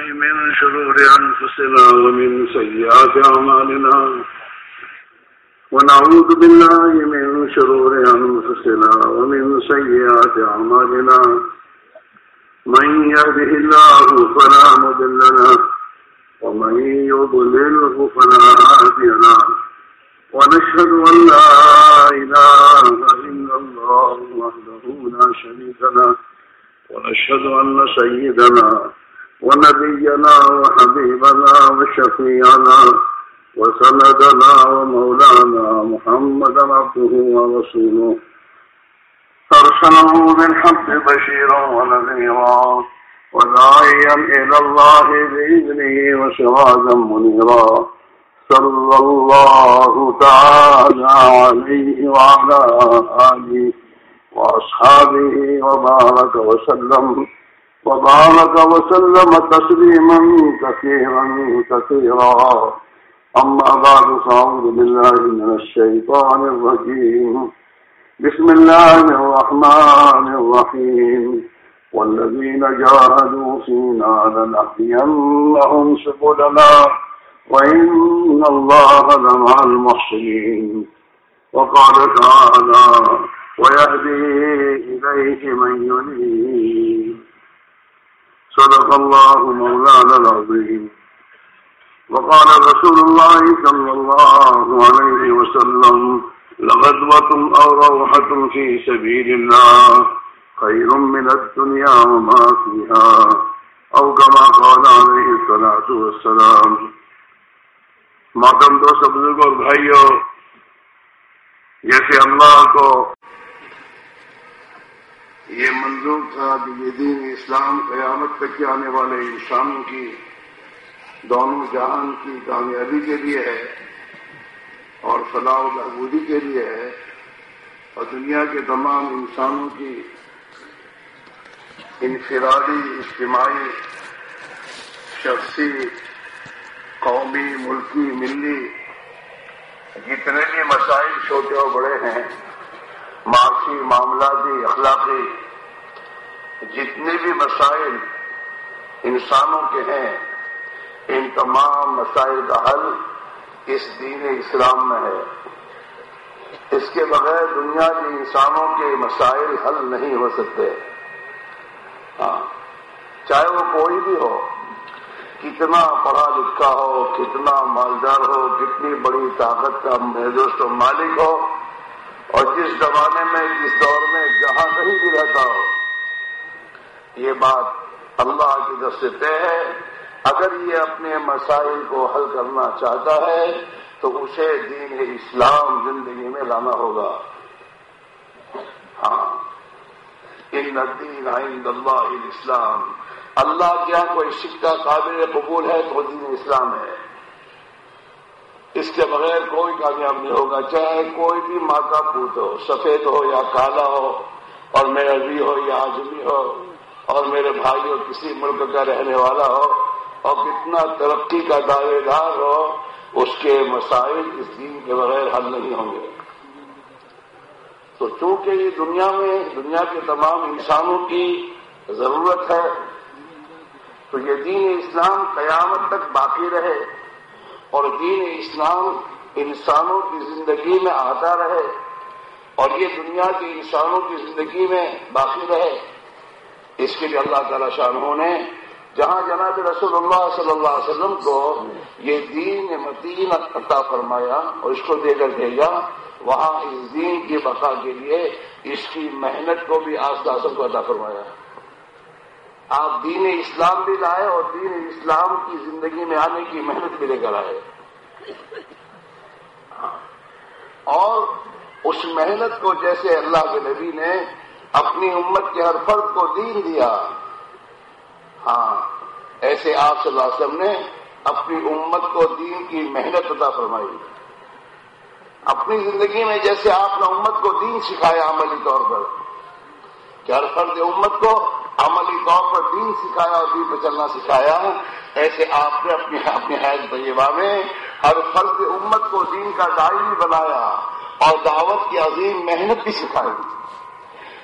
بالله من شرور أنفسنا ومن سيئات أعمالنا. ونعوذ بالله من شرور أنفسنا ومن سيئات أعمالنا. من يهده الله فلا مضل له ومن يضلله فلا هادي له. ونشهد أن لا إله إلا الله وحده لا شريك له. ونشهد أن سيدنا ونبينا وحبيبنا وشفيعنا وسندنا ومولانا محمدا عبده ورسوله. أرسله بالحق بشيرا ونذيرا وداعيا إلى الله بإذنه وسراجا منيرا. صلى الله تعالى عليه وعلى آله وأصحابه وبارك وسلم. وبارك وسلم تسليما كثيرا كثيرا. أما بعد، فأعوذ بالله من الشيطان الرجيم. بسم الله الرحمن الرحيم. والذين جاهدوا فينا لنحيينهم سبلنا، وإن الله لمع المحسنين. وقال تعالى ويهدي إليه من ينيب صدق الله مولانا العظيم. وقال رسول الله صلى الله عليه وسلم لغدوة أو روحة في سبيل الله، خير من الدنيا وما فيها. أو كما قال عليه الصلاة والسلام. محتم دوست بزرگ اور بھائیو جیسے اللہ کو یہ منظور تھا کہ یہ دین اسلام قیامت تک کے آنے والے انسانوں کی، دونوں جہان کی کامیابی کے لیے ہے اور فلاح و بہبودی کے لیے ہے اور دنیا کے تمام انسانوں کی انفرادی، اجتماعی، شخصی، قومی، ملکی، ملی، جتنے بھی مسائل چھوٹے اور بڑے ہیں، معاشی، معاملاتی، اخلاقی جتنے بھی مسائل انسانوں کے ہیں، ان تمام مسائل کا حل اس دین اسلام میں ہے۔ اس کے بغیر دنیا کے انسانوں کے مسائل حل نہیں ہو سکتے۔ ہاں چاہے وہ کوئی بھی ہو، کتنا پڑھا لکھا ہو، کتنا مالدار ہو، کتنی بڑی طاقت کا دوست و مالک ہو، اور جس زمانے میں، جس دور میں جہاں کہیں بھی رہتا ہو یہ بات اللہ کی طرف سے طے ہے۔ اگر یہ اپنے مسائل کو حل کرنا چاہتا ہے، تو اسے دین اسلام زندگی میں لانا ہوگا۔ ہاں۔ ان دین عند اللہ اسلام اللہ کیا کوئی سکہ قابل قبول ہے تو دین اسلام ہے۔ اس کے بغیر کوئی کامیاب نہیں ہوگا، چاہے کوئی بھی ماں کا پوت ہو، سفید ہو یا کالا ہو، اور میرا بھی ہو یا آجمی ہو۔ اور میرے بھائی ہو کسی ملک کا رہنے والا ہو، اور کتنا ترقی کا دعوے دار ہو، اس کے مسائل اس دین کے بغیر حل نہیں ہوں گے۔ تو چونکہ یہ دنیا میں، دنیا کے تمام انسانوں کی ضرورت ہے، تو یہ دین اسلام قیامت تک باقی رہے، اور دین اسلام انسانوں کی زندگی میں آتا رہے، اور یہ دنیا کے انسانوں کی زندگی میں باقی رہے۔ اس کے لیے اللہ تعالی شاہ نے جہاں جناب رسول اللہ صلی اللہ علیہ وسلم کو یہ دین متین عطا فرمایا اور اس کو دے کر بھیجا، وہاں اس دین کی بقا کے لیے اس کی محنت کو بھی آس داسم کو عطا فرمایا۔ آپ دین اسلام بھی لائے اور دین اسلام کی زندگی میں آنے کی محنت بھی لے کر آئے۔ اور اس محنت کو جیسے اللہ کے نبی نے اپنی امت کے ہر فرد کو دین دیا۔ ہاں ایسے آپ صلی اللہ علیہ وسلم نے اپنی امت کو دین کی محنت عطا فرمائی۔ اپنی زندگی میں جیسے آپ نے امت کو دین سکھایا عملی طور پر، کہ ہر فرد امت کو عملی طور پر دین سکھایا اور دین پہ چلنا سکھایا، ایسے آپ نے اپنی اپنی حید طیبہ میں ہر فرد امت کو دین کا دائمی بنایا اور دعوت کی عظیم محنت بھی سکھائی۔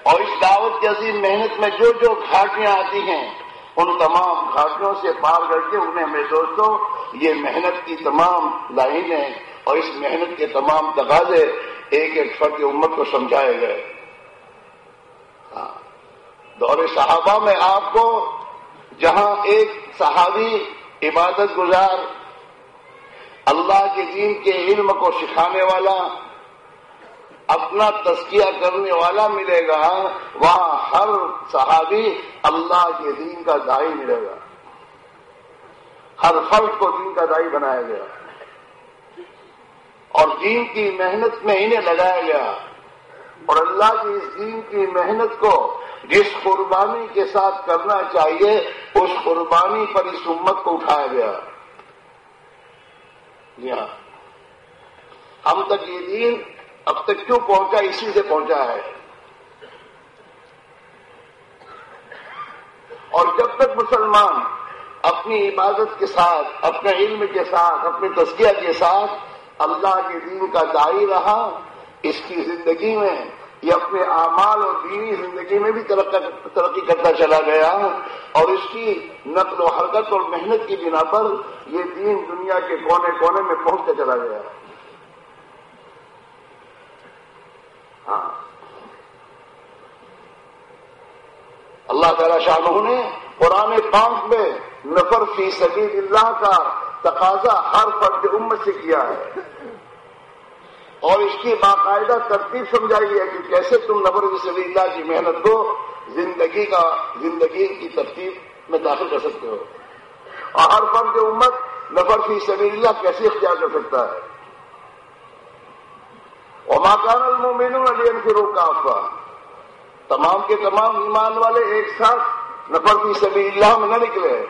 اور اس دعوت کی عظیم محنت میں جو جو گھاٹیاں آتی ہیں، ان تمام گھاٹیوں سے پار کر کے انہیں میں دوستوں یہ محنت کی تمام لائنیں اور اس محنت کے تمام تقاضے ایک ایک فرد امت کو سمجھائے گئے۔ ہاں۔ دور صحابہ میں آپ کو، جہاں ایک صحابی عبادت گزار، اللہ کے دین کے علم کو سکھانے والا اپنا تذکیہ کرنے والا ملے گا، وہاں ہر صحابی اللہ کے دین کا دائی ملے گا۔ ہر فرد کو دین کا دائی بنایا گیا۔ اور دین کی محنت میں انہیں لگایا گیا۔ اور اللہ کی اس دین کی محنت کو جس قربانی کے ساتھ کرنا چاہیے، اس قربانی پر اس امت کو اٹھایا گیا۔ جی ہاں۔ ہم تک یہ دین اب تک کیوں پہنچا؟ اسی سے پہنچا ہے۔ اور جب تک مسلمان اپنی عبادت کے ساتھ، اپنے علم کے ساتھ، اپنے تزکیہ کے ساتھ اللہ کے دین کا دائی رہا، اس کی زندگی میں یہ اپنے اعمال اور دینی زندگی میں بھی ترقی کرتا چلا گیا۔ اور اس کی نقل و حرکت اور محنت کی بنا پر یہ دین دنیا کے کونے کونے میں پہنچتا چلا گیا۔ ہاں۔ اللہ تعالی شاہ نے قرآن پانچ میں نفر فی سبیل اللہ کا تقاضا ہر فرد امت سے کیا ہے۔ اور اس کی باقاعدہ ترتیب سمجھائی ہے کہ کیسے تم نفر فی سبیل اللہ کی محنت کو زندگی کا زندگی کی ترتیب میں داخل کر سکتے ہو۔ اور ہر فرد امت نفر فی سبیل اللہ کیسے اختیار کر سکتا ہے؟ اور ماکان المومن علی فروغ روکا تمام کے تمام ایمان والے ایک ساتھ نفر کی سبھی اللہ میں نہ نکلے.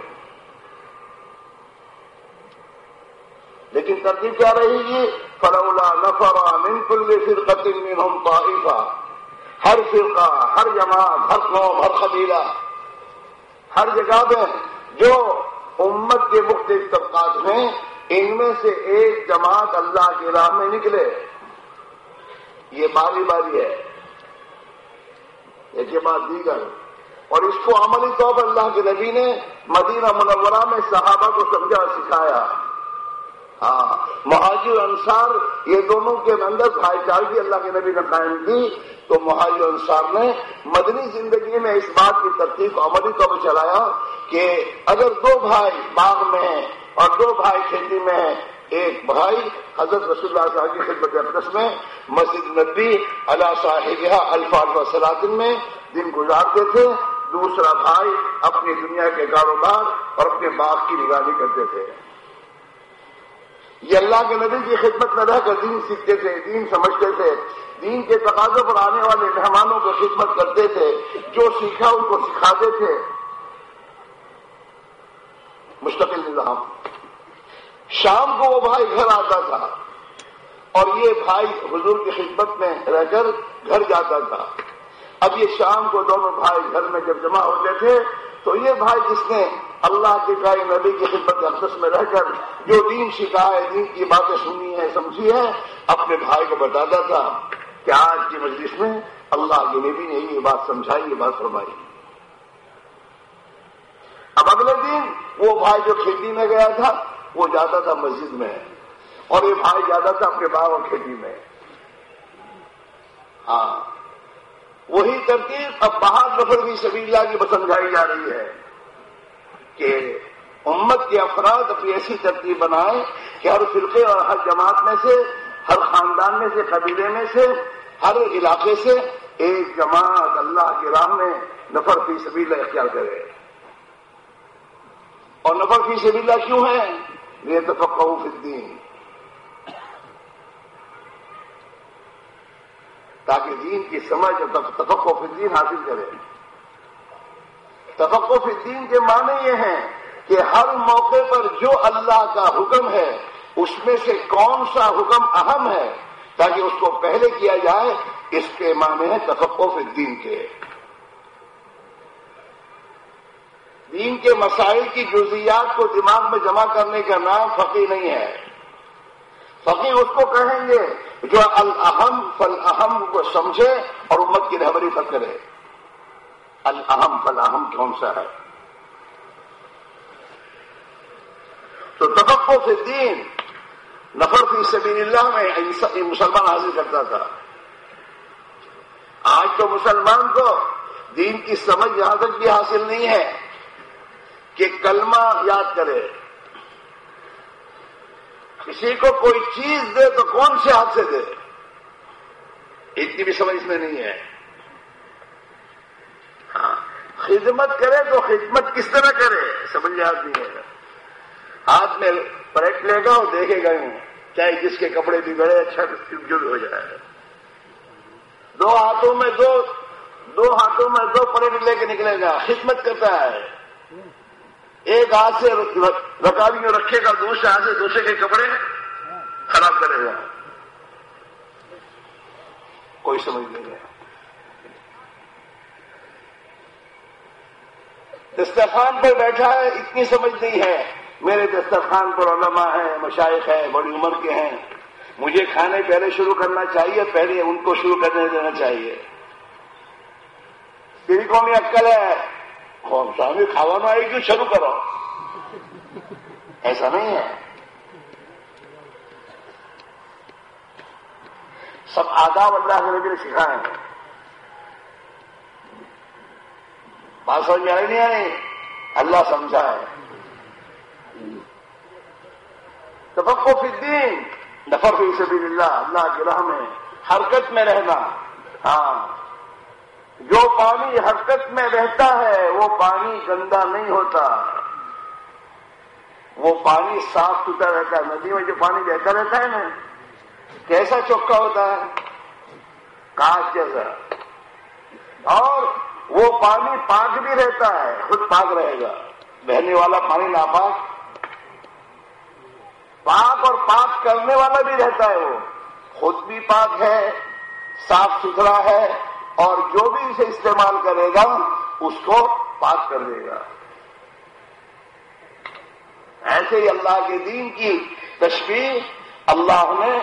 لیکن ترتیب کیا رہے گی جی؟ فرولا نفرا من کل فرقت منہم طائفہ ہر فرقہ، ہر جماعت، ہر قوم، ہر قبیلہ، ہر جگہ میں جو امت کے مختلف طبقات ہیں، ان میں سے ایک جماعت اللہ کے راہ میں نکلے. یہ باری باری ہے۔ ایک بات دیگر۔ اور اس کو عملی طور پر اللہ کے نبی نے مدینہ منورہ میں صحابہ کو سمجھا سکھایا۔ ہاں مہاجر انصار یہ دونوں کے اندر بھائی چارگی اللہ کے نبی نے قائم کی۔ تو مہاجر انصار نے مدنی زندگی میں اس بات کی ترتیب عملی طور پر چلایا کہ اگر دو بھائی باغ میں اور دو بھائی کھیتی میں ہیں ایک بھائی حضرت رسول اللہ صاحب کی خدمت اقدس میں، مسجد نبی اللہ صاحب الفاظ و سلاطن میں دن گزارتے تھے۔ دوسرا بھائی اپنی دنیا کے کاروبار اور اپنے باغ کی نگرانی کرتے تھے۔ یہ اللہ کے نبی کی خدمت میں رہ کر دین سیکھتے تھے، دین سمجھتے تھے۔ دین کے تقاضوں پر آنے والے مہمانوں کو خدمت کرتے تھے۔ جو سیکھا ان کو سکھاتے تھے۔ مستقل نظام۔ شام کو وہ بھائی گھر آتا تھا اور یہ بھائی حضور کی خدمت میں رہ کر گھر جاتا تھا۔ اب یہ شام کو دونوں بھائی گھر میں جب جمع ہوتے تھے، تو یہ بھائی جس نے اللہ کے گائے نبی کی خدمت اقدس میں رہ کر جو دین سکھا ہے دین کی باتیں سنی ہیں، سمجھی ہے اپنے بھائی کو بتاتا تھا کہ آج کی مجلس میں اللہ کے نبی نے یہ بات سمجھائی، یہ بات فرمائی۔ اب اگلے دن وہ بھائی جو کھیتی میں گیا تھا وہ جاتا تھا مسجد میں اور یہ بھائی جاتا تھا اپنے باغ اور کھیتی میں ہاں۔ وہی ترتیب اب باہر نفر بھی سبھی اللہ کی سمجھائی جا رہی ہے کہ امت کے افراد اپنی ایسی ترتیب بنائیں کہ ہر فرقے اور ہر جماعت میں سے، ہر خاندان میں سے، قبیلے میں سے، ہر علاقے سے ایک جماعت اللہ کے راہ میں نفر فی سبھی اختیار کرے۔ اور نفر فی سبھی کیوں ہے؟ یہ فی الدین تاکہ دین کی سمجھ اور فی الدین حاصل کرے۔ فی الدین کے معنی یہ ہیں کہ ہر موقع پر جو اللہ کا حکم ہے، اس میں سے کون سا حکم اہم ہے تاکہ اس کو پہلے کیا جائے، اس کے معنی ہے فی الدین کے۔ دین کے مسائل کی جزیات کو دماغ میں جمع کرنے کا نام فقی نہیں ہے۔ فقی اس کو کہیں گے جو الحم فل اہم کو سمجھے اور امت کی رہبری فر کرے۔ الحم فل اہم کون سا ہے؟ تو تفقو فی الدین، نفر فی سبیل اللہ میں مسلمان حاصل کرتا تھا۔ آج تو مسلمان کو دین کی سمجھ یہاں تک بھی حاصل نہیں ہے۔ کہ کلمہ یاد کرے۔ کسی کو کوئی چیز دے تو کون سے ہاتھ سے دے؟ اتنی بھی سمجھ میں نہیں ہے۔ ہاں خدمت کرے تو خدمت کس طرح کرے؟ سمجھ یاد نہیں ہے۔ ہاتھ میں پلٹ لے گا اور دیکھے گا چاہے جس کے کپڑے بھی بڑے اچھا جڑ ہو جائے۔ دو ہاتھوں میں دو دو ہاتھوں میں دو پلیٹ لے کے نکلے گا، خدمت کرتا ہے۔ ایک ہاتھ سے رکاویوں رکھے گا، دوسرے ہاتھ سے دوسرے کے کپڑے خراب کرے گا۔ کوئی سمجھ نہیں ہے۔ دسترخوان پر بیٹھا ہے، اتنی سمجھ نہیں ہے۔ میرے دسترخوان پر علماء ہیں، مشائق ہیں، بڑی عمر کے ہیں۔ مجھے کھانے پہلے شروع کرنا چاہیے، پہلے ان کو شروع کرنے دینا چاہیے۔ تیری قومی عقل ہے۔ کون سا کھانا آئے کیوں شروع کرو؟ ایسا نہیں ہے۔ سب آداب اللہ کے نبی نے سکھائے ہیں۔ بات سمجھ میں آئی نہیں آئی؟ اللہ سمجھا ہے۔ تفقو فی الدین نفر فی سبیل اللہ اللہ کی راہ میں حرکت میں رہنا۔ ہاں۔ جو پانی حرکت میں رہتا ہے، وہ پانی گندا نہیں ہوتا۔ وہ پانی صاف ستھرا رہتا ہے۔ ندی میں جو پانی بہتا رہتا ہے نا، کیسا چوکھا ہوتا ہے؟ کاش جیسا۔ اور وہ پانی پاک بھی رہتا ہے، خود پاک رہے گا۔ بہنے والا پانی ناپاک۔ پاک اور پاک کرنے والا بھی رہتا ہے وہ۔ خود بھی پاک ہے، صاف ستھرا ہے۔ اور جو بھی اسے استعمال کرے گا، اس کو پاک کر دے گا۔ ایسے ہی اللہ کے دین کی تشکیل اللہ نے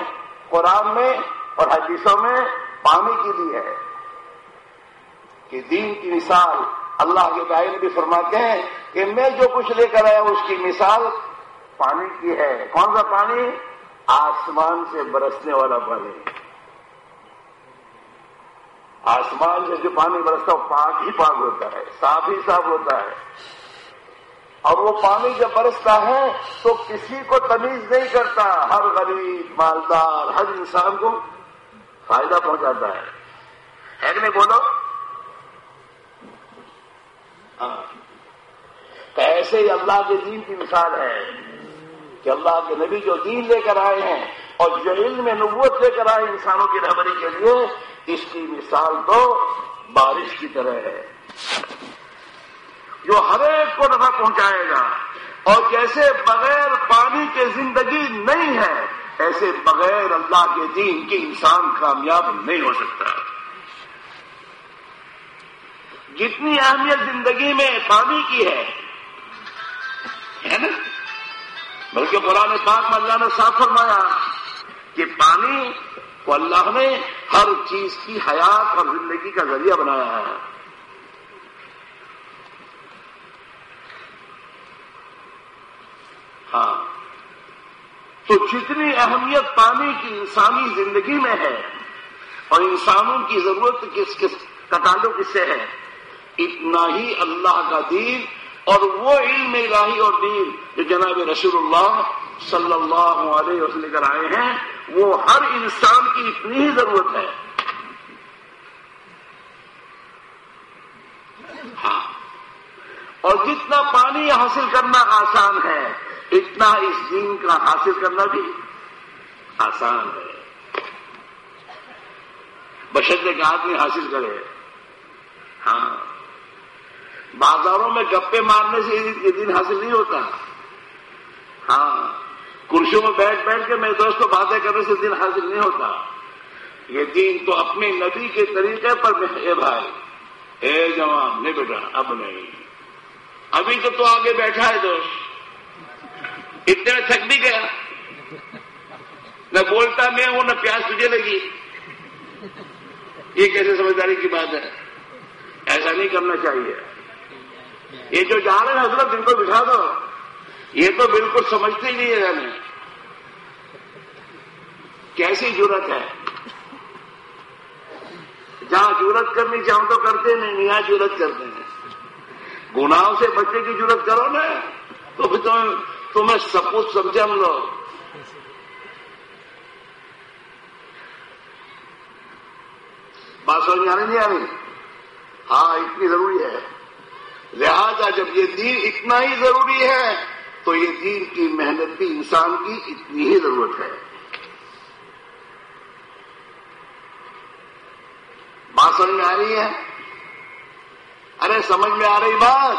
قرآن میں اور حدیثوں میں پانی کی دی ہے۔ کہ دین کی مثال اللہ کے قائل بھی فرماتے ہیں کہ میں جو کچھ لے کر آیا اس کی مثال پانی کی ہے۔ کون سا پانی؟ آسمان سے برسنے والا پانی۔ آسمان سے جو پانی برستا وہ پاک ہی پاک ہوتا ہے، صاف ہی صاف ہوتا ہے۔ اور وہ پانی جب برستا ہے، تو کسی کو تمیز نہیں کرتا۔ ہر غریب، مالدار، ہر انسان کو فائدہ پہنچاتا ہے۔ ہے کہ نہیں بولو؟ ہاں۔ ایسے ہی اللہ کے دین کی مثال ہے کہ اللہ کے نبی جو دین لے کر آئے ہیں اور جو علم نبوت لے کر آئے انسانوں کی رہبری کے لیے اس کی مثال تو بارش کی طرح ہے۔ جو ہر ایک کو نفع پہنچائے گا، اور جیسے بغیر پانی کے زندگی نہیں ہے، ایسے بغیر اللہ کے دین کے انسان کامیاب نہیں ہو سکتا۔ جتنی اہمیت زندگی میں پانی کی ہے نا؟ بلکہ قرآن پاک میں اللہ نے صاف فرمایا کہ پانی کو اللہ نے ہر چیز کی حیات اور زندگی کا ذریعہ بنایا ہے۔ ہاں۔ تو جتنی اہمیت پانی کی انسانی زندگی میں ہے اور انسانوں کی ضرورت کس کس کا تعلق اس سے ہے، اتنا ہی اللہ کا دین اور وہ علم الہی اور دین جو جناب رسول اللہ صلی اللہ علیہ وسلم کر آئے ہیں، وہ ہر انسان کی اتنی ہی ضرورت ہے۔ ہاں۔ اور جتنا پانی حاصل کرنا آسان ہے، اتنا اس دین کا حاصل کرنا بھی آسان ہے۔ بشدے کا آدمی حاصل کرے۔ ہاں۔ بازاروں میں گپے مارنے سے یہ دن حاصل نہیں ہوتا۔ ہاں کرسیوں میں بیٹھ بیٹھ کے میرے دوستوں باتیں کرنے سے دن حاصل نہیں ہوتا۔ یہ دین تو اپنے نبی کے طریقے پر اے بھائی اے جوان نہیں بیٹا، اب نہیں۔ ابھی تو تو آگے بیٹھا ہے دوست۔ اتنے میں تھک بھی گیا۔ نہ بولتا میں ہوں، نہ پیاس تجھے لگی۔ یہ کیسے سمجھداری کی بات ہے؟ ایسا نہیں کرنا چاہیے۔ یہ جو جا رہے ہیں حضرت، ان کو بٹھا دو۔ یہ تو بالکل سمجھتے ہی نہیں ہے ہمیں یعنی۔ کیسی ضرورت ہے؟ جہاں ضرورت کرنی چاہوں تو کرتے نہیں، یہاں ضرورت کرتے ہیں۔ گناہوں سے بچنے کی ضرورت کرو نا۔ تو پھر تم تمہیں سب کچھ سمجھے ہم لوگ۔ بات سمجھ آنے نہیں آنی ہاں اتنی ضروری ہے۔ لہذا جب یہ دین اتنا ہی ضروری ہے تو یہ دین کی محنت بھی انسان کی اتنی ہی ضرورت ہے۔ بات سمجھ میں آ رہی ہے؟ ارے، سمجھ میں آ رہی بات؟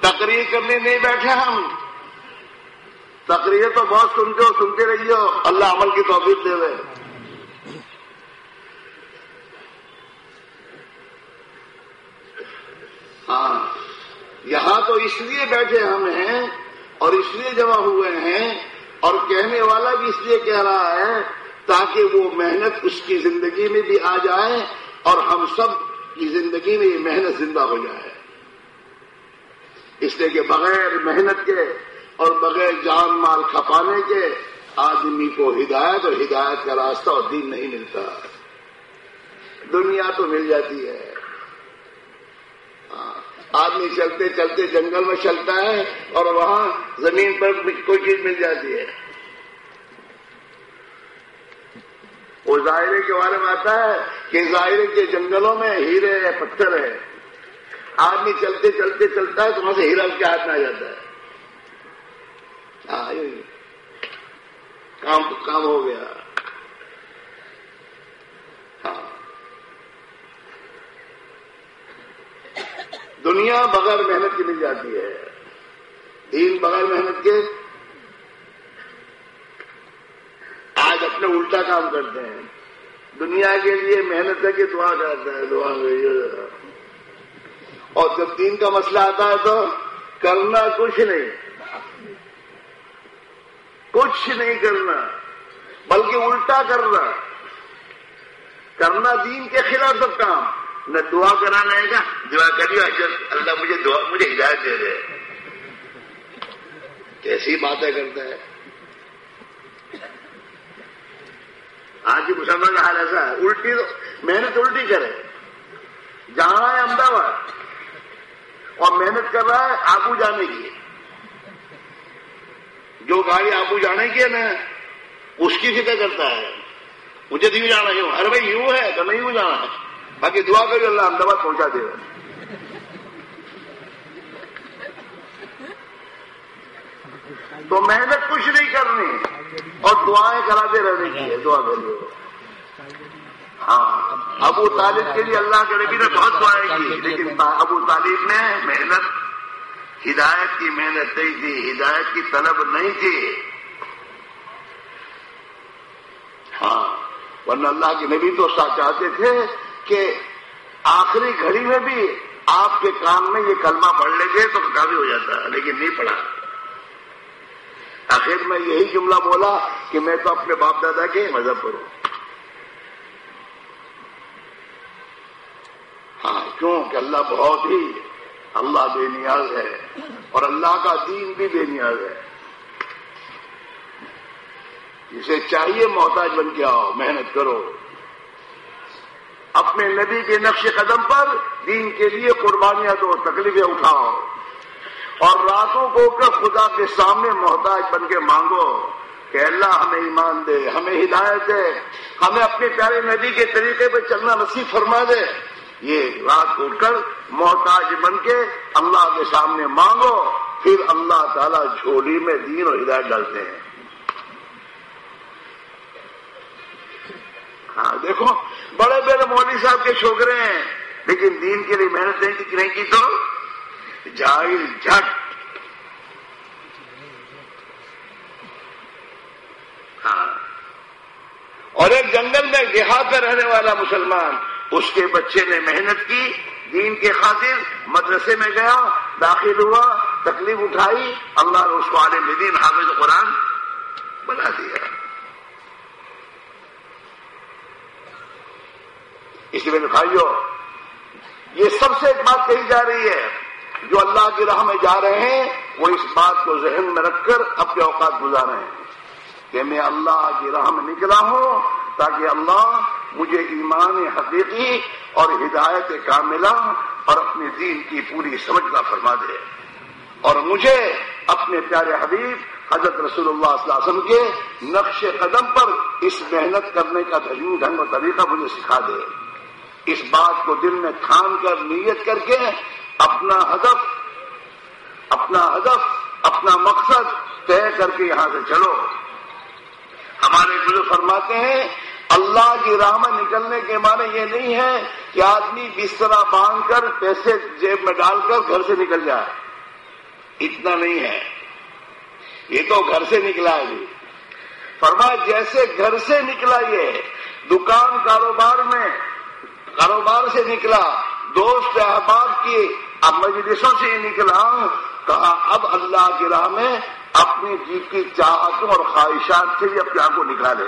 تقریر کرنے نہیں بیٹھے ہم۔ تقریر تو بہت سنتے ہو، سنتے رہیے ہو۔ اللہ عمل کی توفیق دے دے۔ ہاں یہاں تو اس لیے بیٹھے ہم ہیں اور اس لیے جمع ہوئے ہیں اور کہنے والا بھی اس لیے کہہ رہا ہے تاکہ وہ محنت اس کی زندگی میں بھی آ جائے اور ہم سب کی زندگی میں یہ محنت زندہ ہو جائے۔ اس لیے کہ بغیر محنت کے اور بغیر جان مال کھپانے کے آدمی کو ہدایت اور ہدایت کا راستہ اور دین نہیں ملتا۔ دنیا تو مل جاتی ہے۔ ہاں، آدمی چلتے چلتے جنگل میں چلتا ہے اور وہاں زمین پر کوئی چیز مل جاتی ہے۔ وہ ظاہرے کے بارے میں آتا ہے کہ ظاہرے کے جنگلوں میں ہیرے ہے پتھر ہے آدمی چلتے چلتے چلتا ہے تو وہاں سے ہیرا اس کے ہاتھ میں آ جاتا ہے۔ کام کام ہو گیا۔ دنیا بغیر محنت کی مل جاتی ہے۔ دین بغیر محنت کے۔ آج اپنے الٹا کام کرتے ہیں۔ دنیا کے لیے محنت ہے کہ دعا کرتا ہے، دعا اور جب دین کا مسئلہ آتا ہے تو کرنا کچھ نہیں۔ کچھ نہیں کرنا، بلکہ الٹا کرنا۔ کرنا دین کے خلاف سب کام۔ نہ دعا کرانا ہے گا دعا کریے اللہ مجھے دعا، مجھے ہدایت دے دے۔ کیسی باتیں کرتا ہے؟ آج کی مسلمان کا حال ایسا ہے، الٹی محنت الٹی کرے۔ جہاں ہے احمدآباد۔ اور محنت کر رہا ہے آبو جانے کی۔ جو گاڑی آبو جانے کی ہے نا، اس کی فکر کرتا ہے۔ مجھے نہیں جانا یوں ارے بھائی یوں ہے، تو نہیں یوں جانا ہے۔ باقی دعا کری اللہ احمدآباد پہنچا دے گا تو محنت کچھ نہیں کرنی، اور دعائیں کراتے رہنے کی ہے دعا کر ہاں ابو طالب کے لیے اللہ کے نبی نے بہت دعائیں کی، لیکن ابو طالب نے محنت، ہدایت کی محنت نہیں تھی ہدایت کی طلب نہیں تھی ہاں ورنہ اللہ کے نبی تو چاہتے تھے۔ کہ آخری گھڑی میں بھی آپ کے کام میں یہ کلمہ پڑھ لیں گے تو کافی ہو جاتا ہے، لیکن نہیں پڑھا۔ آخر میں یہی جملہ بولا کہ میں تو اپنے باپ دادا کے مذہب پر ہوں۔ ہاں کیوں کہ اللہ بہت ہی اللہ بے نیاز ہے اور اللہ کا دین بھی بے نیاز ہے۔ جسے چاہیے محتاج بن کے آؤ، محنت کرو۔ اپنے نبی کے نقش قدم پر دین کے لیے قربانیاں دو تکلیفیں اٹھاؤ اور راتوں کو کر خدا کے سامنے محتاج بن کے مانگو کہ اللہ ہمیں ایمان دے، ہمیں ہدایت دے، ہمیں اپنے پیارے نبی کے طریقے پہ چلنا نصیب فرما دے۔ یہ رات اٹھ کر محتاج بن کے اللہ کے سامنے مانگو، پھر اللہ تعالیٰ جھولی میں دین اور ہدایت ڈالتے ہیں۔ ہاں دیکھو، بڑے بڑے مولوی صاحب کے چھوکرے ہیں، لیکن دین کے لیے محنت نہیں کی تو؟ جاہل، جھٹ۔ ہاں۔ اور ایک جنگل میں دیہات میں رہنے والا مسلمان، اس کے بچے نے محنت کی، دین کے خاطر مدرسے میں گیا، داخل ہوا، تکلیف اٹھائی، اللہ نے اس کو عالم دین، حافظ قرآن بنا دیا۔ اس لیے بھائیو، یہ سب سے ایک بات کہی جا رہی ہے، جو اللہ کی راہ میں جا رہے ہیں، وہ اس بات کو ذہن میں رکھ کر اپنے اوقات گزارے ہیں۔ کہ میں اللہ کی راہ میں نکلا ہوں تاکہ اللہ مجھے ایمان حقیقی اور ہدایت کاملہ اور اپنے دین کی پوری سمجھنا فرما دے۔ اور مجھے اپنے پیارے حبیب حضرت رسول اللہ صلی اللہ علیہ وسلم کے نقش قدم پر اس محنت کرنے کا بہترین ڈھنگ و طریقہ مجھے سکھا دے۔ اس بات کو دل میں تھام کر نیت کر کے اپنا ہدف اپنا ہدف، اپنا مقصد طے کر کے یہاں سے چلو۔ ہمارے گرو فرماتے ہیں، اللہ کی راہ میں نکلنے کے معنی یہ نہیں ہے کہ آدمی بستر باندھ کر پیسے جیب میں ڈال کر گھر سے نکل جائے۔ اتنا نہیں ہے۔ یہ تو گھر سے نکلا ہے جی۔ فرما جیسے گھر سے نکلا یہ، دکان کاروبار میں کاروبار سے نکلا، دوست احباب کی اب مجلسوں سے نکلا، کہا، اب اللہ کی راہ میں اپنی جی کی چاہتوں اور خواہشات سے بھی اپنے آپ کو نکالے۔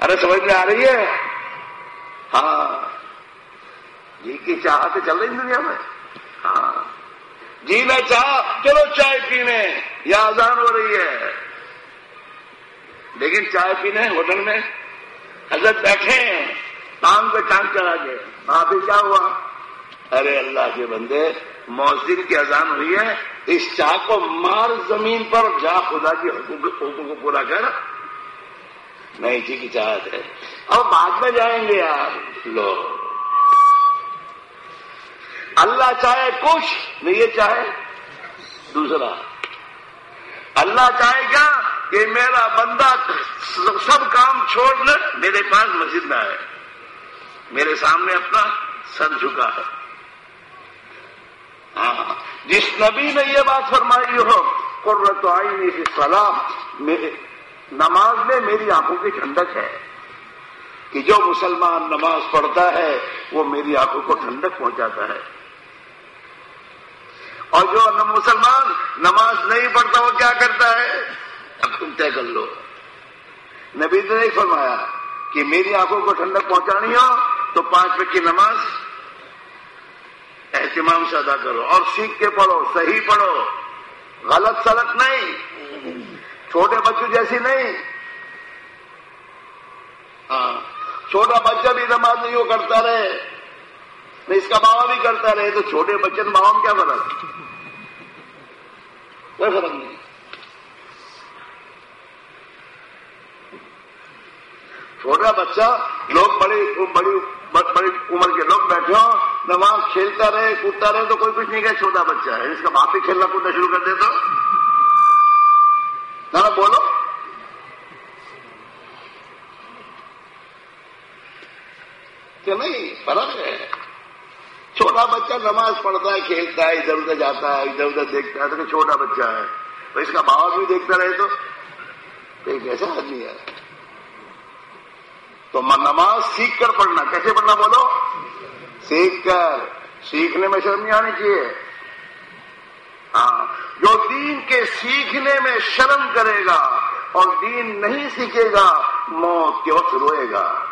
ارے، سمجھ میں آ رہی ہے؟ ہاں جی کی چاہتے چل رہی دنیا میں؟ ہاں۔ جینا چاہ، چلو چائے پینے یا آزان ہو رہی ہے۔ لیکن چائے پینے، ہوٹل میں؟ حضرت بیٹھے ہیں کام پہ ٹانگ چلا گئے۔ وہاں پہ کیا ہوا؟ ارے اللہ کے بندے موسم کی اذان ہوئی ہے، اس چاہ کو مار زمین پر، جا خدا کی حقوق کو پورا کر۔ نہیں جی کی چاہت ہے۔ اب بعد میں جائیں گے یار۔ لو۔ اللہ چاہے کچھ، نہیں یہ چاہے دوسرا۔ اللہ چاہے گا کہ میرا بندہ سب کام چھوڑ لے، میرے پاس مسجد میں آئے۔ میرے سامنے اپنا سر جھکا ہے۔ ہاں, ہاں۔ جس نبی نے یہ بات فرمائی ہو قرت آئی نہیں سلام میرے نماز میں میری آنکھوں کی ٹھنڈک ہے۔ کہ جو مسلمان نماز پڑھتا ہے، وہ میری آنکھوں کو ٹھنڈک پہنچاتا ہے۔ اور جو مسلمان نماز نہیں پڑھتا، وہ کیا کرتا ہے؟ اب تم طے کر لو۔ نبی نے نہیں فرمایا کہ میری آنکھوں کو ٹھنڈک پہنچانی ہو تو پانچ بج کی نماز اہتمام سے ادا کرو اور سیکھ کے پڑھو، صحیح پڑھو۔ غلط سلط نہیں۔ چھوٹے بچوں جیسی نہیں۔ ہاں چھوٹا بچہ بھی نماز نہیں، وہ کرتا رہے۔ نہیں، اس کا ماما بھی کرتا رہے، تو چھوٹے بچے ماما میں کیا فرق؟ کوئی فرق نہیں۔ چھوٹا بچہ، لوگ بڑی بڑی بڑی عمر کے لوگ بیٹھے ہو، نماز کھیلتا رہے، کودتا رہے، تو کوئی کچھ نہیں کہ چھوٹا بچہ ہے۔ اس کا باپ ہی کھیلنا کودنا شروع کر دے تو نہ بولو۔ کہ نہیں، فرق ہے۔ چھوٹا بچہ نماز پڑھتا ہے، کھیلتا ہے، ادھر ادھر جاتا ہے، ادھر ادھر دیکھتا ہے، تو کہ چھوٹا بچہ ہے۔ تو اس کا باپ بھی دیکھتا رہے تو۔ ایک ایسا آدمی ہے۔ تو نماز سیکھ کر پڑھنا۔ کیسے پڑھنا بولو؟ سیکھ کر۔ سیکھنے میں شرم نہیں آنی چاہیے۔ ہاں۔ جو دین کے سیکھنے میں شرم کرے گا اور دین نہیں سیکھے گا، موت کے وقت روئے گا۔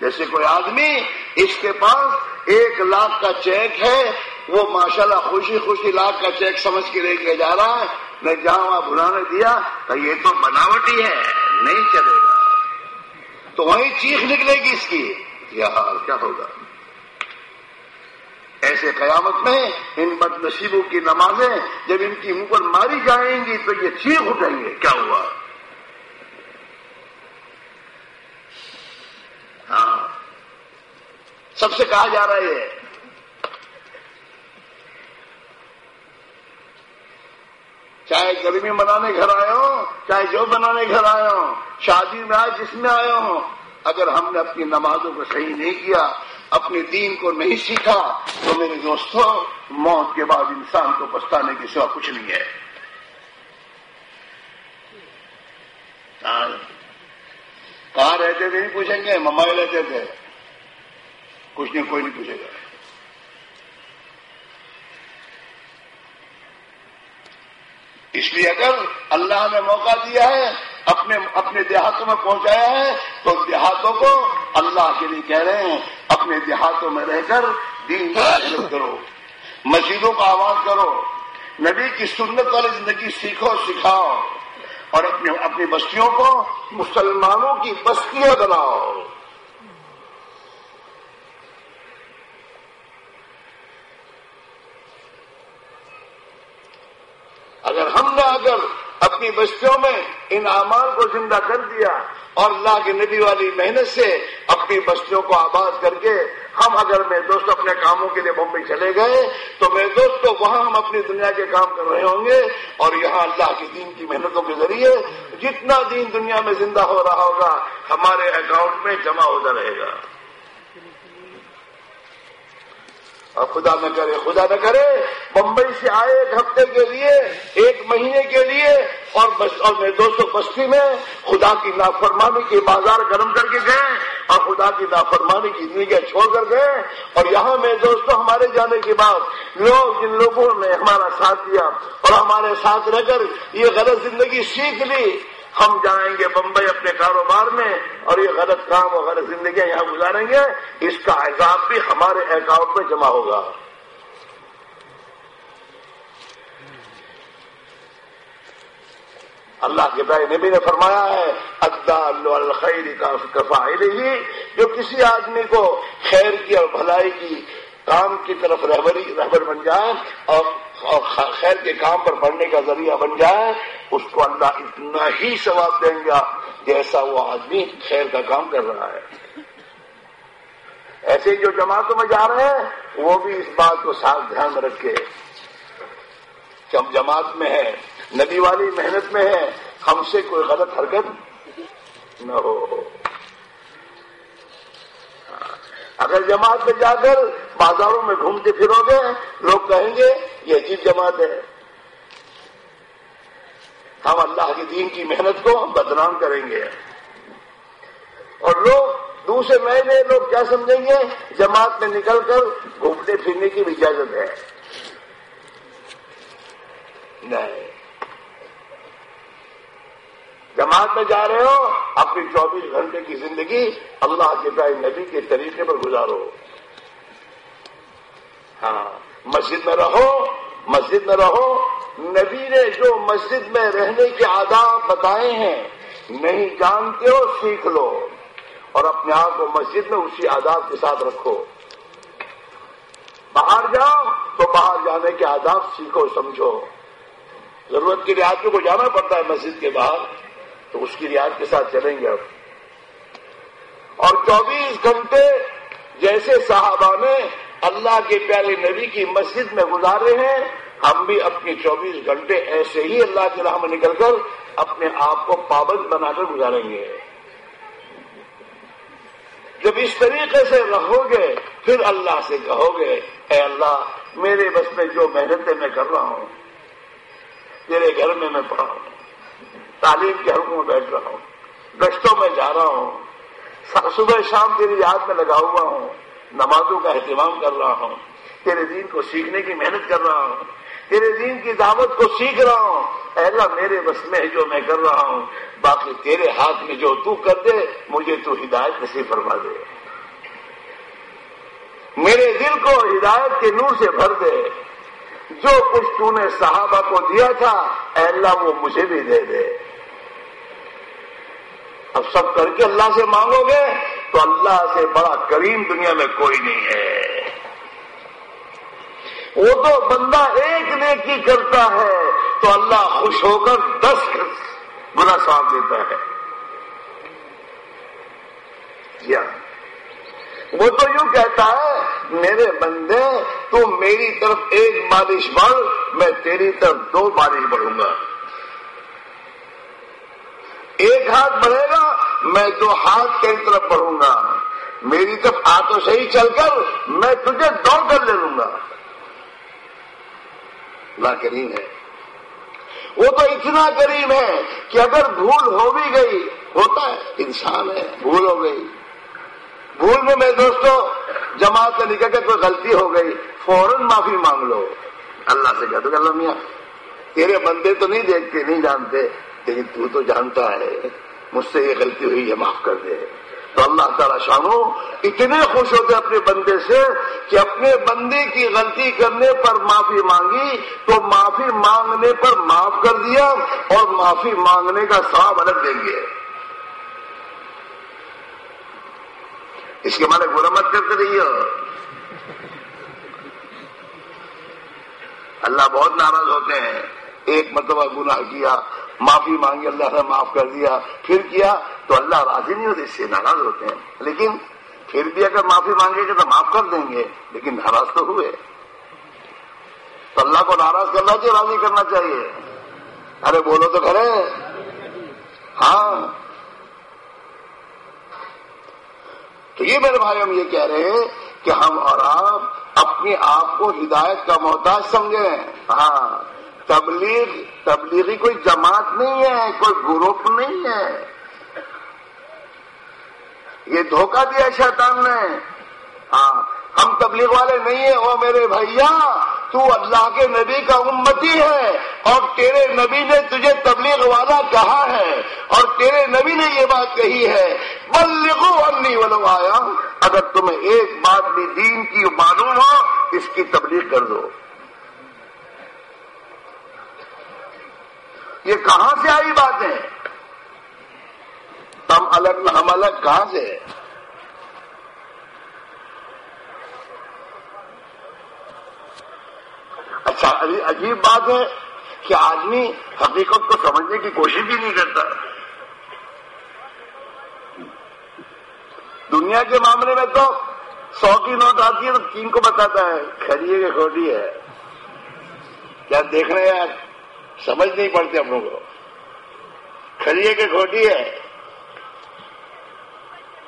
جیسے کوئی آدمی اس کے پاس ایک لاکھ کا چیک ہے وہ ماشاءاللہ خوشی خوشی لاکھ کا چیک سمجھ کے لے کے جا رہا ہے۔ میں جہاں وہاں بلانے دیا تو یہ تو بناوٹی ہے، نہیں چلے گا۔ تو وہیں چیخ نکلے گی اس کی۔ یہ حال کیا ہوگا؟ ایسے قیامت میں ان بد نصیبوں کی نمازیں جب ان کی منہ پر ماری جائیں گی تو یہ چیخ اٹھیں گے۔ کیا ہوا؟ ہاں۔ سب سے کہا جا رہا ہے چاہے گرمی منانے گھر آئے ہوں، چاہے جو بنانے گھر آئے ہوں، شادی میں آئے، جس میں آئے ہوں، اگر ہم نے اپنی نمازوں کو صحیح نہیں کیا اپنے دین کو نہیں سیکھا، تو میرے دوستوں موت کے بعد انسان کو پچھتانے کی سوا کچھ نہیں ہے۔ کہاں رہتے تھے؟ نہیں پوچھیں گے، ممبئی رہتے تھے۔ کچھ نہیں کوئی نہیں پوچھے گا۔ اس لیے اگر اللہ نے موقع دیا ہے، اپنے اپنے دیہاتوں میں پہنچایا ہے، تو دیہاتوں کو اللہ کے لیے کہہ رہے ہیں، اپنے دیہاتوں میں رہ کر دین کا کرو، مسجدوں کا آواز کرو، نبی کی سنت والی زندگی سیکھو، سکھاؤ، اور اپنے، اپنی بستیوں کو مسلمانوں کی بستیاں بناؤ۔ اگر ہم نے اگر اپنی بستیوں میں ان اعمال کو زندہ کر دیا اور اللہ کے نبی والی محنت سے اپنی بستیوں کو آباد کر کے ہم اگر میرے دوست اپنے کاموں کے لیے بمبئی چلے گئے، تو میرے دوست تو وہاں ہم اپنی دنیا کے کام کر رہے ہوں گے اور یہاں اللہ کے دین کی محنتوں کے ذریعے جتنا دین دنیا میں زندہ ہو رہا ہوگا، ہمارے اکاؤنٹ میں جمع ہوتا رہے گا۔ اور خدا نہ کرے، خدا نہ کرے، بمبئی سے آئے ایک ہفتے کے لیے، ایک مہینے کے لیے، اور میرے دوستوں بستی میں خدا کی نافرمانی کے بازار گرم کر کے گئے، اور خدا کی نافرمانی کی زندگیاں چھوڑ کر گئے، اور یہاں میرے دوستوں ہمارے جانے کے بعد، لوگ، جن لوگوں نے ہمارا ساتھ دیا، اور ہمارے ساتھ رہ کر یہ غلط زندگی سیکھ لی ہم جائیں گے بمبئی اپنے کاروبار میں اور یہ غلط کام اور غلط زندگیاں یہاں گزاریں گے، اس کا عذاب بھی ہمارے اکاؤنٹ میں جمع ہوگا۔ اللہ کے بھائی نبی نے فرمایا ہے ادا الخیر کا ہی جو کسی آدمی کو خیر کی اور بھلائی کی کام کی طرف رہبری رہبر بن جائے اور خیر کے کام پر بڑھنے کا ذریعہ بن جائے، اس کو اللہ اتنا ہی ثواب دیں گا جیسا وہ آدمی خیر کا کام کر رہا ہے۔ ایسے جو جماعتوں میں جا رہے ہیں، وہ بھی اس بات کو ساتھ دھیان میں رکھے۔ کہ ہم جماعت میں ہیں نبی والی محنت میں ہے، ہم سے کوئی غلط حرکت نہ ہو۔ اگر جماعت میں جا کر بازاروں میں گھومتے پھرو گے، لوگ کہیں گے، یہ عجیب جماعت ہے۔ ہم اللہ کے دین کی محنت کو ہم بدنام کریں گے۔ اور لوگ دوسرے مہینے لوگ کیا سمجھیں گے؟ جماعت میں نکل کر گھومنے پھرنے کی بھی اجازت ہے۔ نہیں۔ جماعت میں جا رہے ہو، اپنی چوبیس گھنٹے کی زندگی اللہ کے بھائی نبی کے طریقے پر گزارو۔ ہاں مسجد میں رہو، مسجد میں رہو۔ نبی نے جو مسجد میں رہنے کے آداب بتائے ہیں، نہیں جانتے ہو، سیکھ لو۔ اور اپنے آپ کو مسجد میں اسی آداب کے ساتھ رکھو۔ باہر جاؤ تو باہر جانے کے آداب سیکھو، سمجھو۔ ضرورت کے لیے کو جانا پڑتا ہے مسجد کے باہر۔ تو اس کی رعایت کے ساتھ چلیں گے اب اور چوبیس گھنٹے جیسے صحابہ نے اللہ کے پیارے نبی کی مسجد میں گزارے ہیں، ہم بھی اپنے چوبیس گھنٹے ایسے ہی اللہ کے راہ میں نکل کر اپنے آپ کو پابند بنا کر گزاریں گے۔ جب اس طریقے سے رہو گے، پھر اللہ سے کہو گے، اے اللہ، میرے بس میں جو محنتیں میں کر رہا ہوں تیرے گھر میں میں پڑھا ہوں۔ تعلیم کے حلقوں میں بیٹھ رہا ہوں گشتوں میں جا رہا ہوں صبح شام تیری یاد میں لگا ہوا ہوں، نمازوں کا اہتمام کر رہا ہوں، تیرے دین کو سیکھنے کی محنت کر رہا ہوں، تیرے دین کی دعوت کو سیکھ رہا ہوں۔ ایسا میرے بس میں جو میں کر رہا ہوں، باقی تیرے ہاتھ میں جو تو کر دے، مجھے تو ہدایت نصیب فرما دے۔ میرے دل کو ہدایت کے نور سے بھر دے۔ جو کچھ تو نے صحابہ کو دیا تھا، اے اللہ، وہ مجھے بھی دے دے۔ اب سب کر کے اللہ سے مانگو گے تو اللہ سے بڑا کریم دنیا میں کوئی نہیں ہے۔ وہ تو بندہ ایک نیکی کرتا ہے تو اللہ خوش ہو کر دس گنا ساتھ دیتا ہے۔ یا۔ وہ تو یوں کہتا ہے، میرے بندے، تو میری طرف ایک بارش بڑھ، میں تیری طرف دو بارش بڑھوں گا۔ ایک ہاتھ بڑھے گا، میں دو ہاتھ تیری طرف بڑھوں گا۔ میری طرف آ تو صحیح چل کر میں تجھے دوڑ کر لے لوں گا۔ لا کریم ہے۔ وہ تو اتنا کریم ہے کہ اگر بھول ہو بھی گئی، ہوتا ہے، انسان ہے، بھول ہو گئی۔ بھول میں میں دوستو، جماعت سے نکل کے کوئی غلطی ہو گئی، فوراً معافی مانگ لو۔ اللہ سے کہتے اللہ میاں، تیرے بندے تو نہیں دیکھتے، نہیں جانتے۔ لیکن تو تو جانتا ہے، مجھ سے یہ غلطی ہوئی ہے معاف کر دے۔ تو اللہ تعالیٰ شانو اتنے خوش ہوتے اپنے بندے سے کہ اپنے بندے کی غلطی کرنے پر معافی مانگی، تو معافی مانگنے پر معاف کر دیا اور معافی مانگنے کا ثواب الگ دیں گے۔ اس کے معنی مرمت کرتے رہیے۔ اللہ بہت ناراض ہوتے ہیں۔ ایک مرتبہ گناہ کیا، معافی مانگی، اللہ نے معاف کر دیا، پھر کیا؟ تو اللہ راضی نہیں ہوتے، اس سے ناراض ہوتے ہیں۔ لیکن پھر بھی اگر معافی مانگے گے تو معاف کر دیں گے، لیکن ناراض تو ہوئے۔ تو اللہ کو ناراض کرنا چاہیے، راضی کرنا چاہیے۔ ارے بولو تو کرے ہاں۔ تو یہ میرے بھائی ہم یہ کہہ رہے ہیں کہ ہم اور آپ اپنے آپ کو ہدایت کا محتاج سمجھیں ہاں۔ تبلیغ، تبلیغی کوئی جماعت نہیں ہے، کوئی گروپ نہیں ہے۔ یہ دھوکہ دیا شیطان نے۔ ہاں ہم تبلیغ والے نہیں ہیں، او میرے بھیا تو اللہ کے نبی کا امتی ہے۔ اور تیرے نبی نے تجھے تبلیغ والا کہا ہے۔ اور تیرے نبی نے یہ بات کہی ہے۔ بل لکھو انی ولو آیا۔ اگر تمہیں ایک بات بھی دین کی معلوم ہو، اس کی تبلیغ کر دو۔ یہ کہاں سے آئی باتیں؟ ہم الگ ہم الگ کہاں سے اچھا عجیب بات ہے کہ آدمی حقیقت کو سمجھنے کی کوشش بھی نہیں کرتا۔ دنیا کے معاملے میں تو سو کی نوٹ آتی ہے تو تین کو بتاتا ہے؟ کھڑی کہ کھوٹی ہے۔ کیا دیکھ رہے ہیں سمجھ نہیں پڑتے ہم لوگوں کو۔ کھڑی کہ کھوٹی ہے۔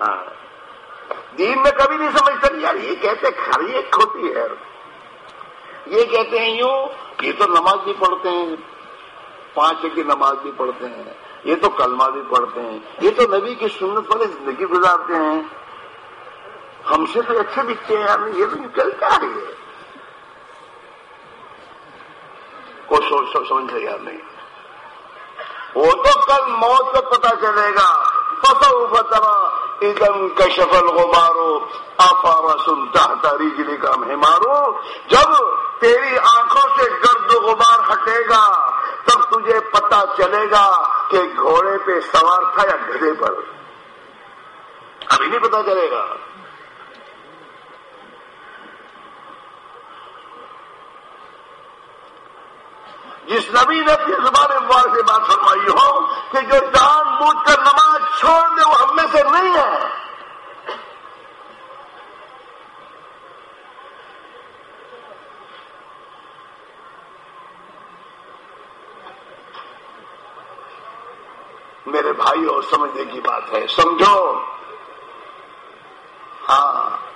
ہاں۔ دین میں کبھی نہیں سمجھتا یار یہ کہتے کھڑی کھوٹی ہے۔ یہ کہتے ہیں یوں، یہ تو نماز بھی پڑھتے ہیں۔ پانچ کی نماز بھی پڑھتے ہیں۔ یہ تو کلمہ بھی پڑھتے ہیں۔ یہ تو نبی کی سنت والے زندگی گزارتے ہیں۔ ہم سے تو اچھے دکھتے ہیں؟ یار یہ تو کیا ہے؟ کوئی سوچ سب سمجھ یار، نہیں۔ وہ تو کل موت کا پتا چلے گا۔ فصو فترا ادم کا شفل غبارو آفارا سنتا ریجلی کا مہمارو جب تیری آنکھوں سے گرد و غبار ہٹے گا، تب تجھے پتا چلے گا کہ گھوڑے پہ سوار تھا یا گھڑے پر۔ ابھی نہیں پتا چلے گا۔ جس نبی نے اپنی زبان وار سے بات فرمائی ہو کہ جو جان بوجھ کر نماز چھوڑ دے وہ ہم میں سے نہیں ہے۔ میرے بھائی اور سمجھنے کی بات ہے، سمجھو۔ ہاں۔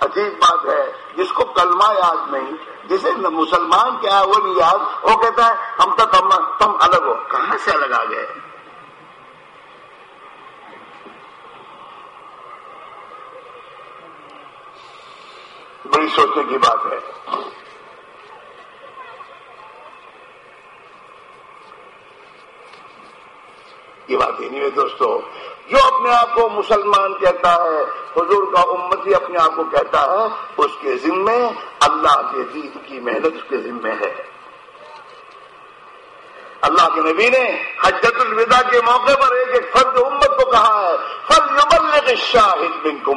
عجیب بات ہے، جس کو کلمہ یاد نہیں، جسے مسلمان کیا ہے وہ نہیں یاد، وہ کہتا ہے، ہم تو تم تم الگ ہو، کہاں سے الگ آ گئے؟ بڑی سوچنے کی بات ہے۔ یہ بات ہی نہیں ہے دوستو۔ جو اپنے آپ کو مسلمان کہتا ہے، حضور کا امتی اپنے آپ کو کہتا ہے، اس کے ذمے اللہ کے دین کی محنت اس کے ذمے ہے۔ اللہ کے نبی نے حجت الوداع کے موقع پر ایک ایک فرد امت کو کہا ہے فرد یبلغ کے شاہد بن کو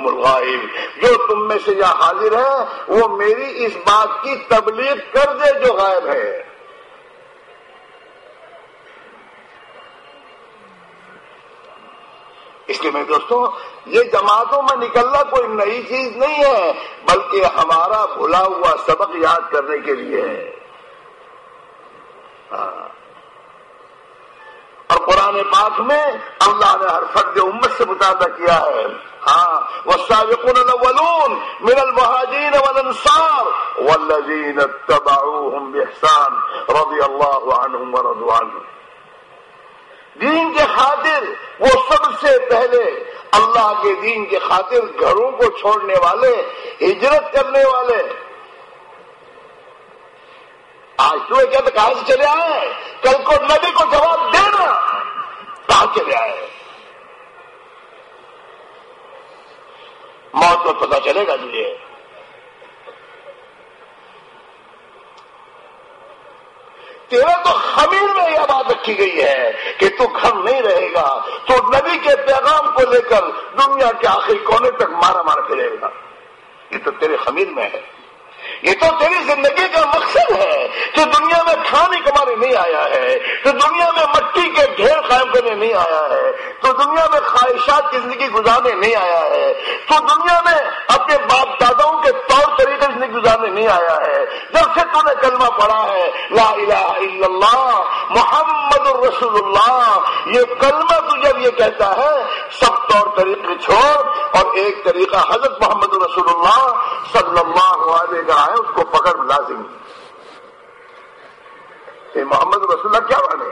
جو تم میں سے یا حاضر ہے، وہ میری اس بات کی تبلیغ کر دے جو غائب ہے۔ اس لیے میں دوستوں یہ جماعتوں میں نکلنا کوئی نئی چیز نہیں ہے، بلکہ ہمارا بھلا ہوا سبق یاد کرنے کے لیے ہے۔ ہاں۔ اور قرآن پاک میں اللہ نے ہر فرد امت سے مطالبہ کیا ہے۔ ہاں۔ وہ الاولون من المہاجین والانصار والذین اتبعوهم بإحسان رضی اللہ عنہم ورضوانہم دین کے خاطر وہ سب سے پہلے اللہ کے دین کے خاطر گھروں کو چھوڑنے والے، ہجرت کرنے والے۔ آج تو کیا تو کہاں سے چلے آئے کل کو نبی کو جواب دینا کہاں چلے آئے موت کو پتا چلے گا تجھے۔ تیرا تو خمیر میں یہ بات رکھی گئی ہے کہ تو گھر نہیں رہے گا، تو نبی کے پیغام کو لے کر دنیا کے آخری کونے تک مارا مار پھرے گا۔ یہ تو تیرے خمیر میں ہے۔ یہ تو تیری زندگی کا مقصد ہے۔ جو دنیا میں کھانے کمانے نہیں آیا ہے۔ تو دنیا میں مٹی کے ڈھیر قائم کرنے نہیں آیا ہے۔ تو دنیا میں خواہشات کی زندگی گزارنے نہیں آیا ہے۔ تو دنیا میں اپنے باپ داداؤں کے طور طریقے زندگی گزارنے نہیں آیا ہے۔ جب سے تو نے کلمہ پڑھا ہے، لا الہ الا اللہ، محمد الرسول اللہ یہ کلمہ تو جب یہ کہتا ہے، سب طور طریقے چھوڑ اور ایک طریقہ حضرت محمد رسول اللہ صلی اللہ علیہ ہے، اس کو پکڑ لازم یہ محمد رسول اللہ، کیا مانے؟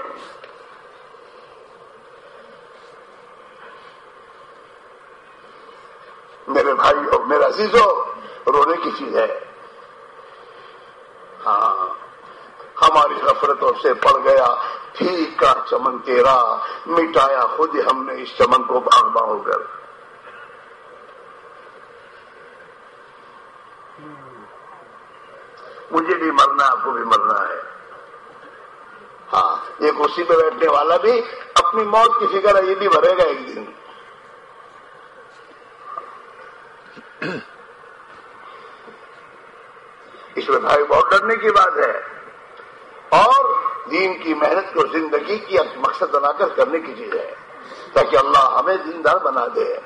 میرے بھائی اور میرا عزیزو رونے کی چیز ہے۔ ہاں ہماری غفرتوں سے پڑ گیا، ٹھیک کا چمن تیرا، مٹایا خود ہم نے، اس چمن کو باغ ہو کر۔ مجھے بھی مرنا آپ کو بھی مرنا ہے۔ ہاں یہ کرسی پہ بیٹھنے والا بھی اپنی موت کی فکر ہے یہ بھی بھرے گا ایک دن۔ اس میں بھائی بہت ڈرنے کی بات ہے۔ اور دین کی محنت کو زندگی کی مقصد بنا کر کرنے کی چیز ہے تاکہ اللہ ہمیں دیندار بنا دے۔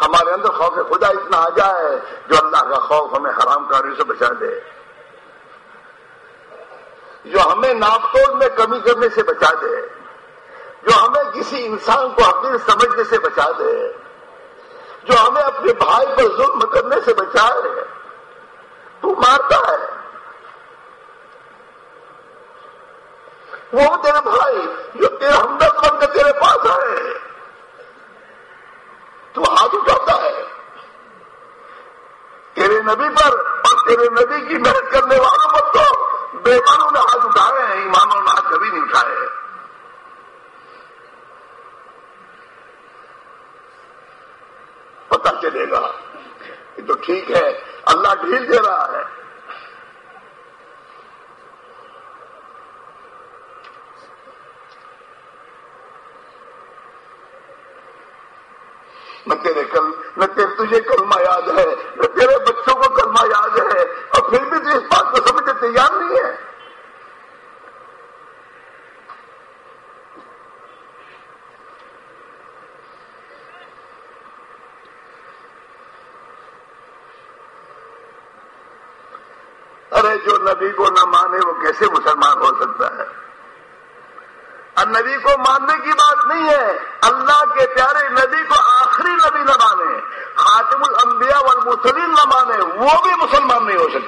ہمارے اندر خوف خدا اتنا آ جائے جو اللہ کا خوف ہمیں حرام کاری سے بچا دے۔ جو ہمیں ناپتوڑ میں کمی کرنے سے بچا دے، جو ہمیں کسی انسان کو حقیر سمجھنے سے بچا دے، جو ہمیں اپنے بھائی پر ظلم کرنے سے بچائے تو مارتا ہے۔ وہ تیرے بھائی جو تیرے ہمدرد بن کر تیرے پاس آئے۔ تو ہاتھ اٹھاتا ہے۔ تیرے نبی پر اور تیرے نبی کی محنت کرنے والوں پر تو بےمانوں نے ہاتھ اٹھائے ہیں ایمانوں نے ہاتھ کبھی نہیں اٹھائے پتا چلے گا یہ تو ٹھیک ہے اللہ ڈھیل دے رہا ہے نہ تیرے کل نہ تیرے تجھے کلمہ یاد ہے نہ تیرے بچوں کو کلمہ یاد ہے اور پھر بھی تو اس بات کو سمجھنے تیار نہیں ہے ارے جو نبی کو نہ مانے وہ کیسے مسلمان ہو سکتا ہے اور نبی کو ماننے کی بات نہیں ہے اللہ کے پیارے نبی کو آخری نبی نہ مانے خاتم الانبیاء والمسلم نہ مانے وہ بھی مسلمان نہیں ہو سکتا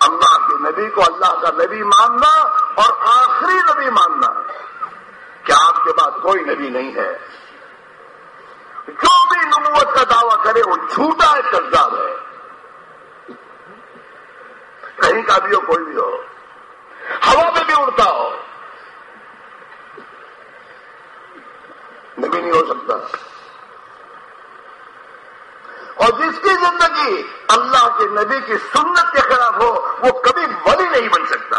اللہ کے نبی کو اللہ کا نبی ماننا اور آخری نبی ماننا کیا آپ کے بعد کوئی نبی نہیں ہے جو بھی نبوت کا دعویٰ کرے وہ جھوٹا ہے کردار ہے کہیں کا بھی ہو کوئی بھی ہو ہوا میں بھی اڑتا ہو نبی نہیں ہو سکتا اور جس کی زندگی اللہ کے نبی کی سنت کے خلاف ہو، وہ کبھی ولی نہیں بن سکتا۔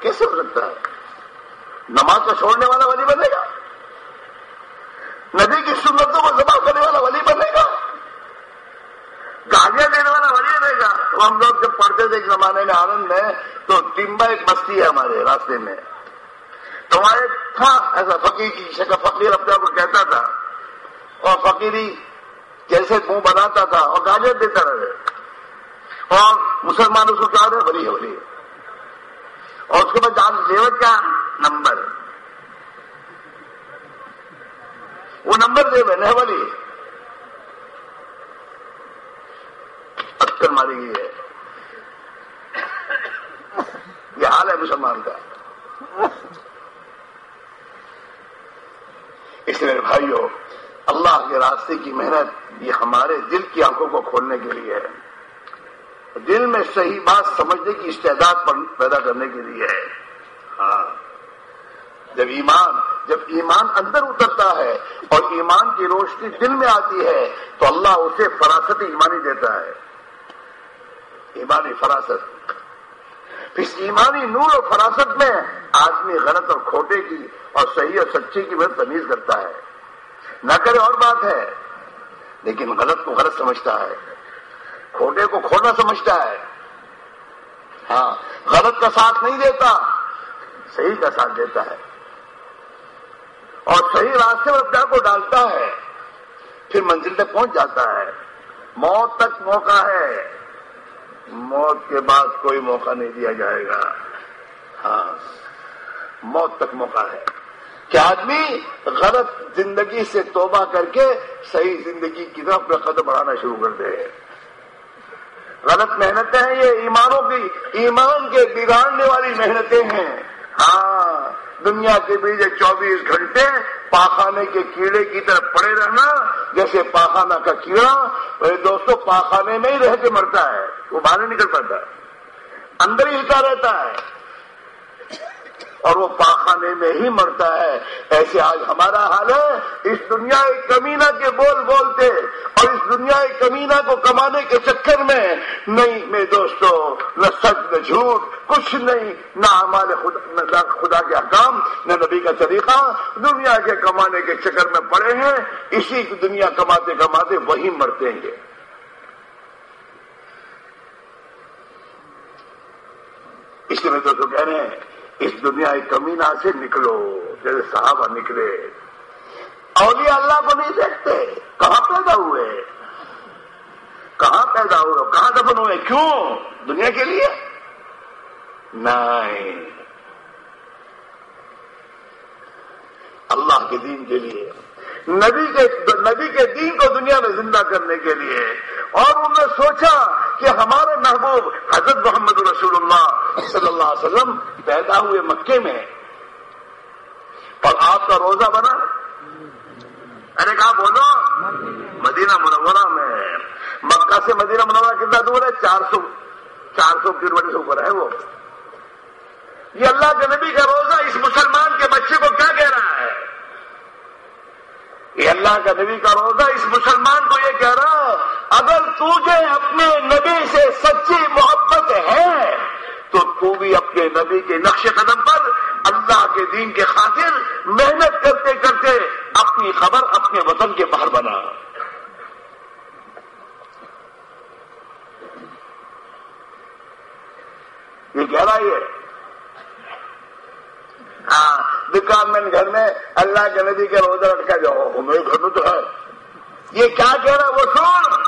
کیسے ہو سکتا ہے؟ نماز کو چھوڑنے والا ولی بنے گا؟ نبی کی سنتوں کو جمع کرنے والا ولی بنے گا؟ گالیاں دینے والا ولی بنے گا؟ تو ہم لوگ جب پڑھتے تھے ایک زمانے میں آنند میں، تو ٹمبا ایک بستی ہے ہمارے راستے میں۔ تو وہاں ایک تھا، ایسا فقیر کی شکل فقیر اپنے آپ کو کہتا تھا فقیری جیسے منہ بناتا تھا اور گاجر دیتا رہے اور مسلمان اس کو کیا رہے بلی ہے اور اس کے بعد جان لیوت کا نمبر۔ وہ نمبر دے میں نے اکثر ماری گئی ہے یہ حال ہے مسلمان کا اس لیے بھائیوں اللہ کے راستے کی محنت یہ ہمارے دل کی آنکھوں کو کھولنے کے لیے ہے دل میں صحیح بات سمجھنے کی استعداد پیدا کرنے کے لیے ہے۔ ہاں۔ جب ایمان جب ایمان اندر اترتا ہے اور ایمان کی روشنی دل میں آتی ہے تو اللہ اسے فراست ایمانی دیتا ہے۔ ایمانی فراست۔ اس ایمانی نور اور فراست میں آدمی غلط اور کھوٹے کی اور صحیح اور سچی کی مدد تمیز کرتا ہے۔ نہ کرے اور بات ہے لیکن غلط کو غلط سمجھتا ہے۔ کھوٹے کو کھونا سمجھتا ہے۔ ہاں غلط کا ساتھ نہیں دیتا، صحیح کا ساتھ دیتا ہے۔ اور صحیح راستے میں اپنے کو ڈالتا ہے، پھر منزل تک پہنچ جاتا ہے۔ موت تک موقع ہے۔ موت کے بعد کوئی موقع نہیں دیا جائے گا۔ ہاں موت تک موقع ہے۔ کہ آدمی غلط زندگی سے توبہ کر کے صحیح زندگی کی طرف اپنا قدم بڑھانا شروع کر دے۔ غلط محنتیں ہیں یہ ایمانوں کی، ایمان کے بگاڑنے والی محنتیں ہیں۔ ہاں دنیا کے بیچ چوبیس گھنٹے پاخانے کے کیڑے کی طرف پڑے رہنا، جیسے پاخانہ کا کیڑا دوستو دوستوں پاخانے میں ہی رہ کے مرتا ہے، وہ باہر نکل پاتا اندر ہی ہلتا رہتا ہے۔ اور وہ پاخانے میں ہی مرتا ہے۔ ایسے آج ہمارا حال ہے، اس دنیا کمینہ کے بول بولتے اور اس دنیا کمینہ کو کمانے کے چکر میں، نہیں میں دوستو، نہ سچ، نہ جھوٹ، کچھ نہیں، نہ ہمارے خدا خدا کے حکام نہ نبی کا طریقہ۔ دنیا کے کمانے کے چکر میں پڑے ہیں، اسی دنیا کماتے کماتے وہی مرتے ہیں۔ اس لیے میں دوستوں کہہ رہے ہیں اس دنیا کمینہ سے نکلو، جیسے صحابہ نکلے۔ اولیاء اللہ کو نہیں دیکھتے، کہاں پیدا ہوئے؟ کہاں پیدا ہوئے کہاں دفن ہوئے؟ کیوں؟ دنیا کے لیے؟ نہیں۔ اللہ کے دین کے لیے۔ نبی کے نبی کے دین کو دنیا میں زندہ کرنے کے لیے۔ اور انہوں نے سوچا کہ ہمارے محبوب حضرت محمد رسول اللہ صلی اللہ علیہ وسلم پیدا ہوئے مکے میں۔ اور آپ کا روزہ بنا۔ ارے کہا بولو؟ مدینہ منورہ میں۔ مکہ سے مدینہ منورہ کتنا دور ہے؟ چار سو چار سو کلو میٹر سے اوپر ہے وہ۔ یہ اللہ کے نبی کا روزہ اس مسلمان کے بچے کو کیا کہہ رہا ہے؟ یہ اللہ کا نبی کا روزہ اس مسلمان کو یہ کہہ رہا، اگر تجھے اپنے نبی سے سچی محبت ہے، تو تو بھی اپنے نبی کے نقش قدم پر اللہ کے دین کے خاطر محنت کرتے کرتے اپنی خبر اپنے وطن کے باہر بنا۔ یہ کہہ رہا ہے ہاں ڈپارٹمنٹ گھر میں اللہ کے نبی کے روزہ لٹکا جاؤ۔ میرے گھر میں تو ہے۔ یہ کیا کہہ رہا وہ سن۔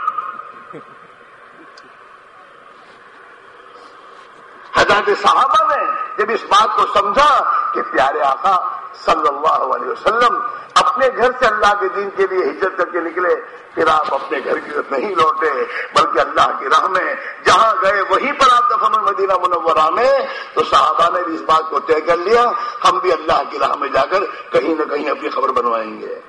حضرت صحابہ نے جب اس بات کو سمجھا کہ پیارے آقا صلی اللہ علیہ وسلم، اپنے گھر سے اللہ کے دین کے لیے ہجرت کر کے نکلے، پھر آپ اپنے گھر کی طرف نہیں لوٹے، بلکہ اللہ کی راہ میں جہاں گئے، وہیں پر آپ دفن مدینہ منورہ میں۔ تو صحابہ نے بھی اس بات کو طے کر لیا، ہم بھی اللہ کی راہ میں جا کر کہیں نہ کہیں اپنی خبر بنوائیں گے۔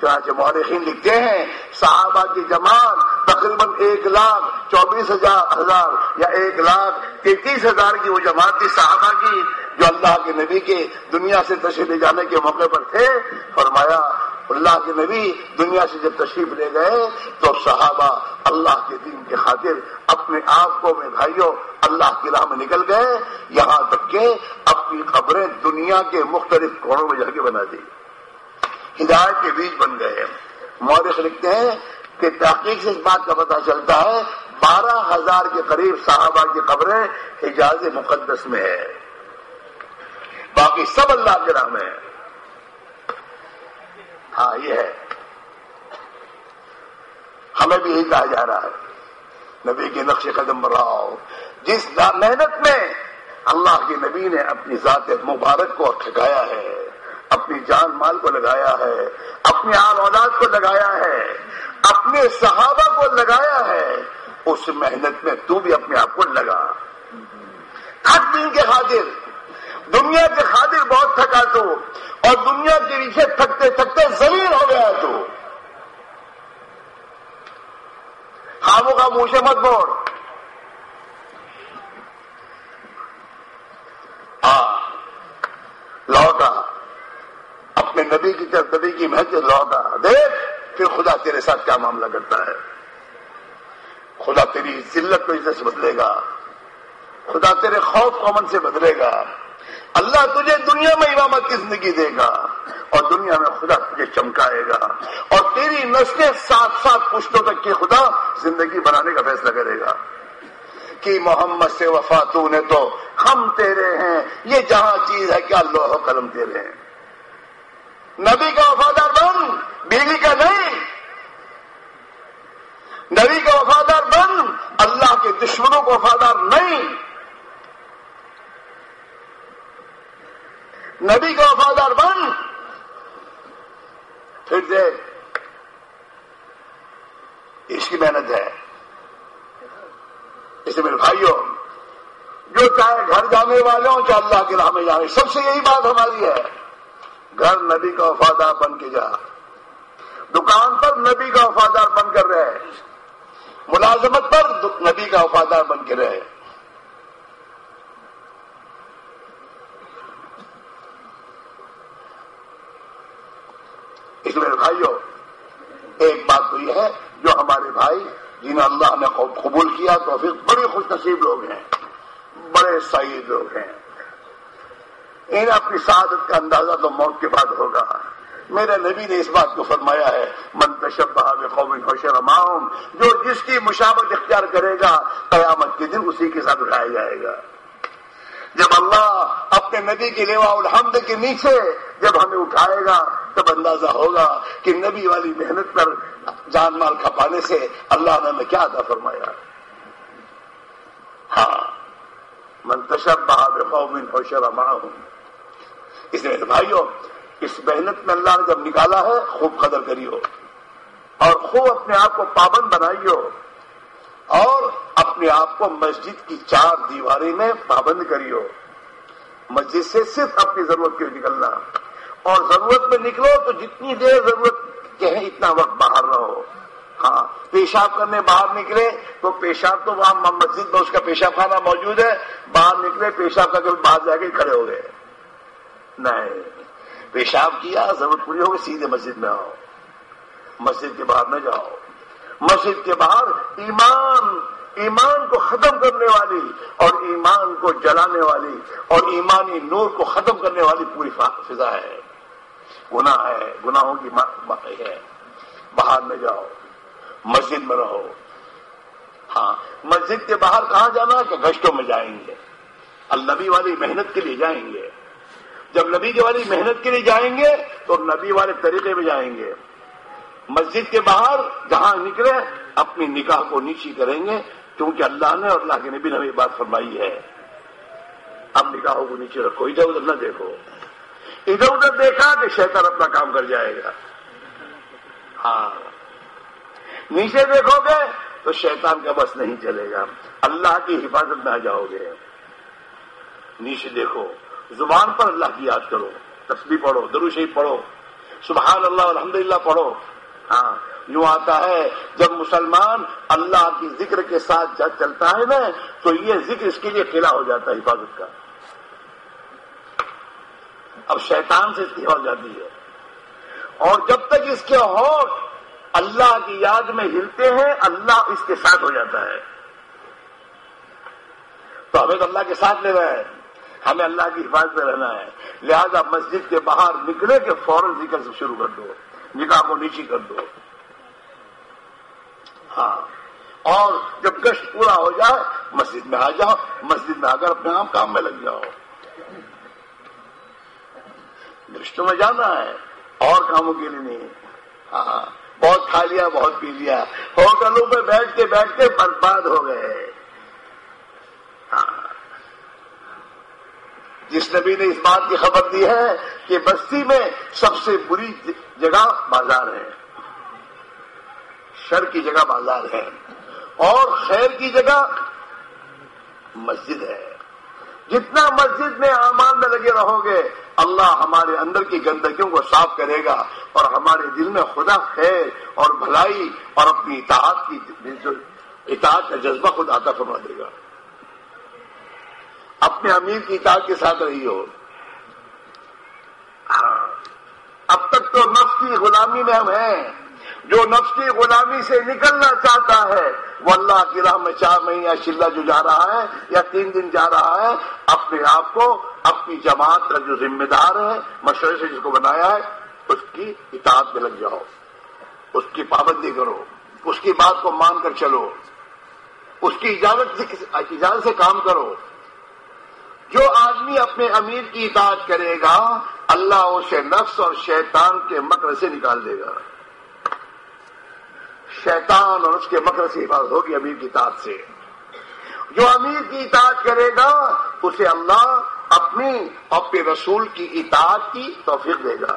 چنانچہ مورخین لکھتے ہیں، صحابہ کی جماعت تقریباً ایک لاکھ چوبیس ہزار ہزار یا ایک لاکھ تینتیس ہزار کی وہ جماعت تھی صحابہ کی۔ جو اللہ کے نبی کے دنیا سے تشریف لے جانے کے موقع پر تھے، فرمایا، اللہ کے نبی دنیا سے جب تشریف لے گئے، تو صحابہ اللہ کے دین کے خاطر اپنے آپ کو میں بھائیوں اللہ کی راہ میں نکل گئے، یہاں تک کہ اپنی خبریں دنیا کے مختلف کوڑوں میں جا کے بنا دی۔ ہدایت کے بیچ بن گئے مورخ لکھتے ہیں کہ تحقیق سے اس بات کا پتہ چلتا ہے، بارہ ہزار کے قریب صحابہ کی قبریں حجاز مقدس میں ہے باقی سب اللہ کے راہ میں ہے ہاں یہ ہے۔ ہمیں بھی یہی کہا جا رہا ہے۔ نبی کے نقش قدم بڑھاؤ جس محنت میں اللہ کے نبی نے اپنی ذات مبارک کو ٹھکایا ہے، اپنی جان مال کو لگایا ہے، اپنی آل اولاد کو لگایا ہے، اپنے صحابہ کو لگایا ہے، اس محنت میں تو بھی اپنے آپ کو لگا۔ تھک دین کے خاطر دنیا کے خاطر بہت تھکا تو اور دنیا کے پیچھے تھکتے تھکتے زمین ہو گیا تو۔ خاموں کا منہ سے مت موڑ نبی کی طرف، نبی کی محنت لوٹا۔ دیکھ، پھر خدا تیرے ساتھ کیا معاملہ کرتا ہے۔ خدا تیری ذلت کو عزت سے بدلے گا۔ خدا تیرے خوف کو امن سے بدلے گا۔ اللہ تجھے دنیا میں امامت کی زندگی دے گا اور دنیا میں خدا تجھے چمکائے گا اور تیری نسلیں سات سات پشتوں تک کی خدا زندگی بنانے کا فیصلہ کرے گا کہ محمد سے وفاتوں نے تو ہم تیرے ہیں، یہ جہاں چیز ہے کیا لوہ قلم تیرے ہیں۔ نبی کا وفادار بن، بیوی کا نہیں۔ نبی کا وفادار بن، اللہ کے دشمنوں کو وفادار نہیں۔ نبی کا وفادار بن۔ پھر دیکھ اس کی محنت ہے۔ اسے میرے بھائیوں، جو چاہے گھر جانے والے ہوں چاہے اللہ کے راہ میں جانے، سب سے یہی بات ہماری ہے۔ گھر نبی کا وفادار بن کے جا۔ دکان پر نبی کا وفادار بن کر رہے ملازمت پر نبی کا وفادار بن کے رہے اس بھائیوں، ایک بات تو یہ ہے، جو ہمارے بھائی جنہیں اللہ نے قبول کیا تو پھر بڑے خوش نصیب لوگ ہیں۔ بڑے سعید لوگ ہیں۔ انہیں اپنی سعادت کا اندازہ تو موت کے بعد ہوگا۔ میرے نبی نے اس بات کو فرمایا ہے منتشب بہاب قومی خوشر معاون جو جس کی مشابت اختیار کرے گا، قیامت کے دن اسی کے ساتھ اٹھایا جائے گا۔ جب اللہ اپنے نبی کی لیوا الحمد کے نیچے جب ہمیں اٹھائے گا، تب اندازہ ہوگا کہ نبی والی محنت پر جان مال کھپانے سے اللہ نے ہمیں کیا ادا فرمایا؟ ہاں منتشب بہاب قومی خوشر معاون اس لیے بھائیوں اس محنت میں اللہ نے جب نکالا ہے، خوب قدر کریو اور خوب اپنے آپ کو پابند بنائیو۔ اور اپنے آپ کو مسجد کی چار دیواری میں پابند کریو۔ مسجد سے صرف اپنی ضرورت کے لیے نکلنا۔ اور ضرورت میں نکلو تو جتنی دیر ضرورت کے ہیں اتنا وقت باہر رہو۔ ہاں پیشاب کرنے باہر نکلے تو پیشاب تو وہاں مسجد میں اس کا پیشاب خانہ موجود ہے۔ باہر نکلے پیشاب کا کبھی باہر جا کے کھڑے ہو گئے۔ نہیں، پیشاب کیا؟ ضرورت پوری ہوگی سیدھے مسجد میں آؤ۔ مسجد کے باہر نہ جاؤ۔ مسجد کے باہر ایمان ایمان کو ختم کرنے والی اور ایمان کو جلانے والی اور ایمانی نور کو ختم کرنے والی پوری فضا ہے۔ گناہ ہے، گناہوں کی ہے۔ باہر نہ جاؤ، مسجد میں رہو۔ ہاں مسجد کے باہر کہاں جانا کہ گشتوں میں جائیں گے۔ النبی والی محنت کے لیے جائیں گے۔ جب نبی کے والی محنت کے لیے جائیں گے تو نبی والے طریقے میں جائیں گے۔ مسجد کے باہر جہاں نکلے، اپنی نکاح کو نیچی کریں گے، کیونکہ اللہ نے اور اللہ کے نبی نے بات فرمائی ہے۔ اب نکاحوں کو نیچے رکھو، ادھر ادھر نہ دیکھو۔ ادھر ادھر دیکھا کہ شیطان اپنا کام کر جائے گا۔ ہاں۔ نیچے دیکھو گے تو شیطان کا بس نہیں چلے گا۔ اللہ کی حفاظت میں آ جاؤ گے۔ نیچے دیکھو، زبان پر اللہ کی یاد کرو۔ تسبیح پڑھو درو شریف پڑھو۔ سبحان اللہ الحمد پڑھو۔ ہاں یوں آتا ہے، جب مسلمان اللہ کی ذکر کے ساتھ جب چلتا ہے نا، تو یہ ذکر اس کے لیے کھیلا ہو جاتا ہے حفاظت کا۔ اب شیطان سے اس کی حفاظت جاتی ہے۔ اور جب تک اس کے ہوٹ اللہ کی یاد میں ہلتے ہیں، اللہ اس کے ساتھ ہو جاتا ہے۔ تو ہمیں تو اللہ کے ساتھ لے رہے ہیں ہمیں اللہ کی حفاظت میں رہنا ہے۔ لہذا مسجد کے باہر نکلے کے فوراً ذکر سے شروع کر دو۔ نکاح کو نیچی کر دو۔ ہاں۔ اور جب گشت پورا ہو جائے، مسجد میں آ جاؤ، مسجد میں آ کر اپنے آپ کام میں لگ جاؤ۔ گشتوں میں جانا ہے، اور کاموں کے لیے نہیں۔ ہاں بہت کھا لیا، بہت پی لیا۔ ہوٹلوں پہ بیٹھ کے بیٹھ کے برباد ہو گئے۔ جس نبی نے اس بات کی خبر دی ہے کہ بستی میں سب سے بری جگہ بازار ہے۔ شر کی جگہ بازار ہے۔ اور خیر کی جگہ مسجد ہے۔ جتنا مسجد میں امان میں لگے رہو گے، اللہ ہمارے اندر کی گندگیوں کو صاف کرے گا اور ہمارے دل میں خدا خیر اور بھلائی اور اپنی اطاعت کی اطاعت کا جذبہ خود آتا فرما دے گا۔ اپنے امیر کی اطاعت کے ساتھ رہی ہو۔ ہاں اب تک تو نفس کی غلامی میں ہم ہیں۔ جو نفس کی غلامی سے نکلنا چاہتا ہے، وہ اللہ کی راہ میں چار مہینے یا چلا جو جا رہا ہے یا تین دن جا رہا ہے، اپنے آپ کو، اپنی جماعت کا جو ذمہ دار ہے، مشورے سے جس کو بنایا ہے، اس کی اطاعت میں لگ جاؤ۔ اس کی پابندی کرو۔ اس کی بات کو مان کر چلو۔ اس کی اجازت سے اجازت سے کام کرو۔ جو آدمی اپنے امیر کی اطاعت کرے گا، اللہ اسے نفس اور شیطان کے مکر سے نکال دے گا۔ شیطان اور اس کے مکر سے حفاظت ہوگی امیر کی اطاعت سے۔ جو امیر کی اطاعت کرے گا، اسے اللہ اپنی اپنے رسول کی اطاعت کی توفیق دے گا۔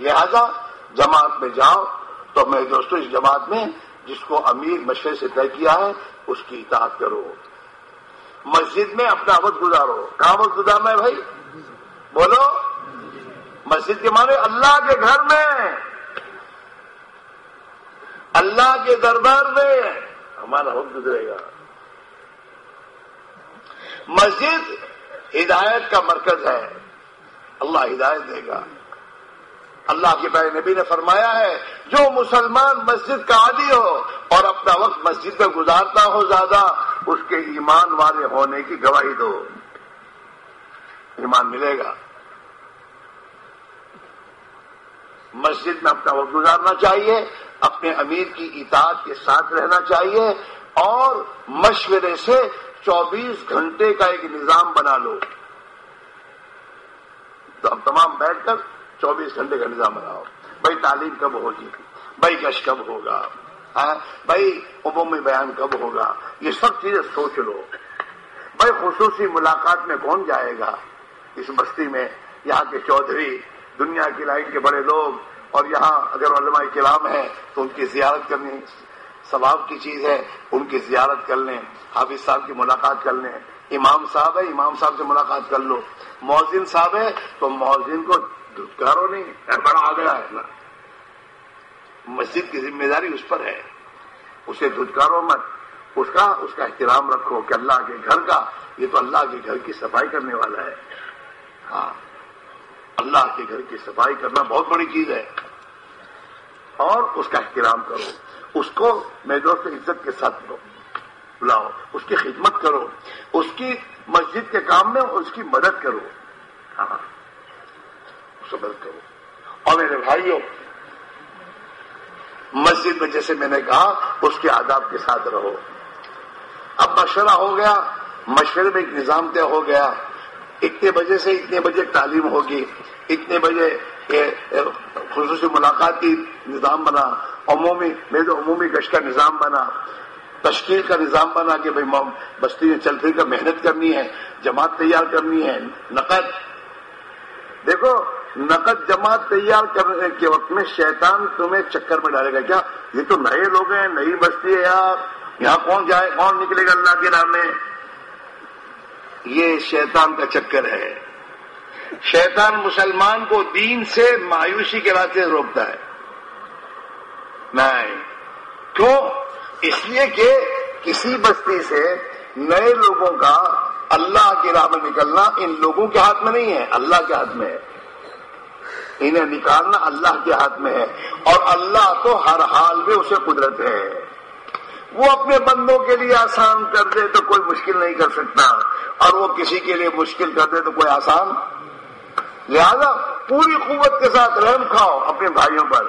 لہذا جماعت میں جاؤ۔ تو میں دوستو اس جماعت میں جس کو امیر مشورے سے طے کیا ہے، اس کی اطاعت کرو۔ مسجد میں اپنا وقت گزارو۔ کہاں وقت گزارنا ہے بھائی۔ بولو۔ مسجد کے معنی اللہ کے گھر میں۔ اللہ کے دربار میں۔ ہمارا وقت گزرے گا۔ مسجد ہدایت کا مرکز ہے۔ اللہ ہدایت دے گا۔ اللہ کے بھائی نبی نے فرمایا ہے، جو مسلمان مسجد کا عادی ہو اور اپنا وقت مسجد میں گزارتا ہو زیادہ اس کے ایمان والے ہونے کی گواہی دو۔ ایمان ملے گا۔ مسجد میں اپنا وقت گزارنا چاہیے، اپنے امیر کی اطاعت کے ساتھ رہنا چاہیے اور مشورے سے چوبیس گھنٹے کا ایک نظام بنا لو۔ تو اب تمام بیٹھ کر چوبیس گھنٹے کا نظام بناؤ۔ بھائی تعلیم کب ہوگی؟ بھائی کش کب ہوگا؟ ہاں؟ بھائی عمومی بیان کب ہوگا؟ یہ سب چیزیں سوچ لو۔ بھائی، خصوصی ملاقات میں کون جائے گا؟ اس بستی میں یہاں کے چودھری، دنیا کی لائن کے بڑے لوگ، اور یہاں اگر علماء کرام ہیں تو ان کی زیارت کرنی ثواب کی چیز ہے، ان کی زیارت کر لیں، حافظ صاحب کی ملاقات کر لیں۔ امام صاحب ہے، امام صاحب سے ملاقات کر لو۔ مؤذن صاحب ہے، تو مؤذن کو دھتکارو نہیں، بڑا آ گیا ہے۔ مسجد کی ذمہ داری اس پر ہے۔ اسے دھتکارو مت۔ اس کا اس کا احترام رکھو کہ اللہ کے گھر کا، یہ تو اللہ کے گھر کی صفائی کرنے والا ہے۔ ہاں۔ اللہ کے گھر کی صفائی کرنا بہت بڑی چیز ہے۔ اور اس کا احترام کرو۔ اس کو میں دوست عزت کے ساتھ بلاؤ اس کی خدمت کرو۔ اس کی مسجد کے کام میں اس کی مدد کرو۔ ہاں۔ اس مدد کرو۔ اور میرے بھائیوں مسجد میں جیسے میں نے کہا، اس کے آداب کے ساتھ رہو۔ اب مشورہ ہو گیا، مشورے میں ایک نظام طے ہو گیا۔ اتنے بجے سے اتنے بجے تعلیم ہوگی، اتنے بجے خصوصی ملاقات کی نظام بنا۔ عمومی میرے عمومی گشت کا نظام بنا، تشکیل کا نظام بنا کہ بھائی بستی میں چل پھر کر محنت کرنی ہے، جماعت تیار کرنی ہے، نقد۔ دیکھو نقد جماعت تیار کرنے کے وقت میں شیطان تمہیں چکر میں ڈالے گا۔ کیا؟ یہ تو نئے لوگ ہیں، نئی بستی ہے یار۔ یہاں کون جائے؟ کون نکلے گا اللہ کے نام میں؟ یہ شیطان کا چکر ہے۔ شیطان مسلمان کو دین سے مایوسی کے راستے روکتا ہے۔ نہیں۔ کیوں؟ اس لیے کہ کسی بستی سے نئے لوگوں کا اللہ کی راہ میں نکلنا ان لوگوں کے ہاتھ میں نہیں ہے، اللہ کے ہاتھ میں ہے۔ انہیں نکالنا اللہ کے ہاتھ میں ہے اور اللہ تو ہر حال میں اسے قدرت ہے۔ وہ اپنے بندوں کے لیے آسان کر دے تو کوئی مشکل نہیں کر سکتا۔ اور وہ کسی کے لیے مشکل کر دے تو کوئی آسان۔ لہذا پوری قوت کے ساتھ رحم کھاؤ اپنے بھائیوں پر۔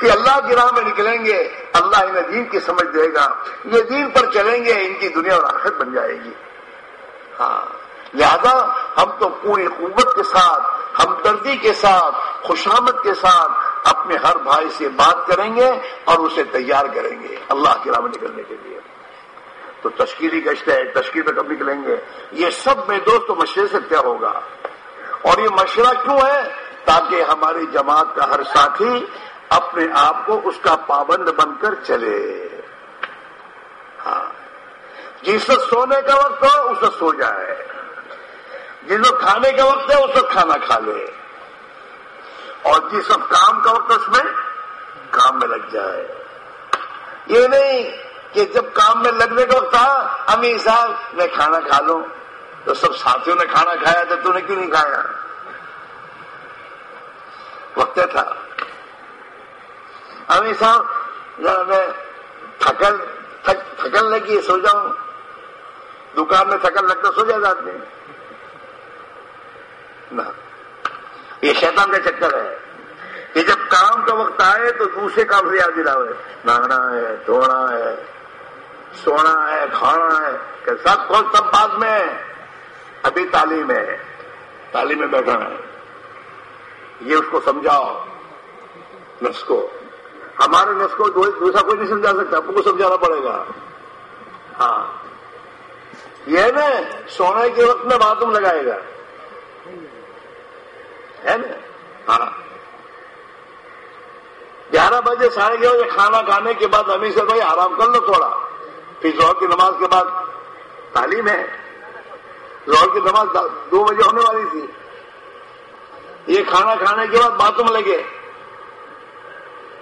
کہ اللہ کی راہ میں نکلیں گے، اللہ انہیں دین کی سمجھ دے گا۔ یہ دین پر چلیں گے، ان کی دنیا اور آخر بن جائے گی۔ ہاں لہذا ہم تو پوری قوت کے ساتھ ہمدردی کے ساتھ، خوشامد کے ساتھ اپنے ہر بھائی سے بات کریں گے اور اسے تیار کریں گے اللہ کی راہ میں نکلنے کے لیے۔ تو تشکیلی گشت ہے، تشکیل میں کب نکلیں گے؟ یہ سب میں دوست مشورے سے کیا ہوگا۔ اور یہ مشورہ کیوں ہے؟ تاکہ ہماری جماعت کا ہر ساتھی اپنے آپ کو اس کا پابند بن کر چلے۔ ہاں۔ جس وقت سونے کا وقت ہو، اس وقت سو جائے۔ جس وقت کھانے کا وقت ہے، اس وقت کھانا کھا لے۔ اور جس وقت کام کا وقت اس میں کام میں لگ جائے۔ یہ نہیں کہ جب کام میں لگنے کا وقت تھا امیر صاحب، میں کھانا کھا لوں۔ تو سب ساتھیوں نے کھانا کھایا تو تو نے کیوں نہیں کھایا؟ وقت تھا۔ ابھی صاحب میں تھکن تھکن لگی، سو جاؤں۔ دکان میں تھکن لگتا، سو جائے آدمی۔ یہ شیطان کا چکر ہے کہ جب کام کا وقت آئے تو دوسرے کام سے یاد دلاؤ نہانا ہے، دھونا ہے، سونا ہے، کھانا ہے۔ کہ سب کو سب بعد میں ابھی تعلیم ہے۔ تعلیم میں بیٹھا ہے۔ یہ اس کو سمجھاؤ۔ نس کو۔ ہمارے نس کو دوسرا کوئی نہیں سمجھا سکتا آپ کو سمجھانا پڑے گا۔ ہاں۔ یہ نا، سونے کے وقت میں باتھ روم لگائے گا۔ ہے نا؟ ہاں۔ گیارہ بجے ساڑھے گیارہ بجے کھانا کھانے کے بعد ہمیں سے بھائی آرام کر لو تھوڑا۔ پھر زہر کی نماز کے بعد تعلیم ہے۔ زہر کی نماز دو بجے ہونے والی تھی۔ یہ کھانا کھانے کے بعد باتھ روم لگے۔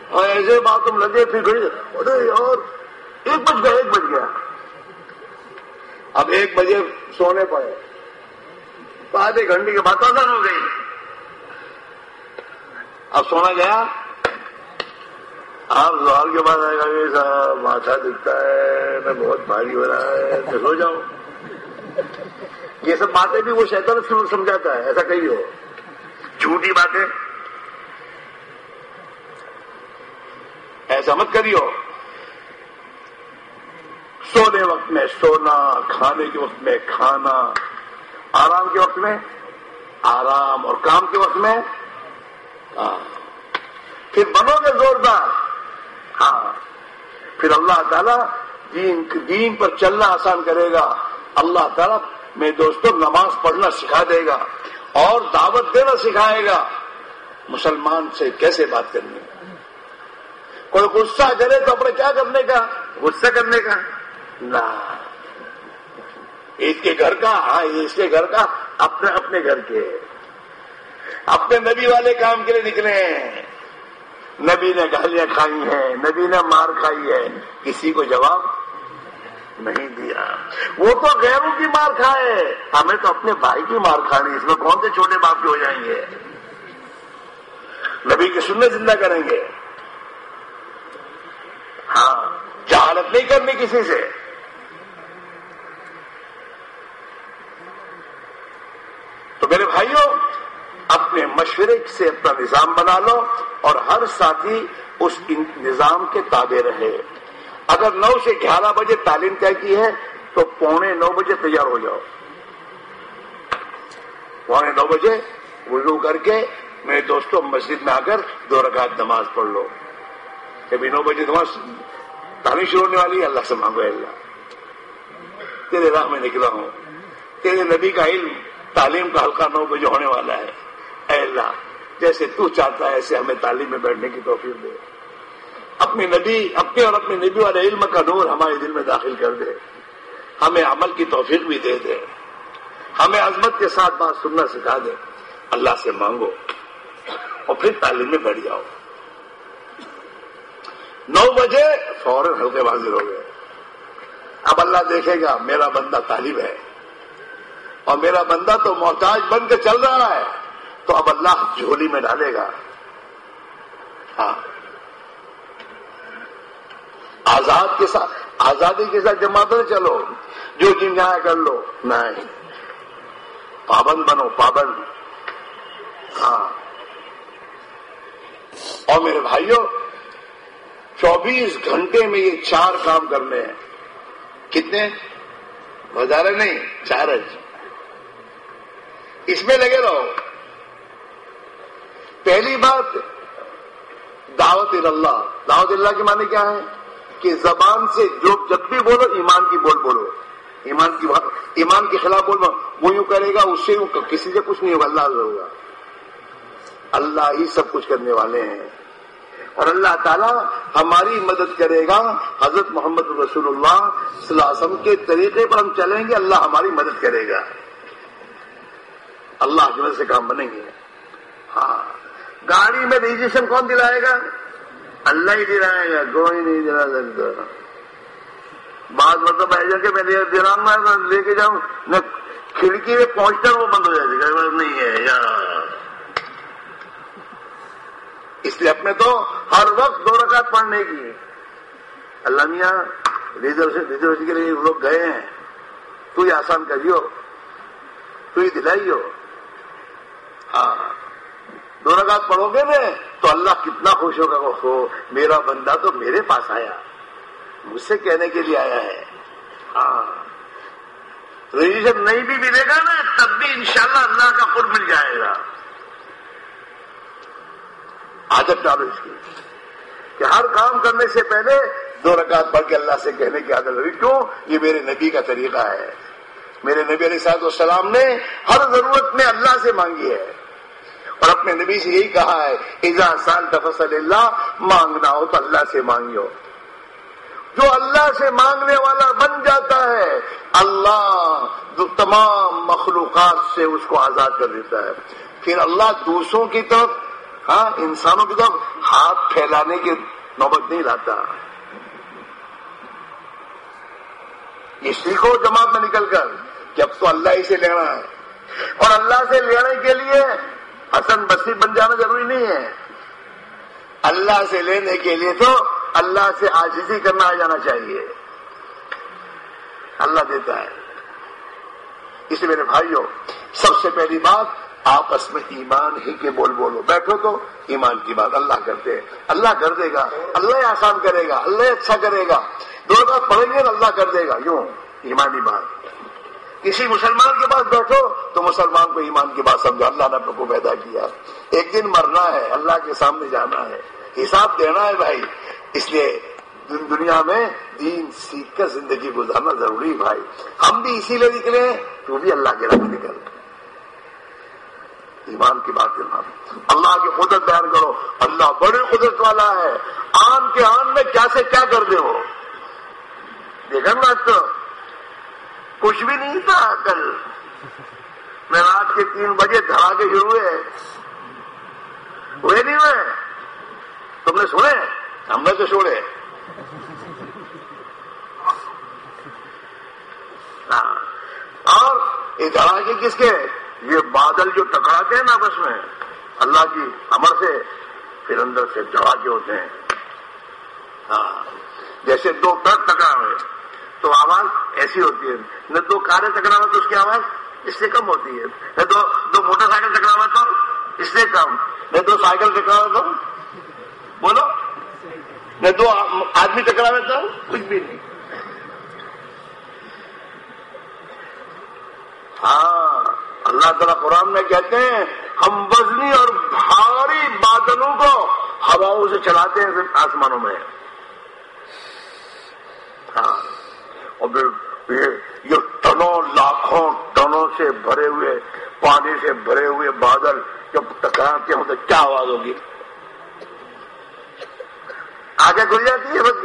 اور ایسے باتھ روم لگے، پھر گھڑی اور ایک بج گیا، ایک بج گیا۔ اب ایک بجے سونے پڑے۔ تو آدھے گھنٹے کے بعد آسان ہو گئی۔ اب سونا گیا؟ آپ زوال کے بعد آئے گا کہ صاحب ماتھا دکھتا ہے، میں بہت بھاری ہو رہا ہے تو سو جاؤں۔ یہ سب باتیں بھی وہ شیطان سمجھاتا ہے، ایسا کہیں ہو۔ جھوٹی باتیں۔ ایسا مت کریو۔ سونے وقت میں سونا، کھانے کے وقت میں کھانا۔ آرام کے وقت میں، آرام اور کام کے وقت میں۔ پھر بنو گے زوردار۔ ہاں۔ پھر اللہ تعالیٰ دین دین پر چلنا آسان کرے گا۔ اللہ تعالیٰ میں دوستوں نماز پڑھنا سکھا دے گا اور دعوت دینا سکھائے گا۔ مسلمان سے کیسے بات کرنی؟ کوئی غصہ کرے تو اپنے کیا کرنے کا؟ غصہ کرنے کا۔ نہ۔ اس کے گھر کا ہاں اس کے گھر کا اپنے اپنے گھر کے۔ اپنے نبی والے کام کے لیے نکلے ہیں۔ نبی نے گالیاں کھائی ہیں، نبی نے مار کھائی ہے۔ کسی کو جواب نہیں دیا۔ وہ تو غیروں کی مار کھائے ہمیں تو اپنے بھائی کی مار کھانی اس میں کون سے چھوٹے باپ کے ہو جائیں گے؟ نبی کی سننے زندہ کریں گے۔ ہاں جہالت نہیں کرنی کسی سے۔ تو میرے بھائیوں اپنے مشورے سے اپنا نظام بنا لو اور ہر ساتھی اس نظام کے تابع رہے۔ اگر نو سے گیارہ بجے تعلیم طے کی ہے، تو پونے نو بجے تیار ہو جاؤ۔ پونے نو بجے وضو کر کے میرے دوستوں، مسجد میں آ کر دو رکعت نماز پڑھ لو۔ کبھی نو بجے نماز تعلیم شروع ہونے والی ہے، اللہ سے مانگو اللہ۔ تیرے راہ میں نکلا ہوں۔ تیرے نبی کا علم، تعلیم کا حلقہ نو بجے ہونے والا ہے۔ اللہ جیسے تو چاہتا ہے، ایسے ہمیں تعلیم میں بیٹھنے کی توفیق دے۔ اپنی نبی، اپنے اور اپنے نبی والے علم کا نور ہمارے دل میں داخل کر دے۔ ہمیں عمل کی توفیق بھی دے دے۔ ہمیں عظمت کے ساتھ بات سننا سکھا دے۔ اللہ سے مانگو۔ اور پھر تعلیم میں بیٹھ جاؤ۔ نو بجے فوراً ہلکے بازی ہو گئے۔ اب اللہ دیکھے گا، میرا بندہ طالب ہے۔ اور میرا بندہ تو محتاج بن کے چل رہا ہے۔ تو اب اللہ جھولی میں ڈالے گا۔ ہاں۔ آزاد کے ساتھ آزادی کے ساتھ جماعت چلو۔ جو جی جن جہاں کر لو۔ نہیں۔ پابند بنو، پابند۔ ہاں۔ اور میرے بھائیوں چوبیس گھنٹے میں یہ چار کام کرنے ہیں۔ کتنے؟ ہزار نہیں چار اس میں لگے رہو۔ پہلی بات دعوت اللہ. دعوت اللہ کی معنی کیا ہے؟ کہ زبان سے جو جب بھی بولو، ایمان کی بول بولو. ایمان کی ایمان کے خلاف بولو. وہ یوں کرے گا، اس سے کسی سے کچھ نہیں ہوگا، اللہ ہوگا. اللہ ہی سب کچھ کرنے والے ہیں۔ اور اللہ تعالیٰ ہماری مدد کرے گا۔ حضرت محمد رسول اللہ صلی اللہ علیہ وسلم کے طریقے پر ہم چلیں گے، اللہ ہماری مدد کرے گا۔ اللہ کی مدد سے کام بنیں گے۔ ہاں۔ گاڑی میں رجسٹریشن کون دلائے گا؟ اللہ ہی دلائے گا، کوئی نہیں دلا سکتا۔ بعض مطلب ایسا کہ میں دلاؤں گا لے کے جاؤں میں کھڑکی میں پہنچتا وہ بند ہو جائے گا مطلب نہیں ہے۔ یار اس لیے اپنے تو ہر وقت دو رکعت پڑھنے کی اللہ میاں ریزرویشن جی کے لیے لوگ گئے ہیں۔ تو یہ آسان کریو۔ تو یہ دلائیو ہاں۔ دو رکعت پڑھو گے نا تو اللہ کتنا خوش ہوگا ہو میرا بندہ تو میرے پاس آیا۔ مجھ سے کہنے کے لیے آیا ہے۔ ہاں۔ رجسٹر نہیں بھی ملے گا نا، تب بھی انشاءاللہ اللہ کا قرب مل جائے گا۔ عادت ڈالو اس کی۔ کہ ہر کام کرنے سے پہلے دو رکعت پڑھ کے اللہ سے کہنے کی عادت ہوئی، کیوں؟ یہ میرے نبی کا طریقہ ہے۔ میرے نبی علیہ صاحب السلام نے ہر ضرورت میں اللہ سے مانگی ہے۔ اور اپنے نبی سے یہی کہا ہے ایزا سال تفصل اللہ، مانگنا ہو تو اللہ سے مانگیو۔ جو اللہ سے مانگنے والا بن جاتا ہے، اللہ جو تمام مخلوقات سے اس کو آزاد کر دیتا ہے۔ پھر اللہ دوسروں کی طرف ہاں انسانوں کی طرف ہاتھ پھیلانے کی نوبت نہیں لاتا۔ یہ سیکھو جماعت میں نکل کر کہ اب تو اللہ ہی سے لینا ہے۔ اور اللہ سے لینے کے لیے حسن بسی بن جانا ضروری نہیں ہے۔ اللہ سے لینے کے لیے تو اللہ سے آجزی کرنا آ جانا چاہیے۔ اللہ دیتا ہے۔ اس لیے میرے بھائیوں، سب سے پہلی بات، آپس میں ایمان ہی کے بول بولو بیٹھو تو، ایمان کی بات اللہ کرتے اللہ کر دے گا۔ اللہ آسان کرے گا۔ اللہ اچھا کرے گا۔ دو بات پڑھیں گے اللہ کر دے گا۔ یوں ایمانی بات۔ کسی مسلمان کے پاس بیٹھو تو مسلمان کو ایمان کی بات سمجھو۔ اللہ نے کو پیدا کیا۔ ایک دن مرنا ہے، اللہ کے سامنے جانا ہے۔ حساب دینا ہے بھائی۔ اس لیے دنیا میں دین سیکھ کر زندگی گزارنا ضروری بھائی۔ ہم بھی اسی لیے نکلے تو بھی اللہ کے رنگ نکل۔ ایمان کی بات کرنا۔ اللہ کی قدرت بیان کرو۔ اللہ بڑی قدرت والا ہے۔ آن کے آن میں کیا سے کیا کر دے ہو؟ دیکھا نا تو۔ کچھ بھی نہیں تھا کل میں رات کے تین بجے دھڑا کے شروع ہوئے۔ ہوئے نہیں ہوئے؟ تم نے سنے؟ ہم نے تو چھوڑے ہاں۔ اور یہ دھڑا کے کس کے؟ یہ بادل جو ٹکراتے ہیں نا آپس میں، اللہ کی امر سے پھر اندر سے دھڑاکے ہوتے ہیں۔ ہاں۔ جیسے دو ٹرک ٹکرا ہوئے تو آواز ایسی ہوتی ہے۔ نہ دو کاریں ٹکرا ہوا تو اس کی آواز اس سے کم ہوتی ہے۔ نہ دو دو موٹر سائیکل ٹکرا ہوا تو اس سے کم۔ نہ دو سائیکل ٹکرا ہوا تو بولو۔ نہ دو آدمی ٹکرا ہوا تو کچھ بھی نہیں۔ ہاں اللہ تعالیٰ قرآن میں کہتے ہیں، ہم وزنی اور بھاری بادلوں کو ہواؤں سے چلاتے ہیں آسمانوں میں۔ ہاں۔ اور یہ ٹنوں لاکھوں ٹنوں سے بھرے ہوئے، پانی سے بھرے ہوئے بادل جب ٹکراتے ہوں تو کیا آواز ہوگی؟ آگے کھل جاتی ہے بس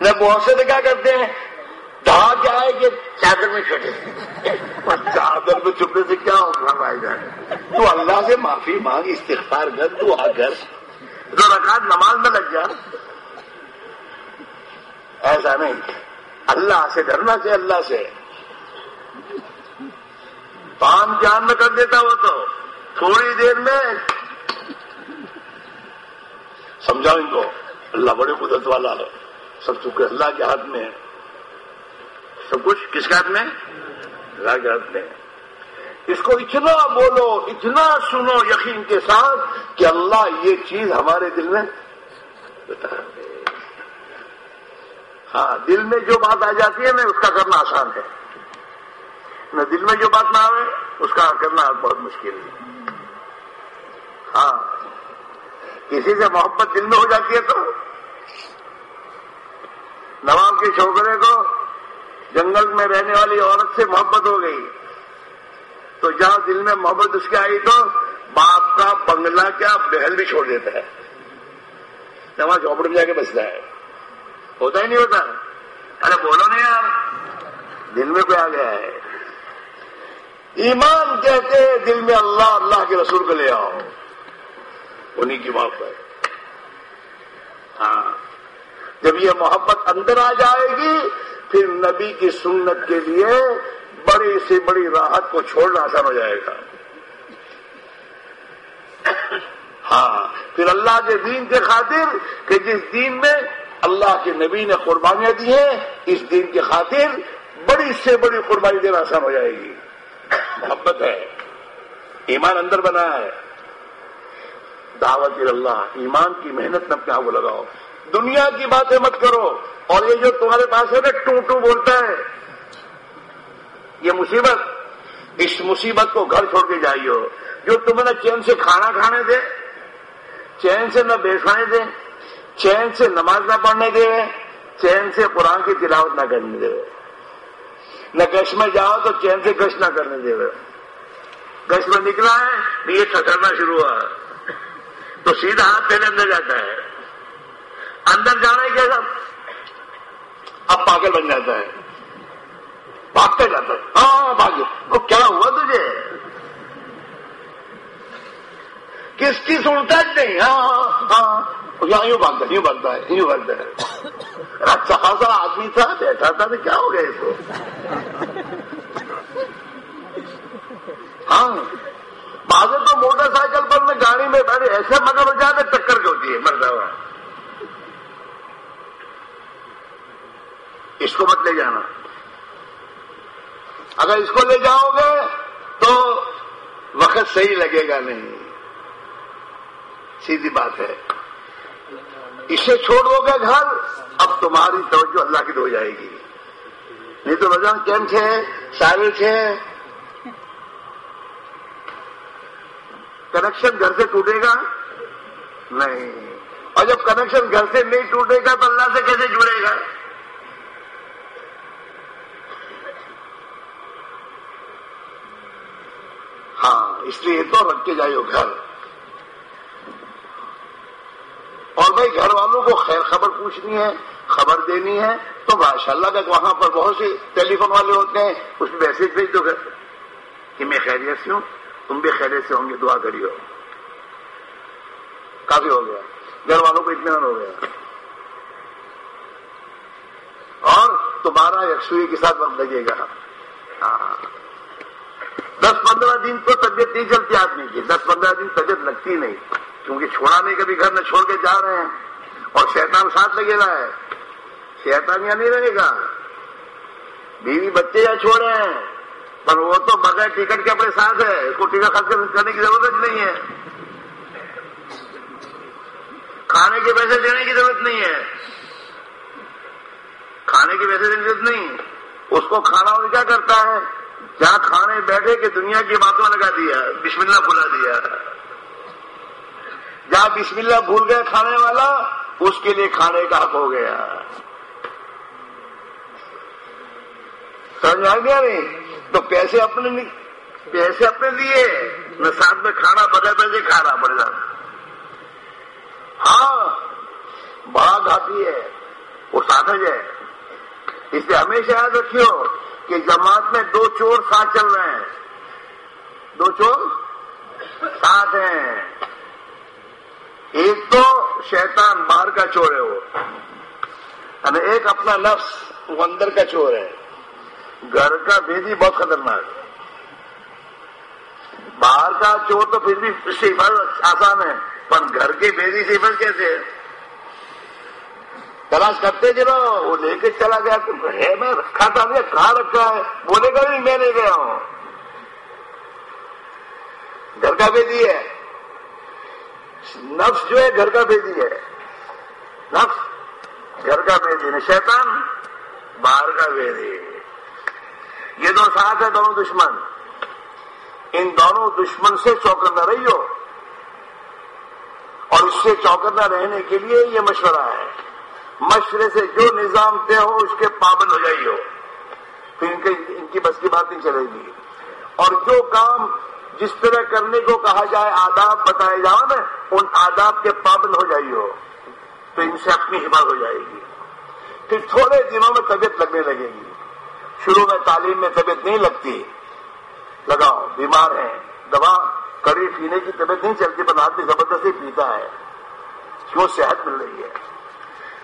نہ بہت سے تو کیا کرتے ہیں؟ دہا کیا ہے کہ چادر میں چھوٹے چادر میں چھپنے سے کیا ہوگا بھائی جان؟ تو اللہ سے معافی مانگ، استغفار کر تو آ کر رکعت نماز میں لگ جا ایسا نہیں۔ اللہ سے ڈرنا چاہیے اللہ سے۔ پان جان میں کر دیتا وہ تو تھوڑی دیر میں۔ سمجھاؤ ان کو۔ اللہ بڑے قدرت والا ہے۔ سب چکے اللہ کے ہاتھ میں ہے۔ سب کچھ کس کے ہاتھ میں؟ اللہ کے ہاتھ میں۔ اس کو اتنا بولو، اتنا سنو یقین کے ساتھ کہ اللہ یہ چیز ہمارے دل میں بتا ہاں دل میں جو بات آ جاتی ہے نا، اس کا کرنا آسان ہے۔ نہ دل میں جو بات نہ آئے اس کا کرنا بہت مشکل ہے۔ ہاں کسی سے محبت دل میں ہو جاتی ہے تو نواب کے چھوکرے کو جنگل میں رہنے والی عورت سے محبت ہو گئی۔ تو جہاں دل میں محبت اس کی آئی تو باپ کا بنگلہ کیا بہل بھی چھوڑ دیتا ہے۔ وہاں جھوپڑ میں جا کے بچتا ہے۔ ہوتا ہی نہیں ہوتا۔ ارے بولو نہیں یار، دل میں کوئی آ گیا ہے۔ ایمان کہتے دل میں اللہ اللہ کے رسول کو لے آؤ۔ انہیں کی محبت۔ ہاں۔ جب یہ محبت اندر آ جائے گی، پھر نبی کی سنت کے لیے بڑی سے بڑی راحت کو چھوڑنا آسان ہو جائے گا۔ ہاں۔ پھر اللہ کے دین کے خاطر کہ جس دین میں اللہ کے نبی نے قربانیاں دی ہیں، اس دین کی خاطر بڑی سے بڑی قربانی دینا آسان ہو جائے گی۔ محبت ہے۔ ایمان اندر بنا ہے۔ دعوت اللہ، ایمان کی محنت میں اپنے آپ کو لگاؤ۔ دنیا کی باتیں مت کرو۔ اور یہ جو تمہارے پاس ہے نا ٹو ٹو بولتا ہے۔ یہ مصیبت، اس مصیبت کو گھر چھوڑ کے جائیے جو تمہیں نہ چین سے کھانا کھانے دے، چین سے نہ بیٹھانے دے چین سے نماز نہ پڑھنے دے چین سے قرآن کی تلاوت نہ کرنے دے۔ نہ گش میں جاؤ تو چین سے گش نہ کرنے دے۔ گش میں نکلا ہے یہ ٹھکرنا شروع ہوا۔ تو سیدھا ہاتھ پہلے اندر جاتا ہے۔ اندر جانا ہے کیا سب اب پاگل بن جاتا ہے۔ بھاگتے جاتا ہے۔ ہاں بھاگے وہ کیا ہوا تجھے؟ کس کی سنتا نہیں؟ ہاں, ہاں۔ یہاں یوں بھاگتا یوں بھاگتا ہے، یوں بھاگتا ہے۔ اچھا خاصا آدمی تھا، بیٹھا تھا تو کیا ہو گیا اس کو؟ ہاں بازے تو موٹر سائیکل پر میں گاڑی میں بیٹھے، ایسے مگر ہو جاتے ٹکر کے ہوتی ہے، مرد اس کو مت لے جانا۔ اگر اس کو لے جاؤ گے تو وقت صحیح لگے گا نہیں۔ سیدھی بات ہے۔ اسے چھوڑ دو گے گھر، اب تمہاری توجہ اللہ کی ہو جائے گی۔ نہیں تو رجحان کیم تھے، سارے تھے۔ کنیکشن گھر سے ٹوٹے گا؟ نہیں۔ اور جب کنیکشن گھر سے نہیں ٹوٹے گا تو اللہ سے کیسے جڑے گا؟ ہاں اس لیے تو رکھ کے جائیے گھر۔ اور بھائی گھر والوں کو خیر خبر پوچھنی ہے، خبر دینی ہے، تو ماشاء اللہ کا وہاں پر بہت سے ٹیلی فون والے ہوتے ہیں، اس میں میسج بھیج دو گھر کہ میں خیریت سے ہوں، تم بھی خیریت سے ہوں گے، دعا کریو کافی ہو گیا۔ گھر والوں کو اطمینان ہو گیا۔ اور تمہارا یکسوئی کے ساتھ وقت لگے گا۔ ہاں۔ دس پندرہ دن تو طبیعت نہیں چلتی آدمی کی، دس پندرہ دن طبیعت لگتی نہیں۔ کیونکہ چھوڑا نہیں، کبھی گھر میں چھوڑ کے جا رہے ہیں۔ اور شیطان ساتھ لگے رہا ہے۔ شیطان یا نہیں رہے گا۔ بیوی بچے یا چھوڑے ہیں۔ پر وہ تو بغیر ٹکٹ کے اپنے ساتھ ہے۔ اس کو ٹکٹ خرچ کرنے کی ضرورت نہیں ہے۔ کھانے کے پیسے دینے کی ضرورت نہیں ہے۔ کھانے کے پیسے دینے کی ضرورت نہیں۔ اس کو کھانا اور کیا کرتا ہے؟ جہاں کھانے بیٹھے کہ دنیا کی باتوں لگا دیا بسم اللہ بلا دیا جہاں بسم اللہ بھول گئے کھانے والا، اس کے لیے کھانے کا حق ہو گیا۔ سمجھ آ گیا نہیں؟ تو پیسے اپنے پیسے اپنے لیے، نہ ساتھ میں کھانا بغیر پیسے کھا رہا پڑے گا۔ ہاں بڑا گھاٹی ہے، وہ سادھج ہے۔ اس لیے ہمیشہ یاد رکھیو کہ جماعت میں دو چور ساتھ چل رہے ہیں۔ دو چور ساتھ ہیں۔ ایک تو شیطان باہر کا چور ہے وہ۔ یعنی ایک اپنا نفس وہ اندر کا چور ہے۔ گھر کا بیدی بہت خطرناک۔ باہر کا چور تو پھر بھی اس سے حفاظت آسان ہے، پر گھر کے بیدی سے حفاظت کیسے تلاش کرتے جب وہ لے کے چلا گیا تو میں رکھا تھا نہیں کہاں رکھا ہے۔ بولے گا نہیں میں نہیں گیا ہوں۔ گھر کا بیدی ہے۔ نفس جو ہے گھر کا بیدی ہے۔ نفس گھر کا بیدی نہیں شیطان باہر کا بیدی یہ دو ساتھ ہے دونوں دشمن۔ ان دونوں دشمن سے چوکندہ رہی ہو۔ اور اس سے چوکندہ رہنے کے لیے یہ مشورہ ہے۔ مشورے سے جو نظام طے ہو، اس کے پابند ہو جائیے ہو۔ پھر ان کی بس کی بات نہیں چلے گی۔ اور جو کام جس طرح کرنے کو کہا جائے آداب، بتائے جاؤ نا، ان آداب کے پابند ہو جائیے۔ ہو تو ان سے اپنی حفاظت ہو جائے گی۔ پھر تھوڑے دنوں میں طبیعت لگنے لگے گی۔ شروع میں تعلیم میں طبیعت نہیں لگتی۔ لگاؤ، بیمار ہیں۔ دوا کڑی پینے کی طبیعت نہیں چلتی پر آدمی زبردستی پیتا ہے۔ کیوں صحت مل رہی ہے؟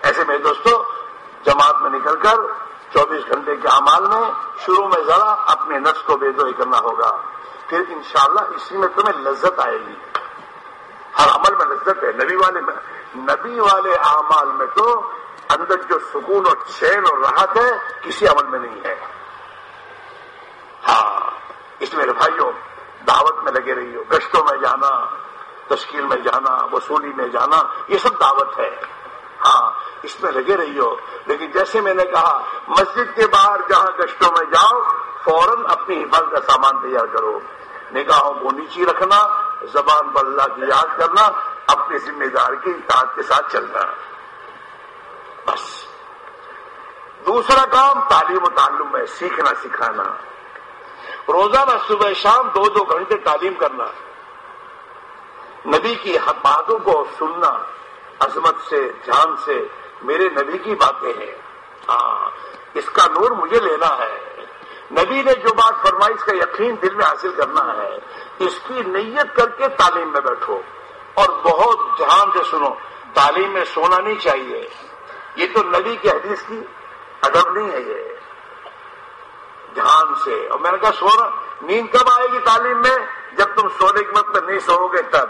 ایسے میں دوستو، جماعت میں نکل کر چوبیس گھنٹے کے امال میں شروع میں ذرا اپنے نفس کو بے دو کرنا ہوگا۔ پھر انشاءاللہ اسی میں تمہیں لذت آئے گی۔ اور عمل میں لذت ہے۔ نبی والے میں نبی والے اعمال میں تو اندر جو سکون اور چین اور راحت ہے، کسی عمل میں نہیں ہے۔ ہاں اس میرے بھائیوں دعوت میں لگے رہی ہو گشتوں میں جانا، تشکیل میں جانا، وصولی میں جانا، یہ سب دعوت ہے۔ ہاں اس میں لگے رہی ہو لیکن جیسے میں نے کہا، مسجد کے باہر جہاں گشتوں میں جاؤ فوراً اپنی حفاظت کا سامان تیار کرو۔ نگاہوں کو نیچی رکھنا، زبان پر اللہ کی یاد کرنا اپنی ذمہ دار کی اطاعت کے ساتھ چلنا۔ بس۔ دوسرا کام، تعلیم و تعلم ہے سیکھنا، سکھانا۔ روزانہ صبح شام دو دو گھنٹے تعلیم کرنا۔ نبی کی باتوں کو سننا، عظمت سے، جان سے، میرے نبی کی باتیں ہیں۔ ہاں اس کا نور مجھے لینا ہے۔ نبی نے جو بات فرمائی، اس کا یقین دل میں حاصل کرنا ہے۔ اس کی نیت کر کے تعلیم میں بیٹھو۔ اور بہت دھیان سے سنو، تعلیم میں سونا نہیں چاہیے۔ یہ تو نبی کی حدیث کی ادب نہیں ہے یہ۔ دھیان سے۔ اور میں نے کہا سونا نیند کب آئے گی تعلیم میں؟ جب تم سونے کے وقت نہیں سو گے، تب۔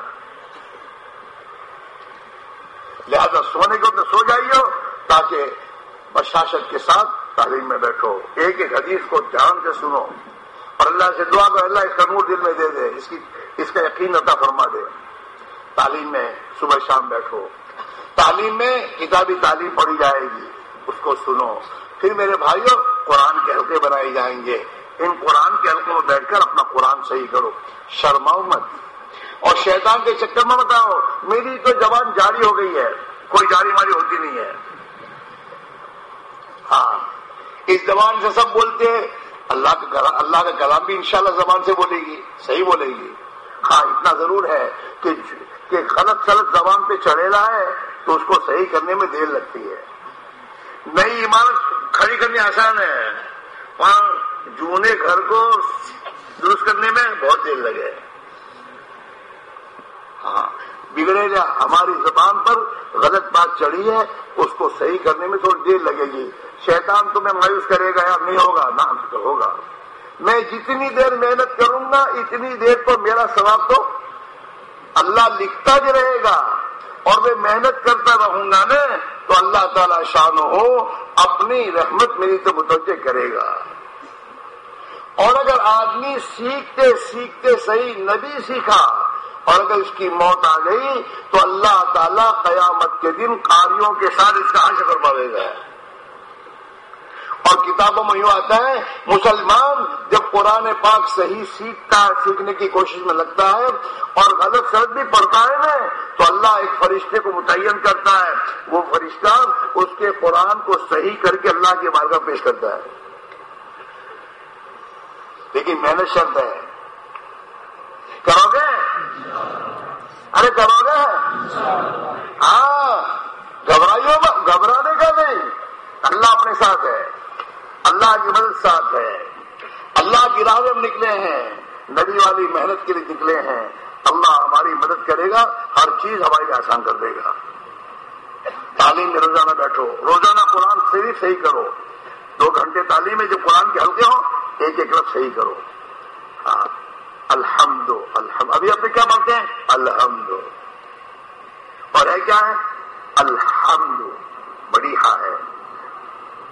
لہذا سونے کے وقت سو جائیے تاکہ بشاشت کے ساتھ تعلیم میں بیٹھو۔ ایک ایک حدیث کو دھیان سے سنو۔ اور اللہ سے دعا کو اللہ اس کا نور دل میں دے دے، اس کی اس کا یقین عطا فرما دے۔ تعلیم میں صبح شام بیٹھو۔ تعلیم میں کتابی تعلیم پڑھی جائے گی۔ اس کو سنو۔ پھر میرے بھائیوں، قرآن کے حلقے بنائے جائیں گے۔ ان قرآن کے حلقوں میں بیٹھ کر اپنا قرآن صحیح کرو۔ شرماؤ مت۔ اور شیطان کے چکر میں بتاؤ میری تو زبان جاری ہو گئی ہے۔ کوئی جاری ماری ہوتی نہیں ہے۔ ہاں۔ اس زبان سے سب بولتے ہیں۔ اللہ کا اللہ کا کلام بھی انشاءاللہ زبان سے بولے گی، صحیح بولے گی۔ ہاں اتنا ضرور ہے کہ کہ غلط سلط زبان پہ چڑھےلا ہے تو اس کو صحیح کرنے میں دیر لگتی ہے۔ نئی عمارت کھڑی کرنی آسان ہے۔ وہاں جونے گھر کو درست کرنے میں بہت دیر لگے۔ ہاں بگڑے گا۔ ہماری زبان پر غلط بات چڑھی ہے، اس کو صحیح کرنے میں تھوڑی دیر لگے گی۔ شیطان تمہیں مایوس کرے گا یا نہیں ہوگا؟ نہ، ہوگا۔ میں جتنی دیر محنت کروں گا، اتنی دیر تو میرا ثواب تو اللہ لکھتا بھی رہے گا۔ اور میں محنت کرتا رہوں گا نا، تو اللہ تعالی شان ہو اپنی رحمت میری تو متوجہ کرے گا۔ اور اگر آدمی سیکھتے سیکھتے صحیح نبی سیکھا اور اگر اس کی موت آ گئی تو اللہ تعالی قیامت کے دن قاریوں کے ساتھ اس کا حشر فرماوے گا۔ اور کتابوں میں یوں آتا ہے، مسلمان جب قرآن پاک صحیح سیکھتا ہے، سیکھنے کی کوشش میں لگتا ہے اور غلط سرد بھی پڑھتا ہے نا، تو اللہ ایک فرشتے کو متعین کرتا ہے۔ وہ فرشتہ اس کے قرآن کو صحیح کر کے اللہ کے بارگاہ پیش کرتا ہے۔ لیکن محنت شرط ہے۔ کرو گے ارے کرو گے ہاں گھبرائیوں گھبرانے کا نہیں، اللہ اپنے ساتھ ہے۔ اللہ کی مدد ساتھ ہے۔ اللہ کی راہ میں نکلے ہیں۔ نبی والی محنت کے لیے نکلے ہیں۔ اللہ ہماری مدد کرے گا، ہر چیز ہمارے لیے آسان کر دے گا۔ تعلیم میں روزانہ بیٹھو۔ روزانہ قرآن صحیح صحیح کرو۔ دو گھنٹے تعلیم میں جو قرآن کے ہلکے ہوں، ایک ایک لفظ صحیح کرو۔ ہاں۔ الحمد الحمد۔ ابھی ابھی کیا پڑھتے ہیں؟ الحمد۔ اور ہے کیا ہے؟ الحمد۔ بڑی ہا ہے۔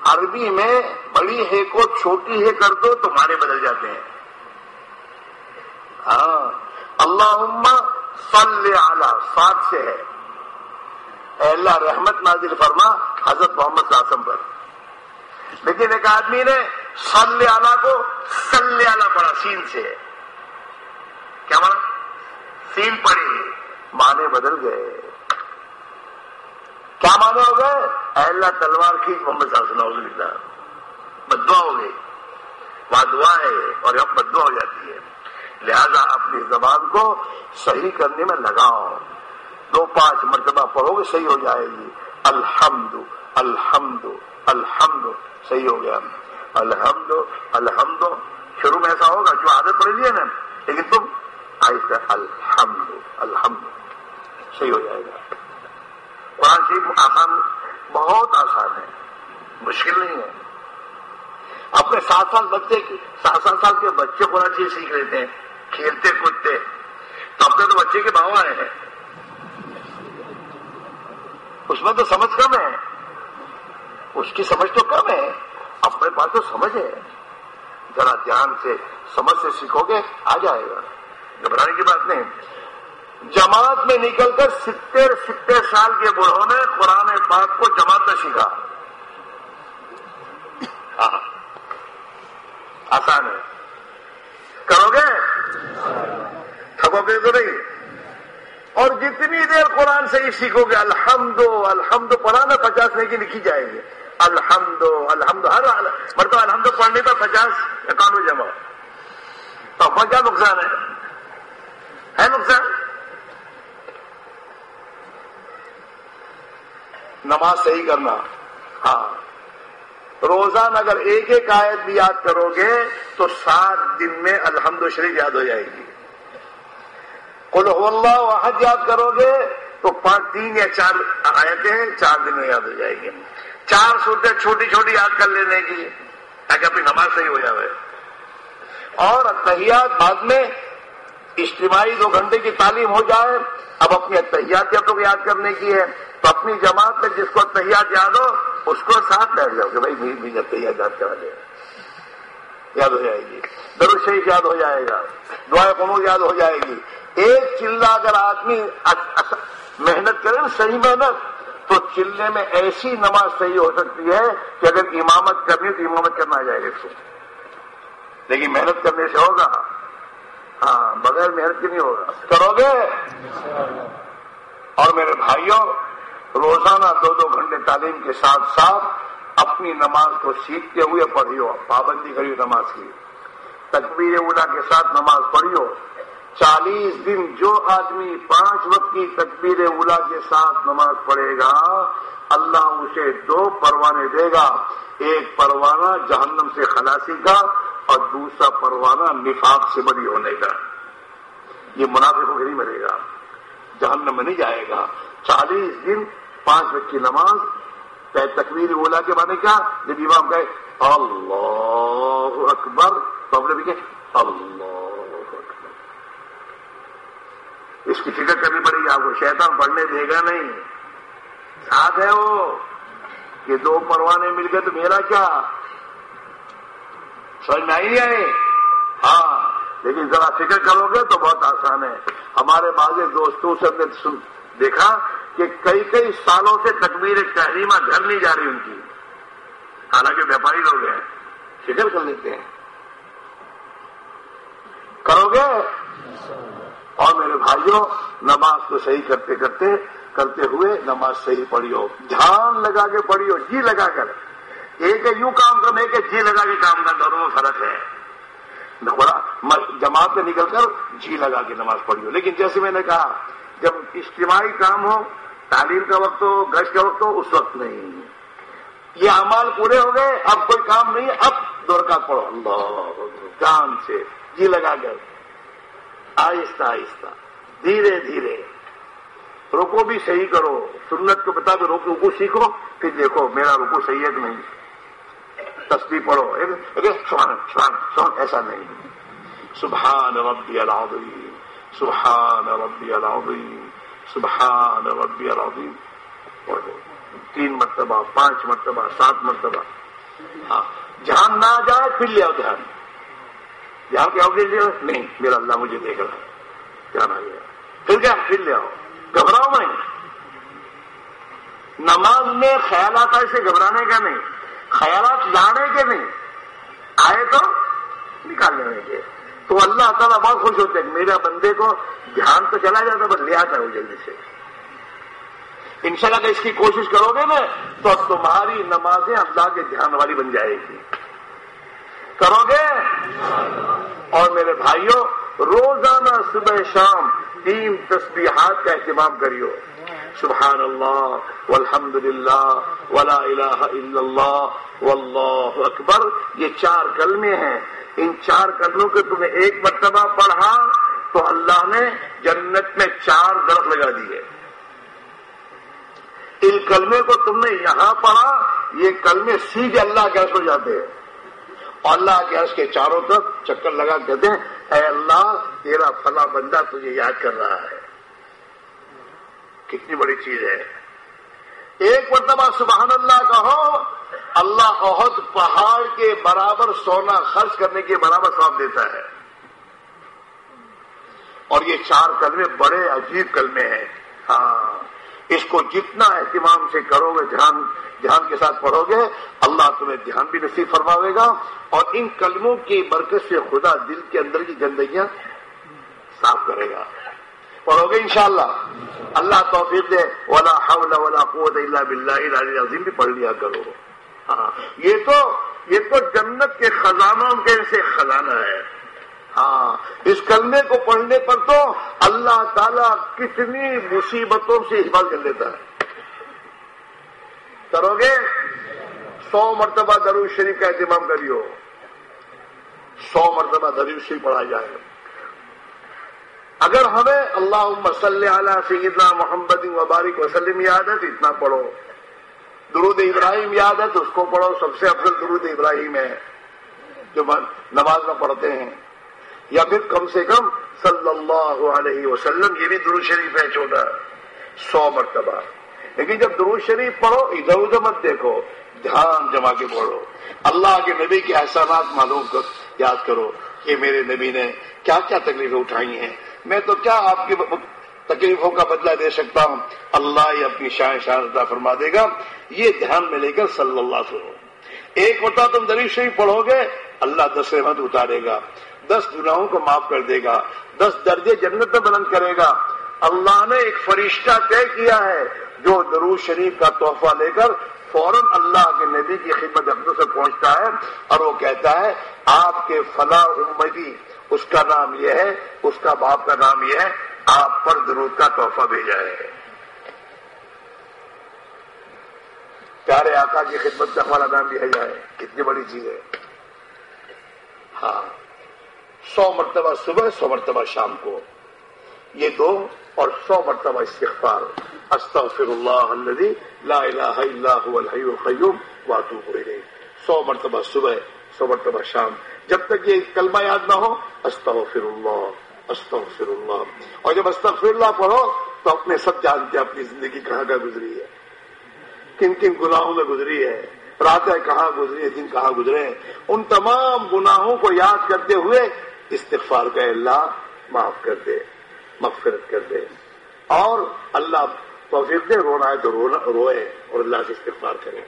عربی میں بڑی ہے کو چھوٹی ہے کر دو تو مارے بدل جاتے ہیں۔ ہاں۔ اللہ صلی اعلی سات سے ہے۔ اے اللہ رحمت نازل فرما، حضرت محمد قاسم پر۔ لیکن ایک آدمی نے صلی اعلی کو صلی اعلی پڑھا، سین سے۔ ہے کیا مانا؟ سین پڑی مانے بدل گئے۔ کیا مانے ہو گئے؟ اللہ، تلوار کی محمد صاحب نوز للہ بدوا ہو گئی۔ وہاں دعا ہے اور اب بدوا ہو جاتی ہے۔ لہذا اپنی زبان کو صحیح کرنے میں لگاؤ۔ دو پانچ مرتبہ پڑھو گے، صحیح ہو جائے گی۔ الحمد الحمد الحمد، صحیح ہو گیا۔ الحمد الحمد، شروع میں ایسا ہوگا جو عادت پڑ ہے نا، لیکن تم آہستہ الحمد. الحمد. صحیح ہو جائے گا. قرآن شریف آسان بہت آسان ہے. مشکل نہیں ہے. اپنے سات سال بچے سات سات سال کے بچے قرآن شریف سیکھ لیتے ہیں. کھیلتے، کودتے. تو اب تو بچے کے بھاؤ آئے ہیں. اس میں تو سمجھ کم ہے. اس کی سمجھ تو کم ہے. اپنے پاس تو سمجھ ہے ذرا دھیان سے سمجھ سے سیکھو گے، آ جائے گا. گھبرانے کی بات نہیں۔ جماعت میں نکل کر ستر ستر سال کے بڑھوں نے قرآن پاک کو جماعت میں سیکھا۔ ہاں۔ آسان ہے۔ کرو گے؟ تھکو گے تو نہیں۔ اور جتنی دیر قرآن سے ہی سیکھو گے الحمد الحمد پڑھا نا پچاس نہیں کی لکھی جائے گی۔ الحمد الحمد ہر مرتبہ الحمد پڑھنے پر پچاس اکانوے جمع۔ تو کیا نقصان ہے۔ ہے نقصان نماز صحیح کرنا ہاں روزانہ اگر ایک ایک آیت بھی یاد کرو گے تو سات دن میں الحمد شریف یاد ہو جائے گی کل اللہ واحد یاد کرو گے تو پانچ تین یا چار آیتیں چار دن میں یاد ہو جائے گی۔ چار صورتیں چھوٹی چھوٹی یاد کر لینے کی، تاکہ اپنی نماز صحیح ہو جائے اور اتحیات بعد میں اجتماعی دو گھنٹے کی تعلیم ہو جائے، اب اپنی اتحیات جب لوگ یاد کرنے کی ہے، تو اپنی جماعت میں جس کو اتحیات یاد ہو، اس کو ساتھ بیٹھ جاؤ کہ بھائی بھی اتحیات یاد کرا دے۔ یاد ہو جائے گی۔ درو شریف یاد ہو جائے گا۔ دعائیں قنو یاد ہو جائے گی۔ ایک چلہ اگر آدمی محنت کرے نا صحیح محنت، تو چلنے میں ایسی نماز صحیح ہو سکتی ہے کہ اگر امامت کرنی تو امامت کرنا آ جائے گا اس کو لیکن محنت کرنے سے ہوگا۔ ہاں بغیر محنت کی نہیں ہوگا۔ کرو گے؟ اور میرے بھائیوں، روزانہ دو دو گھنٹے تعلیم کے ساتھ ساتھ اپنی نماز کو سیکھتے ہوئے پڑھیو۔ پابندی کریو نماز کی۔ تکبیر اولا کے ساتھ نماز پڑھیو۔ چالیس دن جو آدمی پانچ وقت کی تکبیر اولا کے ساتھ نماز پڑھے گا، اللہ اسے دو پروانے دے گا۔ ایک پروانہ جہنم سے خلاصی کا اور دوسرا پروانہ نفاق سے بری ہونے کا۔ یہ منافع کو نہیں ملے گا۔ جہنم میں نہیں جائے گا۔ چالیس دن پانچ وقت کی نماز تکبیر اولا کے بانے کیا؟ جب امام کہے، اللہ اکبر۔ تو ہم نے بھی کہ اللہ اس کی فکر کرنی پڑے گی، آپ کو شیطان پڑھنے دے گا نہیں۔ ساتھ ہے وہ کہ دو پروانے مل گئے تو میرا کیا؟ سمجھ میں آئی آئے ہاں لیکن ذرا فکر کرو گے تو بہت آسان ہے۔ ہمارے بعض دوستوں سے ہم نے دیکھا کہ کئی کئی سالوں سے تکبیر تحریمہ گھر نہیں جا رہی ان کی۔ حالانکہ ویپاری لوگ ہیں۔ فکر کر لیتے ہیں۔ کرو گے؟ اور میرے بھائیوں، نماز کو صحیح کرتے کرتے کرتے ہوئے نماز صحیح پڑھیو۔ دھیان لگا کے پڑھیو جی لگا کر۔ ایک ہے یوں کام کرنا ایک ہے جی لگا کے کام کرنا، دونوں میں فرق ہے۔ جماعت میں نکل کر جی لگا کے نماز پڑھیو لیکن جیسے میں نے کہا، جب اجتماعی کام ہو، تعلیم کا وقت ہو گش کا وقت ہو، اس وقت نہیں۔ یہ امال پورے ہو گئے، اب کوئی کام نہیں، اب دور کا پڑھو۔ اللہ، جان سے جی لگا کر۔ آہستہ آہستہ۔ دھیرے دھیرے۔ روکو بھی صحیح کرو۔ سنت کو بتا دو روکو سیکھو، پھر دیکھو میرا روکو صحیح ہے کہ نہیں۔ تصویر پڑھو۔ سبحان سبحان ایسا نہیں۔ سبحان ربی العظیم، سبحان ربی العظیم، سبحان ربی العظیم۔ پڑھو۔ تین مرتبہ، پانچ مرتبہ، سات مرتبہ۔ ہاں۔ جہاں نہ جائے، پھر لے آؤ دھیان یہاں کیا ہوگی نہیں، میرا اللہ مجھے دیکھ رہا ہے۔ کیا گیا پھر کیا؟ پھر لے آؤ۔ گھبراؤ میں نماز میں خیالات ایسے گھبرانے کا نہیں۔ خیالات لانے کے نہیں۔ آئے تو نکال لینے کے تو اللہ تعالیٰ بہت خوش ہوتے ہیں میرا بندے کو دھیان تو چلا جاتا بس لے آتا ہے جلدی سے۔ انشاءاللہ اگر اس کی کوشش کرو گے نا، تو تمہاری نمازیں اللہ کے دھیان والی بن جائے گی۔ کرو گے؟ اور میرے بھائیوں، روزانہ صبح شام تین تسبیحات کا اہتمام کریو۔ سبحان اللہ والحمد للہ ولا الہ الا اللہ واللہ اکبر یہ چار کلمے ہیں ان چار کلموں کے تمہیں ایک مرتبہ پڑھا تو اللہ نے جنت میں چار درخت لگا دیے۔ ان کلمے کو تم نے یہاں پڑھا، یہ کلمے سیدھے اللہ کیسے ہو جاتے ہیں۔ اللہ کے اس کے چاروں طرف چکر لگا کہتے ہیں، اے اللہ، تیرا فلاں بندہ تجھے یاد کر رہا ہے۔ کتنی بڑی چیز ہے۔ ایک مرتبہ سبحان اللہ کہو، اللہ عہد پہاڑ کے برابر سونا خرچ کرنے کے برابر سواب دیتا ہے۔ اور یہ چار کلمے بڑے عجیب کلمے ہیں۔ ہاں اس کو جتنا اہتمام سے کرو گے، دھیان دھیان کے ساتھ پڑھو گے، اللہ تمہیں دھیان بھی نصیب فرماوے گا۔ اور ان کلموں کی برکت سے خدا دل کے اندر کی گندگیاں صاف کرے گا۔ پڑھو گے انشاءاللہ۔ اللہ توفیق دے۔ ولا حول ولا قوت الا باللہ العظیم بھی پڑھ لیا کرو۔ ہاں۔ یہ تو یہ تو جنت کے خزانوں کے سے خزانہ ہے۔ ہاں۔ اس کلمے کو پڑھنے پر تو اللہ تعالیٰ کتنی مصیبتوں سے حفاظت کر لیتا ہے۔ کرو گے؟ سو مرتبہ درو شریف کا اہتمام کریو۔ سو مرتبہ درو شریف پڑھا جائے۔ اگر ہمیں اللہ مسل سیدنا محمد وبارک وسلم یاد ہے تو اتنا پڑھو۔ درود ابراہیم یاد ہے تو اس کو پڑھو۔ سب سے افضل درود ابراہیم ہے جو نماز میں پڑھتے ہیں۔ یا پھر کم سے کم صلی اللہ علیہ وسلم، یہ بھی درود شریف ہے چھوٹا، سو مرتبہ۔ لیکن جب درود شریف پڑھو، ادھر ادھر مت دیکھو، دھیان جما کے پڑھو۔ اللہ کے نبی کے احسانات معلوم کر، یاد کرو کہ میرے نبی نے کیا کیا تکلیفیں اٹھائی ہیں۔ میں تو کیا آپ کی تکلیفوں کا بدلہ دے سکتا ہوں؟ اللہ ہی اپنی شاہ شاہ فرما دے گا۔ یہ دھیان میں لے کر صلی اللہ سے ایک ہوتا تم دلی شریف پڑھو گے، اللہ دس رحمت اتارے گا۔ دس گناہوں کو معاف کر دے گا۔ دس درجے جنت میں بلند کرے گا۔ اللہ نے ایک فرشتہ طے کیا ہے جو دروز شریف کا تحفہ لے کر فوراً اللہ کے نبی کی خدمت اپنے سے پہنچتا ہے اور وہ کہتا ہے، آپ کے فلاں امتی اس کا نام یہ ہے، اس کا باپ کا نام یہ ہے، آپ پر درود کا تحفہ بھیجا ہے پیارے آقا کی خدمت سے ہمارا نام لیا جائے۔ کتنی بڑی چیز ہے۔ ہاں۔ سو مرتبہ صبح، سو مرتبہ شام کو۔ یہ دو اور سو مرتبہ استغفار۔ استغفر اللہ الذي لا الہ الا هو الحی القیوم۔ واتوب الیہ۔ سو مرتبہ صبح، سو مرتبہ شام۔ جب تک یہ کلمہ یاد نہ ہو استغفر اللہ استغفر اللہ اور جب استغفر اللہ پڑھو، تو اپنے سب جانتے ہیں اپنی زندگی کہاں کا گزری ہے؟ کن کن گناہوں میں گزری ہے؟ راتیں کہاں گزری ہے دن کہاں گزرے ہیں؟ ان تمام گناہوں کو یاد کرتے ہوئے استغفار کا اللہ معاف کر دے، مغفرت کر دے۔ اور اللہ توفیق دے، رونا ہے تو روئے اور اللہ سے استغفار کرے۔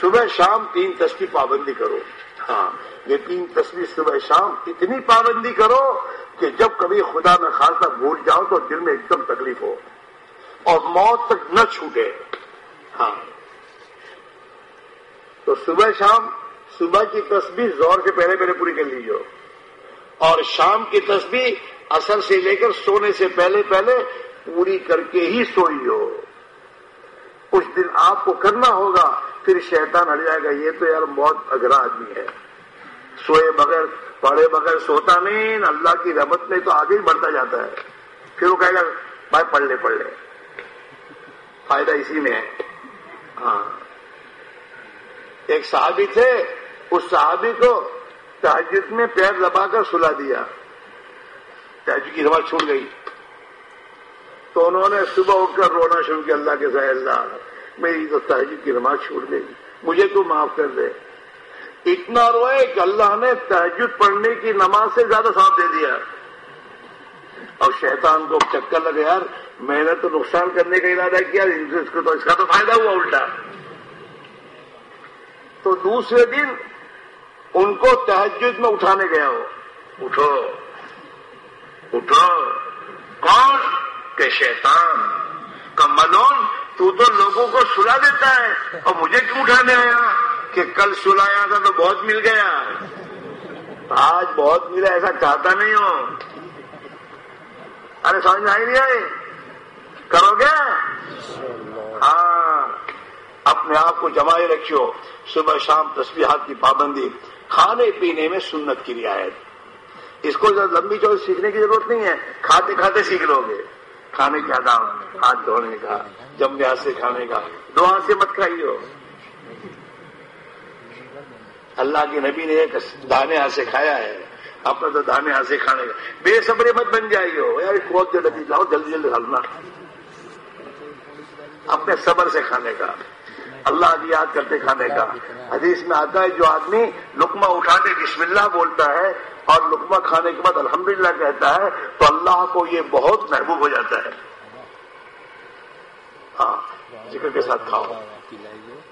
صبح شام تین کی پابندی کرو۔ ہاں یہ تین تصویر صبح شام اتنی پابندی کرو کہ جب کبھی خدا میں خاصا بھول جاؤ تو دل میں ایک دم تکلیف ہو اور موت تک نہ چھوٹے۔ ہاں۔ تو صبح شام، صبح کی تصویر زور سے پہلے پہلے پوری کر لیجیے۔ اور شام کی تصویر اثر سے لے کر سونے سے پہلے پہلے پوری کر کے ہی سوئی ہو کچھ دن آپ کو کرنا ہوگا، پھر شیطان ہٹ جائے گا۔ یہ تو یار بہت اگرا آدمی ہے۔ سوئے بغیر، پڑھے بغیر سوتا نہیں، اللہ کی رحمت میں تو آگے ہی بڑھتا جاتا ہے۔ پھر وہ کہے گا، بھائی پڑھ لے پڑھ لے۔ فائدہ اسی میں ہے۔ ہاں۔ ایک صحابی تھے، اس صحابی کو تحجد میں پیر لبا کر سلا دیا۔ تحجد کی نماز چھوٹ گئی۔ تو انہوں نے صبح اٹھ کر رونا شروع کیا، اللہ کے سائے اللہ، میری تو تحجد کی نماز چھوٹ گئی مجھے تو معاف کر دے۔ اتنا روئے کہ اللہ نے تحجد پڑھنے کی نماز سے زیادہ ساتھ دے دیا۔ اور شیطان کو چکر لگے یار، میں نے تو نقصان کرنے کا ارادہ کیا، اس کو تو اس کا تو فائدہ ہوا الٹا۔ تو دوسرے دن ان کو تحجد میں اٹھانے گیا ہو اٹھو۔ اٹھو۔ کون؟ کہ شیطان کا ملون تو تو لوگوں کو سلا دیتا ہے۔ اور مجھے کیوں اٹھانے آیا کہ کل سلایا تھا تو بہت مل گیا۔ آج بہت ملا، ایسا چاہتا نہیں ہو۔ ارے، سمجھ آئی نہیں آئی؟ کرو گے؟ ہاں۔ اپنے آپ کو جمائے رکھو صبح شام تسبیحات کی پابندی، کھانے پینے میں سنت کی رعایت۔ اس کو لمبی چوڑی سیکھنے کی ضرورت نہیں ہے۔ کھاتے کھاتے سیکھ لو گے۔ کھانے کا دام ہاتھ دھونے کا، جم ہاتھ سے کھانے کا۔ دو سے مت کھائیے اللہ کے نبی نے ایک دانے ہاتھ سے کھایا ہے۔ اپنا تو دانے ہاتھ سے کھانے کا۔ بے صبرے مت بن جائیے ہو یار بہت جلدی لاؤ، جلدی جلدی ڈالنا اپنے صبر سے کھانے کا۔ اللہ کی یاد کرتے کھانے کا۔ حدیث میں آتا ہے جو آدمی لکما اٹھاتے بسم اللہ بولتا ہے اور لکما کھانے کے بعد الحمدللہ کہتا ہے تو اللہ کو یہ بہت محبوب ہو جاتا ہے۔ ہاں ذکر کے ساتھ کھاؤ۔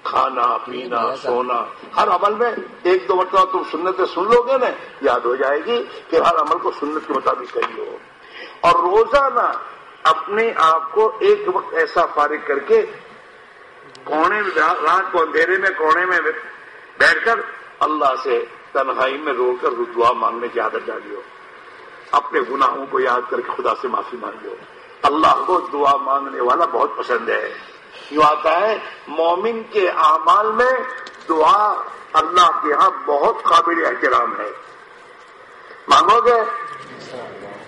کھانا، پینا، سونا، ہر عمل میں ایک دو مرتبہ تم سنت سن لو گے نا، یاد ہو جائے گی کہ ہر عمل کو سنت کے مطابق کریے اور روزانہ اپنے آپ کو ایک وقت ایسا فارغ کر کے کونے رات کو اندھیرے میں، کونے میں بیٹھ کر اللہ سے تنہائی میں رو کر دعا مانگنے کی عادت ڈالیو۔ اپنے گناہوں کو یاد کر کے خدا سے معافی مانگو اللہ کو دعا مانگنے والا بہت پسند ہے۔ یوں آتا ہے، مومن کے اعمال میں دعا اللہ کے ہاں بہت قابل احترام ہے۔ مانگو گے؟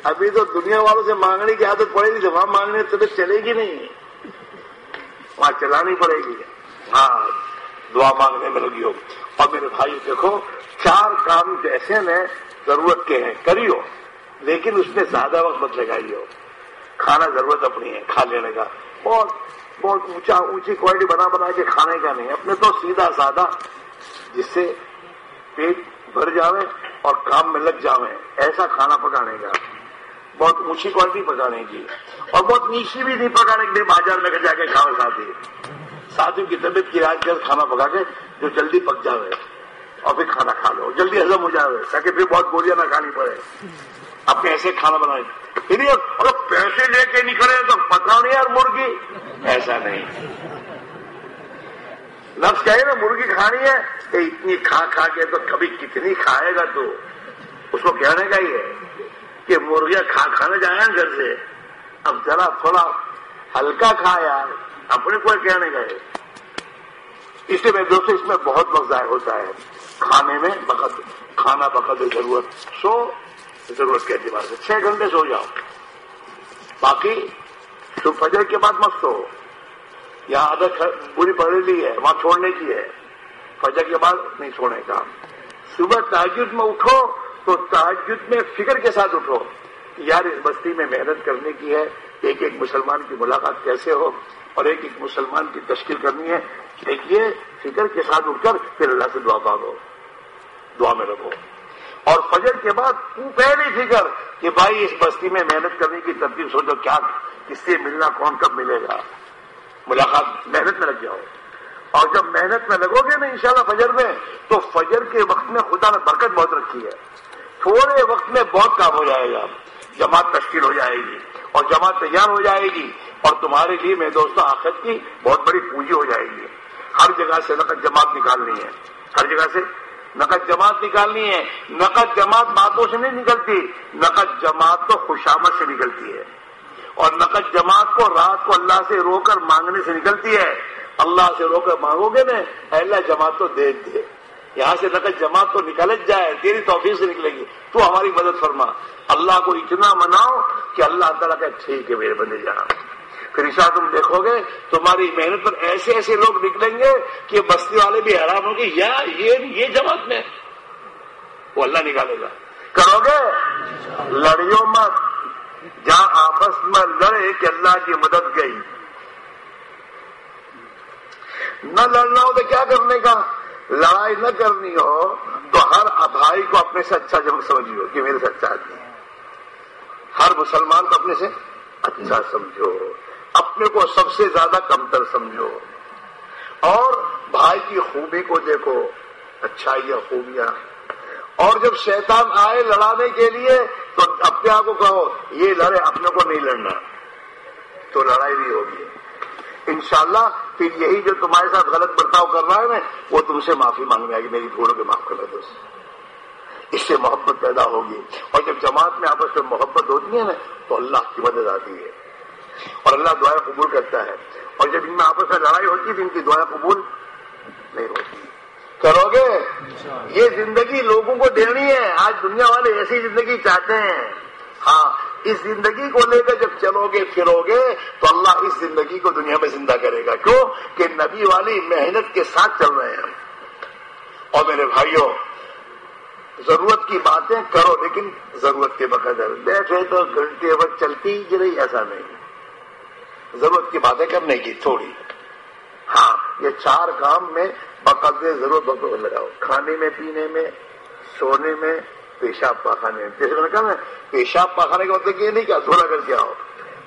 ابھی تو دنیا والوں سے مانگنے کی عادت پڑے گی، جب وہاں مانگنے تو چلے گی نہیں۔ وہاں چلانی پڑے گی۔ ہاں دعا مانگنے میں لگی ہو۔ اور میرے بھائی دیکھو، چار کام جیسے میں ضرورت کے ہیں کریو لیکن اس میں زیادہ وقت مت لگائی ہو۔ کھانا ضرورت اپنی ہے، کھا لینے کا۔ اور بہت اونچا، اونچی کوالٹی بنا بنا کے کھانے کا نہیں، اپنے تو سیدھا سادہ، جس سے پیٹ بھر جاوے اور کام میں لگ جاوے۔ ایسا کھانا پکانے کا۔ بہت اونچی کوالٹی پکانے کی اور بہت نیچی بھی نہیں پکانے کے لیے، بازار میں جا کے کھاؤ ساتھی ساتھی کی طبیعت کی راج کر کھانا پکا کے جو جلدی پک جاوے اور پھر کھانا کھا لو، جلدی ہزم ہو جاوے، تاکہ پھر بہت گولیاں نہ کھانی پڑے۔ اپنے ایسے کھانا بنائے یعنی اگر پیسے لے کے نکلے تو پکا نہیں یار مرغی۔ ایسا نہیں۔ لفظ کہے نا، مرغی کھانی ہے کہ اتنی کھا کھا کے تو کبھی کتنی کھائے گا تو؟ اس کو کہنے کا ہی ہے۔ کہ مرغیاں کھا کھانے جائیں گھر سے۔ اب ذرا تھوڑا ہلکا کھایا اپنے کو کہنے کا ہے۔ اس لیے میں دوستوں اس میں بہت وقت ضائع ہوتا ہے۔ کھانے میں بقد، کھانا بقد ضرورت۔ سو، ضرورت کے اعتبار سے چھ گھنٹے سو جاؤ۔ باقی تو فجر کے بعد مت سو یہاں عادت پوری پڑھ لی ہے، وہاں چھوڑنے کی ہے۔ فجر کے بعد نہیں چھوڑنے کا۔ صبح تحجد میں اٹھو تو تحجد میں فکر کے ساتھ اٹھو۔ یار، اس بستی میں محنت کرنے کی ہے۔ ایک ایک مسلمان کی ملاقات کیسے ہو؟ اور ایک ایک مسلمان کی تشکیل کرنی ہے۔ دیکھیے، فکر کے ساتھ اٹھ کر پھر اللہ سے دعا مانگو۔ دعا میں رکھو۔ اور فجر کے بعد پہلی فکر کہ بھائی، اس بستی میں محنت کرنے کی ترتیب سوچو، کیا، کس سے ملنا، کون کب ملے گا؟ ملاقات محنت میں لگ جاؤ۔ اور جب محنت میں لگو گے نا انشاءاللہ فجر میں، تو فجر کے وقت میں خدا نے برکت بہت رکھی ہے۔ تھوڑے وقت میں بہت کام ہو جائے گا۔ جماعت تشکیل ہو جائے گی اور جماعت تیار ہو جائے گی اور تمہارے لیے میں دوستوں آخر کی بہت بڑی پونجی ہو جائے گی۔ ہر جگہ سے نقد جماعت نکالنی ہے۔ ہر جگہ سے نقد جماعت نکالنی ہے۔ نقد جماعت باتوں سے نہیں نکلتی، نقد جماعت تو خوشامد سے نکلتی ہے۔ اور نقد جماعت کو رات کو اللہ سے رو کر مانگنے سے نکلتی ہے۔ اللہ سے رو کر مانگو گے نا اللہ جماعت تو دے دے۔ یہاں سے نقد جماعت تو نکل جائے، تیری توفیق سے نکلے گی۔ تو ہماری مدد فرما۔ اللہ کو اتنا مناؤ کہ اللہ تعالیٰ کا ٹھیک ہے میرے بندے جانا پھر ایسا تم دیکھو گے، تمہاری محنت پر ایسے ایسے لوگ نکلیں گے کہ بستی والے بھی حیران ہوں گے، یا یہ جماعت میں۔ وہ اللہ نکالے گا۔ کرو گے؟ لڑیوں مت۔ جہاں آپس میں لڑے کہ اللہ کی مدد گئی۔ نہ لڑنا ہو تو کیا کرنے کا؟ لڑائی نہ کرنی ہو تو ہر بھائی کو اپنے سے اچھا جب سمجھو کہ میرے سے اچھا آدمی ہر مسلمان کو اپنے سے اچھا سمجھو۔ اپنے کو سب سے زیادہ کمتر سمجھو۔ اور بھائی کی خوبی کو دیکھو، اچھائیاں، خوبیاں۔ اور جب شیطان آئے لڑانے کے لیے تو اپنے آپ کو کہو، یہ لڑے اپنے کو نہیں لڑنا۔ تو لڑائی بھی ہوگی۔ انشاءاللہ پھر یہی جو تمہارے ساتھ غلط برتاؤ کر رہا ہے نا وہ تم سے معافی مانگنے آئے گی میری بھولوں کے معاف کر دوست اس سے محبت پیدا ہوگی۔ اور جب جماعت میں آپس میں محبت ہوتی ہے نا، تو اللہ کی مدد آتی ہے۔ اور اللہ دعائیں قبول کرتا ہے۔ اور جب ان میں آپس میں لڑائی ہوتی ہے، تو ان کی دعائیں قبول نہیں ہوتی۔ کرو گے؟ یہ زندگی لوگوں کو دینی ہے۔ آج دنیا والے ایسی زندگی چاہتے ہیں۔ ہاں اس زندگی کو لے کر جب چلو گے، پھرو گے، تو اللہ اس زندگی کو دنیا میں زندہ کرے گا۔ کیوں؟ کہ نبی والی محنت کے ساتھ چل رہے ہیں۔ اور میرے بھائیوں، ضرورت کی باتیں کرو، لیکن ضرورت کے بقدر۔ بیٹھے تو گھنٹے وقت چلتی ہی رہی ایسا نہیں۔ ضرورت کی باتیں کرنے کی، تھوڑی۔ ہاں یہ چار کام میں بقدر ضرورت وقت لگاؤ۔ کھانے میں، پینے میں، سونے میں پیشاب پاخانے میں جیسے میں نے کہا نا، پیشاب پاخانے کا مطلب یہ نہیں کیا تھوڑا کر کے آؤ۔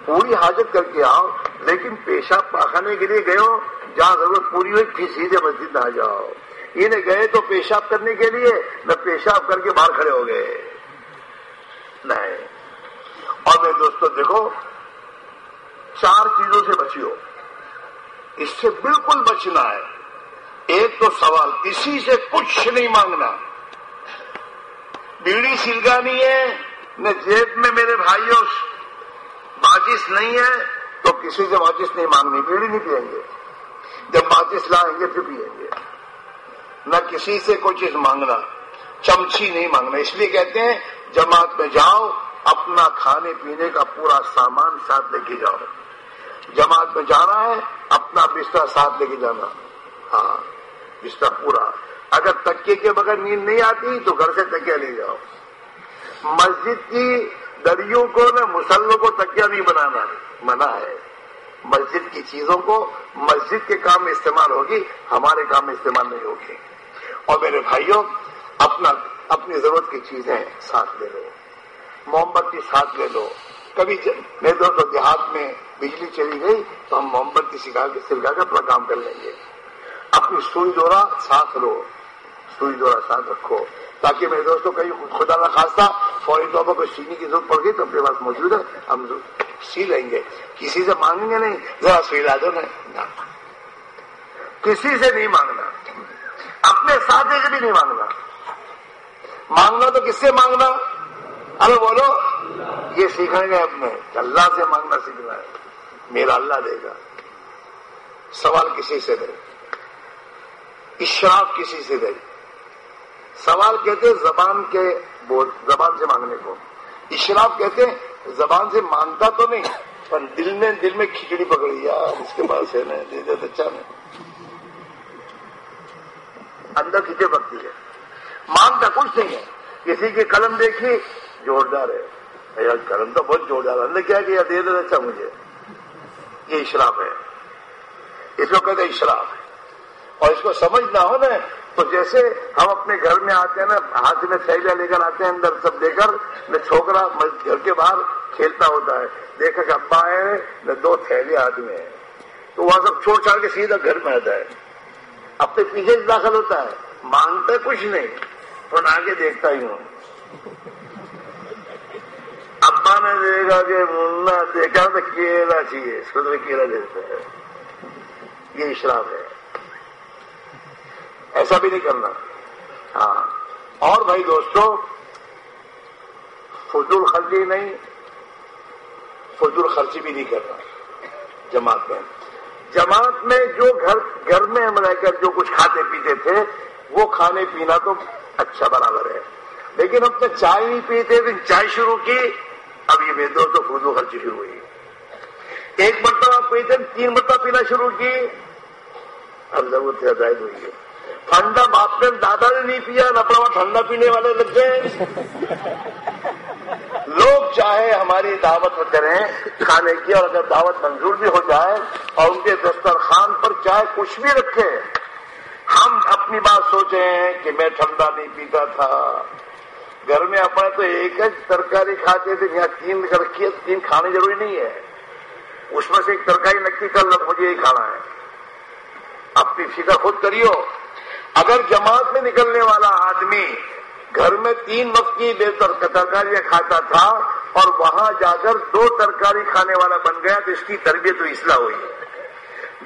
پوری حاجت کر کے آؤ، لیکن پیشاب پاخانے کے لیے گئے ہو، جہاں ضرورت پوری ہوئی، پھر سیدھے مسجد نہ آ جاؤ انہیں گئے تو پیشاب کرنے کے لیے نہ پیشاب کر کے باہر کھڑے ہو گئے۔ نہیں۔ اور میرے دوستوں دیکھو، چار چیزوں سے بچی ہو۔ اس سے بالکل بچنا ہے۔ ایک تو سوال کسی سے کچھ نہیں مانگنا۔ بیڑی سلگانی ہے، نہ جیب میں میرے بھائیوں ماچس نہیں ہے، تو کسی سے ماچس نہیں مانگنی، بیڑی نہیں پئیں گے۔ جب ماچس لائیں گے، پھر پیئیں گے۔ نہ کسی سے کوئی چیز مانگنا، چمچی نہیں مانگنا۔ اس لیے کہتے ہیں، جماعت میں جاؤ، اپنا کھانے پینے کا پورا سامان ساتھ لے کے جاؤ۔ جماعت میں جانا ہے، اپنا بستر ساتھ لے کے جانا۔ ہاں بستر پورا۔ اگر تکیے کے بغیر نیند نہیں آتی تو گھر سے تکیا لے جاؤ۔ مسجد کی دریوں کو نہ مسلوں کو تکیا نہیں بنانا منع ہے۔ مسجد کی چیزوں کو مسجد کے کام میں استعمال ہوگی، ہمارے کام میں استعمال نہیں ہوگی۔ اور میرے بھائیوں، اپنا، اپنی ضرورت کی چیزیں ساتھ لے لو۔ موم بتی ساتھ لے لو۔ کبھی میرے دوستوں دیہات میں بجلی چلی گئی تو ہم موم بتی سکھا کے سلگا اپنا کام کر لیں گے۔ اپنی سوئی دورا ساتھ لو۔ سوئی دورا ساتھ رکھو۔ تاکہ میرے دوستوں کہیں خدا نہ خاصہ فوری طور پر کوئی سینے کی ضرورت پڑ گئی تو اپنے پاس موجود ہے۔ ہم سی لیں گے۔ کسی سے مانگیں گے نہیں، ذرا سوئی لا دو کسی سے نہیں مانگنا۔ اپنے ساتھ سے بھی نہیں مانگنا۔ مانگنا تو کس سے مانگنا؟ ارے بولو۔ یہ سیکھیں گے اپنے۔ اللہ سے مانگنا سیکھنا ہے۔ میرا اللہ دے گا۔ سوال کسی سے دے اشراف کسی سے دے سوال کہتے زبان کے بول زبان سے مانگنے کو۔ اشراف کہتے زبان سے مانگتا تو نہیں، پر دل میں دل میں کھچڑی پکڑی، یار، اس کے پاس ہے نا دے دے اچھا نہیں۔ اندر کھچے پکتی ہے۔ مانگتا کچھ نہیں ہے۔ کسی کی قلم دیکھی، جوردار ہے۔ یار، قلم تو بہت جوردار اندر کیا کیا؟ دے دے اچھا مجھے۔ یہ اشراف ہے۔ اس کو کہتے اشراف ہے اور اس کو سمجھنا ہو نا تو جیسے ہم اپنے گھر میں آتے ہیں نا، ہاتھ میں تھیلیاں لے کر آتے ہیں اندر سب دے کر نہ چھوکرا گھر کے باہر کھیلتا ہوتا ہے۔ دیکھا کہ ابا ہے، نہ دو تھیلے ہاتھ میں ہیں۔ تو وہاں سب چھوڑ چھاڑ کے سیدھا گھر میں آتا ہے۔ اپنے پیچھے داخل ہوتا ہے۔ مانگتا کچھ نہیں پر آگے دیکھتا ہی ہوں۔ ابا نے دیکھا کہ منا دیکھا تو کیلا چاہیے، اس کو تو کیلا دیتا ہے۔ یہ اشراف ہے۔ ایسا بھی نہیں کرنا۔ ہاں۔ اور بھائی دوستو، فضول خرچی نہیں، فضول خرچی بھی نہیں کرنا۔ جماعت میں۔ جماعت میں جو گھر گھر میں ہم رہ کر جو کچھ کھاتے پیتے تھے، وہ کھانے پینا تو اچھا برابر ہے۔ لیکن اب تو چائے نہیں پیتے پھر چائے شروع کی، اب یہ میرے دوستوں فضول خرچی شروع ہوئی۔ ایک مرتبہ پیتے، تین مرتبہ پینا شروع کی۔ اب ضرورت ہدایت ہوئی ہے ٹھنڈا باپ نے دادا نے نہیں پیا، نہ پڑا ٹھنڈا پینے والے لگ گئے۔ لوگ چاہے ہماری دعوت کریں، کھانے کی، اور اگر دعوت منظور بھی ہو جائے اور ان کے دسترخوان پر چاہے کچھ بھی رکھے، ہم اپنی بات سوچے ہیں کہ میں ٹھنڈا نہیں پیتا تھا۔ گھر میں اپنے تو ایک ہی ترکاری کھاتے تھے، یہاں تین رکھی ہے، تین کھانے ضروری نہیں ہے۔ اس میں سے ایک ترکاری نکی کر لو، مجھے یہی کھانا ہے۔ اپنی فکر خود کریو۔ اگر جماعت میں نکلنے والا آدمی گھر میں تین وقت کی ترکاریاں کھاتا تھا اور وہاں جا کر دو ترکاری کھانے والا بن گیا تو اس کی تربیت و اصلاح ہوئی۔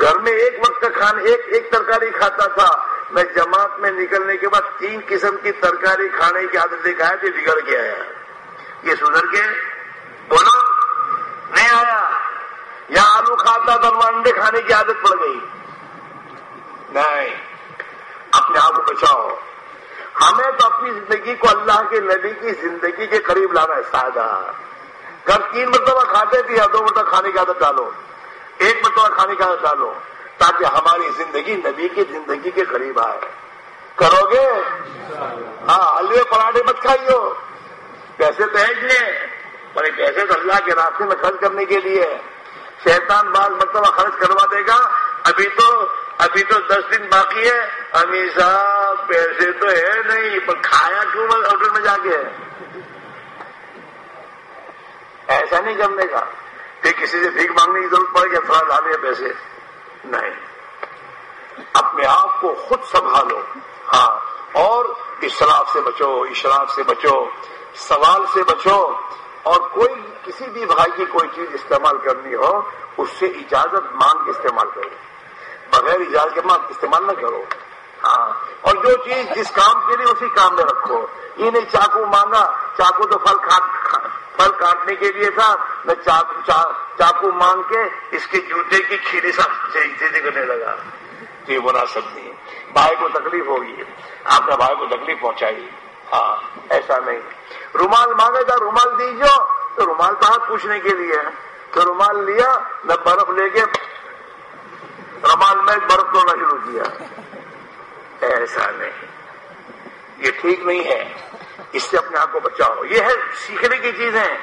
گھر میں ایک وقت کا کھانا، ایک ایک ترکاری کھاتا تھا۔ میں جماعت میں نکلنے کے بعد تین قسم کی ترکاری کھانے کی عادت دکھایا تو بگڑ گیا ہے۔ یہ سدھر کے بولو، نہیں آیا۔ یا آلو کھاتا تھا انڈے کھانے کی عادت پڑ گئی۔ نہیں۔ اپنے آپ کو بچاؤ۔ ہمیں تو اپنی زندگی کو اللہ کے نبی کی زندگی کے قریب لانا ہے سادہ۔ گھر تین مرتبہ کھاتے تھے یا دو مرتبہ کھانے کی عادت ڈالو۔ ایک مرتبہ کھانے کی عادت ڈالو تاکہ ہماری زندگی نبی کی زندگی کے قریب آئے۔ کرو گے؟ ہاں الوے پراٹھے مت کھائیو۔ پیسے تو ہے لیں پر پیسے تو اللہ کے راستے میں خرچ کرنے کے لیے۔ شیطان بعض مرتبہ خرچ کروا دے گا۔ ابھی تو ابھی تو دس دن باقی ہے۔ امی صاحب، پیسے تو ہے نہیں، پر کھایا کیوں ہوٹل میں جا کے؟ ایسا نہیں کرنے کا۔ پھر کسی سے بھیک مانگنے کی ضرورت پڑے گی تھوڑا لا دیا پیسے۔ نہیں۔ اپنے آپ کو خود سنبھالو۔ ہاں۔ اور اشراف سے بچو، اشراف سے بچو، سوال سے بچو۔ اور کوئی کسی بھی بھائی کی کوئی چیز استعمال کرنی ہو، اس سے اجازت مانگ کے استعمال کرو۔ بغیر اجازت کے مانگ استعمال نہ کرو۔ ہاں۔ اور جو چیز جس کام کے لیے اسی کام میں رکھو۔ یہ نہیں چاقو مانگا، چاقو تو پھل پھل کاٹنے کے لیے تھا۔ میں چاقو مانگ کے اس کے جوتے کی کھیری سب کرنے لگا۔ تو یہ مناسب نہیں بھائی کو تکلیف ہوگی آپ نے بھائی کو تکلیف پہنچائی۔ ہاں ایسا نہیں۔ رومال مانگے گا رومال دیجو تو رومال تو ہاتھ پوچھنے کے لیے تو رومال لیا نہ برف لے کے رومال میں برف شروع کیا۔ ایسا نہیں۔ یہ ٹھیک نہیں ہے۔ اس سے اپنے آپ کو بچاؤ۔ یہ ہے سیکھنے کی چیزیں۔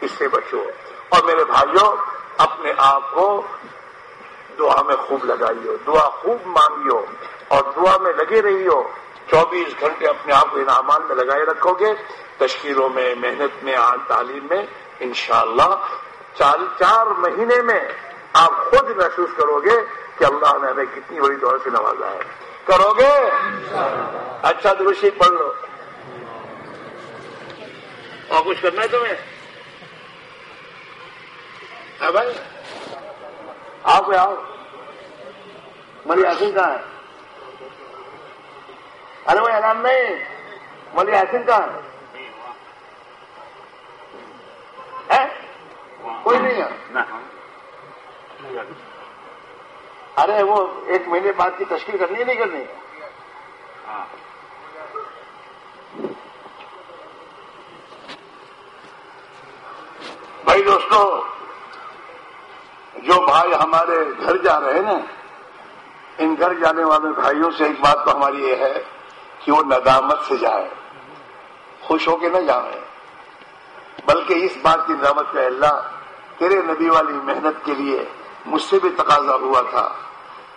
اس سے بچو۔ اور میرے بھائیوں، اپنے آپ کو دعا میں خوب لگائیو۔ دعا خوب مانگیو۔ اور دعا میں لگے رہی ہو چوبیس گھنٹے اپنے آپ کو انعامات میں لگائے رکھو گے۔ تشکیلوں میں، محنت میں تعلیم میں، انشاءاللہ۔ چار چار مہینے میں آپ خود محسوس کرو گے کہ اللہ نے ہمیں کتنی بڑی دور سے نوازا ہے۔ کرو گے؟ اچھا دروشی پڑھ لو۔ اور کچھ کرنا ہے تمہیں؟ ہاں بھائی؟ آپ آؤ۔ مری حسین کہاں ہے؟ ارے وہ اعلان نہیں۔ ملی حسین کہاں ہے؟ کوئی نہیں ہے۔ ارے، وہ ایک مہینے بعد کی تشکیل کرنی ہے، نہیں کرنی۔ بھائی دوستو، جو بھائی ہمارے گھر جا رہے ہیں نا ان گھر جانے والے بھائیوں سے ایک بات تو ہماری یہ ہے کہ وہ ندامت سے جائے خوش ہو کے نہ جائیں۔ بلکہ اس بات کی ندامت کا اللہ تیرے نبی والی محنت کے لیے مجھ سے بھی تقاضا ہوا تھا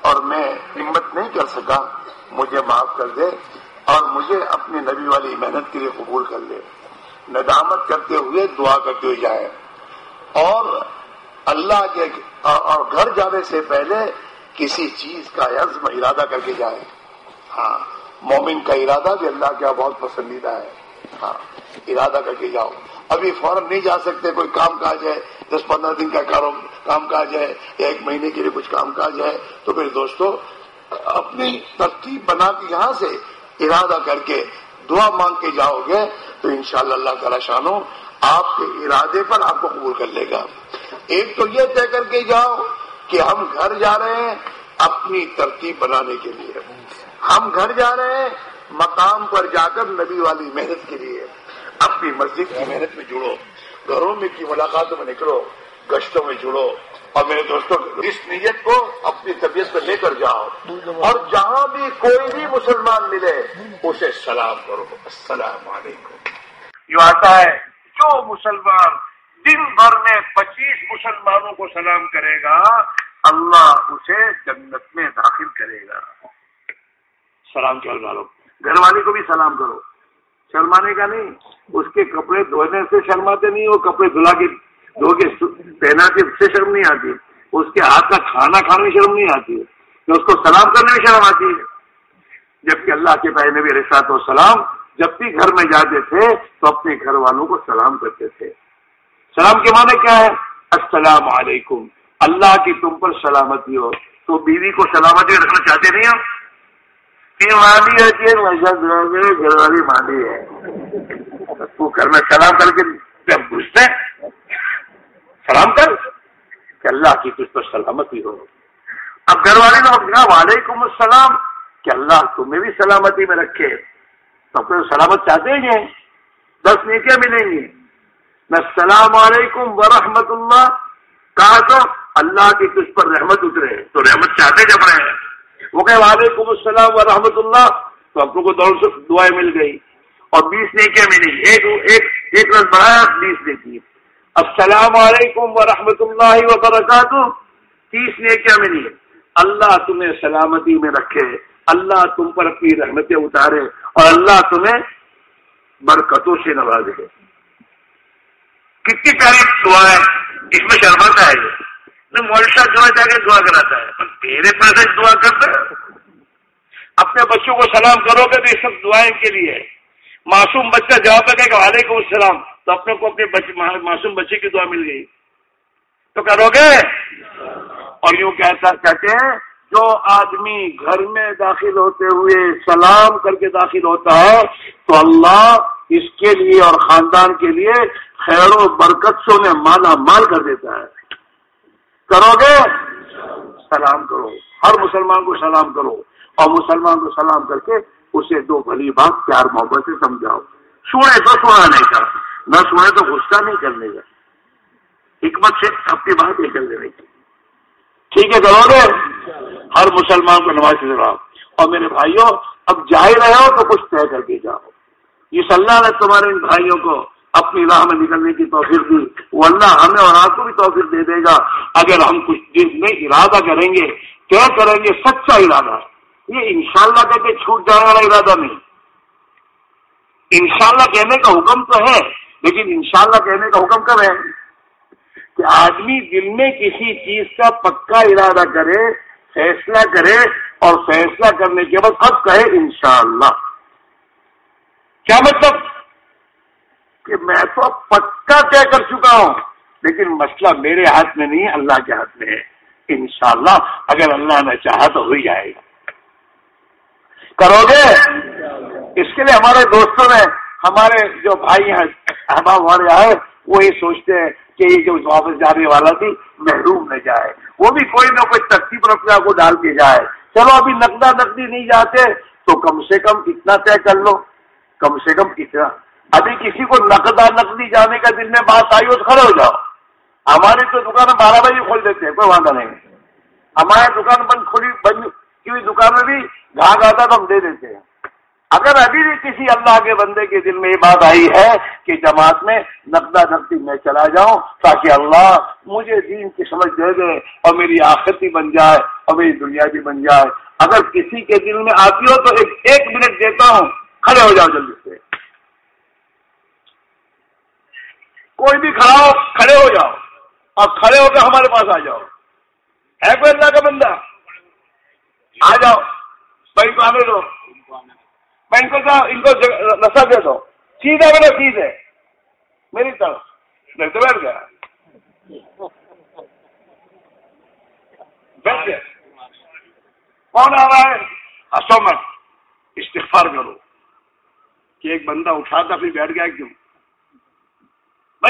اور میں ہمت نہیں کر سکا، مجھے معاف کر دے اور مجھے اپنی نبی والی محنت کے لیے قبول کر لے۔ ندامت کرتے ہوئے دعا کرتے ہوئے جائے۔ اور اللہ کے اور گھر جانے سے پہلے کسی چیز کا عزم، ارادہ کر کے جائے۔ ہاں مومن کا ارادہ بھی اللہ کا بہت پسندیدہ ہے۔ ہاں ارادہ کر کے جاؤ۔ ابھی فوراً نہیں جا سکتے، کوئی کام کاج ہے، دس پندرہ دن کا کام کاج ہے یا ایک مہینے کے لیے کچھ کام کاج ہے۔ تو پھر دوستو، اپنی ترتیب بنا کے یہاں سے ارادہ کر کے دعا مانگ کے جاؤ گے، تو انشاءاللہ اللہ اللہ تعالی شانو آپ کے ارادے پر آپ کو قبول کر لے گا۔ ایک تو یہ طے کر کے جاؤ کہ ہم گھر جا رہے ہیں اپنی ترتیب بنانے کے لیے۔ ہم گھر جا رہے ہیں مقام پر جا کر نبی والی محنت کے لیے۔ اپنی مسجد کی محنت میں جڑو گھروں میں کی ملاقاتوں میں نکلو گشتوں میں جڑو۔ اور میرے دوستوں اس نیت کو اپنی طبیعت پہ لے کر جاؤ۔ اور جہاں بھی کوئی بھی مسلمان ملے اسے سلام کرو۔ السلام علیکم۔ جو آتا ہے جو مسلمان دن بھر میں پچیس مسلمانوں کو سلام کرے گا اللہ اسے جنت میں داخل کرے گا۔ سلام چل ڈالو گھر والے کو بھی سلام کرو۔ شرمانے کا نہیں، اس کے کپڑے دھونے سے شرماتے نہیں، وہ کپڑے دھلا کے دھو کے پہنا کے سے شرم نہیں آتی۔ اس کے ہاتھ کا کھانا کھانے میں شرم نہیں آتی۔ کہ اس کو سلام کرنے میں شرم آتی ہے۔ جبکہ اللہ کے پہلے بھی رسات و سلام جب بھی گھر میں جاتے تھے، تو اپنے گھر والوں کو سلام کرتے تھے۔ سلام کے معنی کیا ہے؟ السلام علیکم۔ اللہ کی تم پر سلامتی ہو۔ تو بیوی کو سلامتی رکھنا چاہتے نہیں ہم مالی ہے گھر والی مالی ہے۔ تو گھر میں سلام کر کے جب سلام کر کہ اللہ کی تجھ پر سلامتی ہو۔ اب گھر والے نے کہا، وعلیکم السلام، کہ اللہ تمہیں بھی سلامتی میں رکھے۔ تو پھر سلامت چاہتے ہیں، دس نیکیاں ملیں گی۔ میں السلام علیکم ورحمۃ اللہ، کہا تو اللہ کی تجھ پر رحمت اترے۔ تو رحمت چاہتے جب رہے ہیں۔ وہ کہ وعلیکم السلام ورحمۃ اللہ۔ تو ہم کو دور سے دعائیں مل گئی۔ اور بیس نیکیاں ملی۔ ایک ایک ایک رس بڑھایا، بیس نیکی۔ السلام علیکم ورحمۃ اللہ وبرکاتہ۔ تیس نے کیا ملی۔ اللہ تمہیں سلامتی میں رکھے۔ اللہ تم پر اپنی رحمتیں اتارے۔ اور اللہ تمہیں برکتوں سے نوازے۔ کتنی پیاری دعا ہے۔ اس میں شرماتا ہے یہ۔ مولشا دعا جا کے دعا کراتا ہے۔ پر تیرے پیسے دعا کرتا ہے؟ اپنے بچوں کو سلام کرو گے تو یہ سب دعائیں کے لیے۔ معصوم بچہ جواب لگے کہ وعلیکم السلام۔ تو اپنے کو اپنے معصوم بچے کی دعا مل گئی۔ تو کرو گے؟ اور یوں کہتا کہتے ہیں، جو آدمی گھر میں داخل ہوتے ہوئے سلام کر کے داخل ہوتا ہے، تو اللہ اس کے لیے اور خاندان کے لیے خیر و برکت سے انہیں مالا مال کر دیتا ہے۔ کرو گے؟ سلام کرو۔ ہر مسلمان کو سلام کرو۔ اور مسلمان کو سلام کر کے اسے دو بھلی بات پیار محبت سے سمجھاؤ۔ سونے تو سونا نہیں کر۔ نہ سونے تو غصہ نہیں کرنے کا۔ حکمت سے اپنی بات نکل دینے کی۔ ٹھیک ہے، کرو گے؟ ہر مسلمان کو نماز سے اور میرے بھائیوں، اب جا ہی رہے ہو تو کچھ طے کر کے جاؤ۔ یہ اللہ نے تمہارے ان بھائیوں کو اپنی راہ میں نکلنے کی توفیق دی۔ وہ اللہ ہمیں اور آپ کو بھی توفیق دے دے گا۔ اگر ہم کچھ جس میں ارادہ کریں گے کیا کریں گے، سچا ارادہ۔ یہ انشاءاللہ کہہ کے چھوٹ جانے والا ارادہ نہیں۔ انشاءاللہ کہنے کا حکم تو ہے، لیکن انشاءاللہ کہنے کا حکم کب ہے؟ کہ آدمی دل میں کسی چیز کا پکا ارادہ کرے، فیصلہ کرے اور فیصلہ کرنے کے بعد اب کہے انشاءاللہ۔ کیا مطلب؟ کہ میں تو پکا طے کر چکا ہوں۔ لیکن مسئلہ میرے ہاتھ میں نہیں اللہ کے ہاتھ میں ہے۔ انشاءاللہ اگر اللہ نے چاہا تو ہو ہی جائے گا۔ کرو گے؟ اس کے لیے ہمارے دوستوں نے، ہمارے جو بھائی ہیں، احباب ہمارے آئے وہ یہ سوچتے ہیں کہ یہ جو واپس جانے والا تھی، محروم نہ جائے۔ وہ بھی کوئی نہ کوئی ترتیب رکھنا کو ڈال کے جائے۔ چلو ابھی نقدہ نقدی نہیں جاتے تو کم سے کم اتنا طے کر لو۔ کم سے کم اتنا۔ ابھی کسی کو نقدہ نقدی جانے کا دل میں بات آئی ہو تو کھڑے ہو جاؤ۔ ہماری تو دکان بارہ بجے کھول دیتے ہیں، کوئی وعدہ نہیں۔ ہمارے دکان بند کھلی، بند کی ہوئی دکان میں بھی گھاگ آتا تو ہم دے دیتے ہیں۔ اگر ابھی بھی کسی اللہ کے بندے کے دل میں یہ بات آئی ہے کہ جماعت میں نقدہ نقدی میں چلا جاؤں تاکہ اللہ مجھے دین کی سمجھ دے دے اور میری آخرتی بن جائے اور میری دنیا بھی بن جائے۔ اگر کسی کے دل میں آتی ہو تو ایک ایک منٹ دیتا ہوں، کھڑے ہو جاؤ جلدی سے۔ کوئی بھی کھڑا ہو کھڑے ہو جاؤ۔ اور کھڑے ہو کر ہمارے پاس آ جاؤ۔ ہے کوئی اللہ کا بندہ؟ آ جاؤ۔ بھائی کو آنے دو۔ میں ان کو ان کو نشہ دے دو۔ سیدھا میرا سیدھے۔ میری طرف۔ نہیں تو بیٹھ گیا۔ بیٹھ گیا۔ کون آ رہا ہے؟ اسومت استغفار کرو۔ کہ ایک بندہ اٹھا تھا پھر بیٹھ گیا کیوں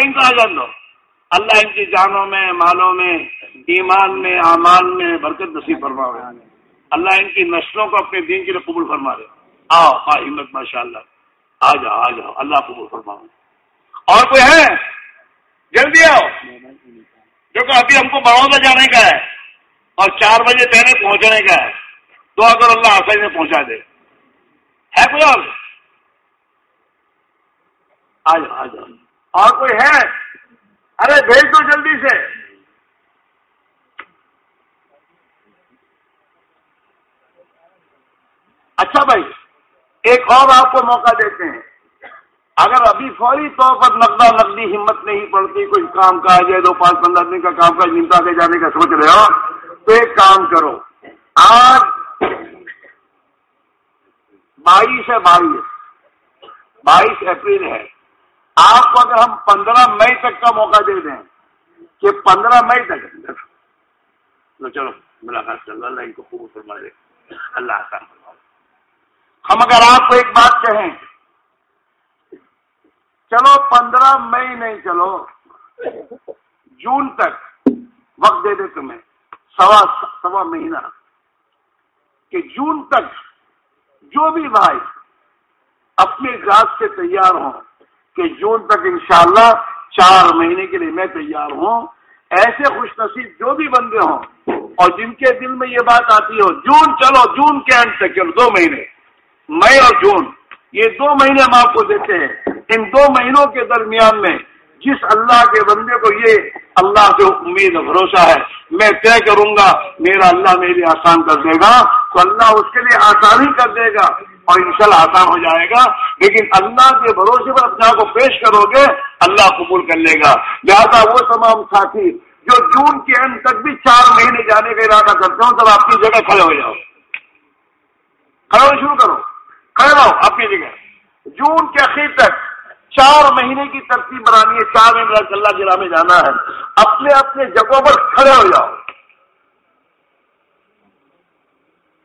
میں آ جان دو۔ اللہ ان کی جانوں میں، مالوں میں، ایمان میں امان میں برکت نصیب فرما رہے اللہ ان کی نسلوں کو اپنے دین کے لیے قبول فرما رہے آؤ ہاں ہمت ماشاء اللہ آ جاؤ آ جاؤ، اللہ کو فرماؤ اور کوئی ہے؟ جلدی آؤ۔ دیکھو، ابھی ہم کو بڑودا جانے کا ہے اور چار بجے پہلے پہنچنے کا ہے۔ تو اگر اللہ آسانی میں پہنچا دے۔ ہے کوئی اور؟ آ جاؤ آ جاؤ۔ اور کوئی ہے؟ ارے بھیج دو جلدی سے۔ اچھا بھائی، ایک اور آپ کو موقع دیتے ہیں۔ اگر ابھی فوری طور پر نقدہ نقدی ہمت نہیں پڑتی، کوئی کام کا جائے دو پانچ پندرہ دن کا کام کا جنتا کے جانے کا سوچ رہے ہو، تو ایک کام کرو۔ آج بائیس ہے، بائیس۔ بائیس اپریل ہے۔ آپ کو اگر ہم پندرہ مئی تک کا موقع دے دیں کہ پندرہ مئی تک چلو، ملاقات کر اللہ ان کو خوب فرما دے اللہ کا ہم اگر آپ کو ایک بات کہیں، چلو پندرہ مئی نہیں چلو، جون تک وقت دے دے تمہیں، سوا سوا مہینہ۔ کہ جون تک جو بھی بھائی اپنے گاس سے تیار ہوں کہ جون تک انشاءاللہ چار مہینے کے لیے میں تیار ہوں۔ ایسے خوش نصیب جو بھی بندے ہوں، اور جن کے دل میں یہ بات آتی ہو، جون چلو، جون کے اینڈ تک، چلو، دو مہینے۔ مئی اور جون، یہ دو مہینے ہم آپ کو دیتے ہیں۔ ان دو مہینوں کے درمیان میں جس اللہ کے بندے کو یہ اللہ سے امید بھروسہ ہے، میں طے کروں گا، میرا اللہ میرے آسان کر دے گا۔ تو اللہ اس کے لیے آسان ہی کر دے گا، اور انشاءاللہ آسان ہو جائے گا۔ لیکن اللہ کے بھروسے پر اپنے آپ کو پیش کرو گے، اللہ قبول کر لے گا۔ لہٰذا وہ تمام ساتھی جو جون کے اینڈ تک بھی چار مہینے جانے کا ارادہ کرتے ہوں، تب اپنی جگہ کھڑے ہو جاؤ۔ کھڑے ہونا شروع کرو۔ کھڑے رہو اپنی جگہ۔ جون کے اخیر تک چار مہینے کی ترتیب بنانی ہے، چار مہینے اللہ کے راہ میں جانا ہے۔ اپنے اپنے جگہوں پر کھڑے ہو جاؤ۔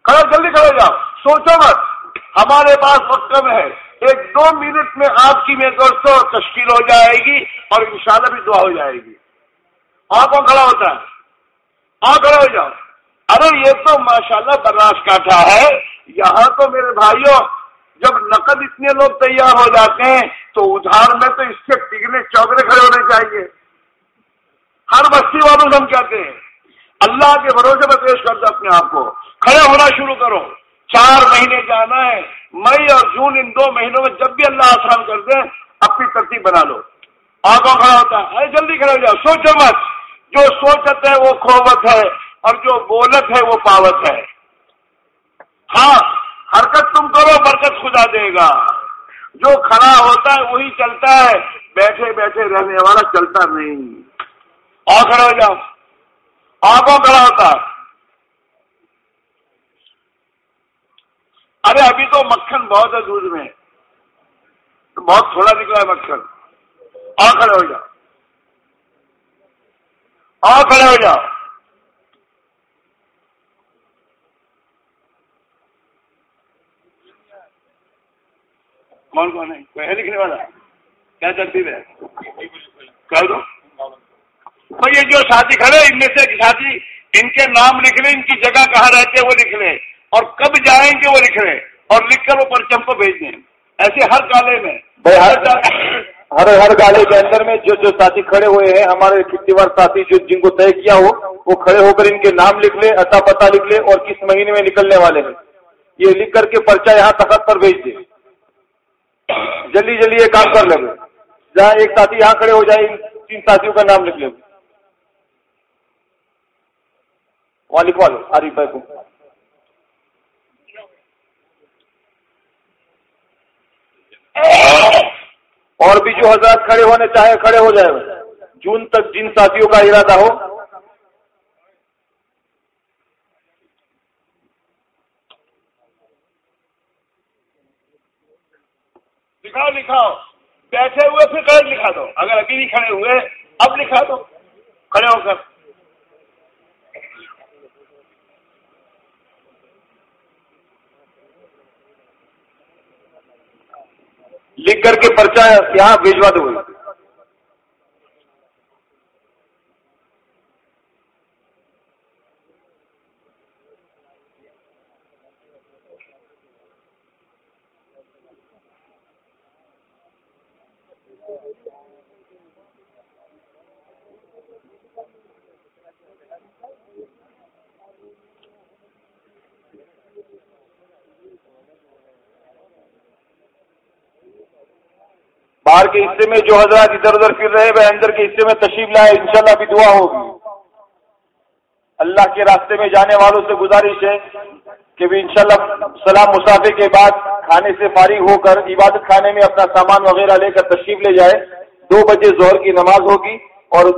کھڑے جلدی کھڑے ہو جاؤ۔ سوچو مت، ہمارے پاس وقت کم ہے۔ ایک دو منٹ میں آپ کی میں دوستوں تشکیل ہو جائے گی اور انشاءاللہ بھی دعا ہو جائے گی۔ اور کون کھڑا ہوتا ہے؟ اور کھڑے ہو جاؤ۔ ارے یہ تو ماشاءاللہ برداشت کاٹا ہے۔ یہاں تو میرے بھائیوں، جب نقد اتنے لوگ تیار ہو جاتے ہیں، تو ادھار میں تو اس کے ٹکنے چوکرے کھڑے ہونے چاہیے۔ ہر بستی والوں سے ہم کہتے ہیں، اللہ کے بھروسے میں پیش کرتے اپنے آپ کو۔ کھڑے ہونا شروع کرو۔ چار مہینے جانا ہے، مئی اور جون ان دو مہینوں میں جب بھی اللہ آسان کر دیں اپنی ترتیب بنا لو۔ آگوں کھڑا ہوتا ہے جلدی کھڑے ہو جاؤ، سوچو مت۔ جو سوچت ہے وہ کھوت ہے، اور جو بولت ہے وہ پاوت ہے۔ ہاں حرکت تم کرو، برکت خدا دے گا۔ جو کھڑا ہوتا ہے، وہی چلتا ہے۔ بیٹھے بیٹھے رہنے والا چلتا نہیں۔ اور کھڑا ہو جاؤ۔ آگوں کھڑا ہوتا ارے ابھی تو مکھن بہت ہے دودھ میں۔ بہت تھوڑا نکلا ہے مکھن۔ اور کھڑے ہو جاؤ اور کھڑے ہو جاؤ کون کون ہے؟ کوئی ہے لکھنے والا؟ کیا ترتیب ہے؟ کہہ دو۔ یہ جو ساتھی کھڑے ان میں سے ساتھی، ان کے نام لکھ لیں، ان کی جگہ کہاں رہتے وہ لکھ لیں۔ اور کب جائیں گے وہ لکھ لیں اور لکھ کر وہ پرچم کو بھیج دیں ایسے ہر کالے میں ہر ہر گالے کے اندر میں جو جو ساتھی کھڑے ہوئے ہیں ہمارے کتنی بار ساتھی جو جن کو طے کیا ہو وہ کھڑے ہو کر ان کے نام لکھ لے اتا پتا لکھ لے اور کس مہینے میں نکلنے والے ہیں۔ یہ لکھ کر کے پرچہ یہاں تخت پر بھیج دیں۔ جلدی جلدی یہ کام کر لگے جہاں ایک ساتھی یہاں کھڑے ہو جائے تین ساتھیوں کا نام لکھ لے وہاں لکھوا لو آریف بھائی کو۔ اور بھی جو حضرات کھڑے ہونے چاہے کھڑے ہو جائے، جون تک جن ساتھیوں کا ارادہ ہو۔ لکھاؤ لکھاؤ۔ بیٹھے ہوئے پھر کل لکھا دو۔ اگر ابھی نہیں کھڑے ہوئے، اب لکھا دو۔ کھڑے ہو کر۔ لکھ کر کے پرچہ یہاں بھیجوا دو باہر کے حصے میں جو حضرات ادھر ادھر پھر رہے وہ اندر کے حصے میں تشریف لائے، انشاءاللہ بھی دعا ہوگی۔ اللہ کے راستے میں جانے والوں سے گزارش ہے کہ بھی انشاءاللہ سلام مسافے کے بعد کھانے سے فارغ ہو کر، عبادت خانے میں اپنا سامان وغیرہ لے کر تشریف لے جائے۔ دو بجے زہر کی نماز ہوگی اور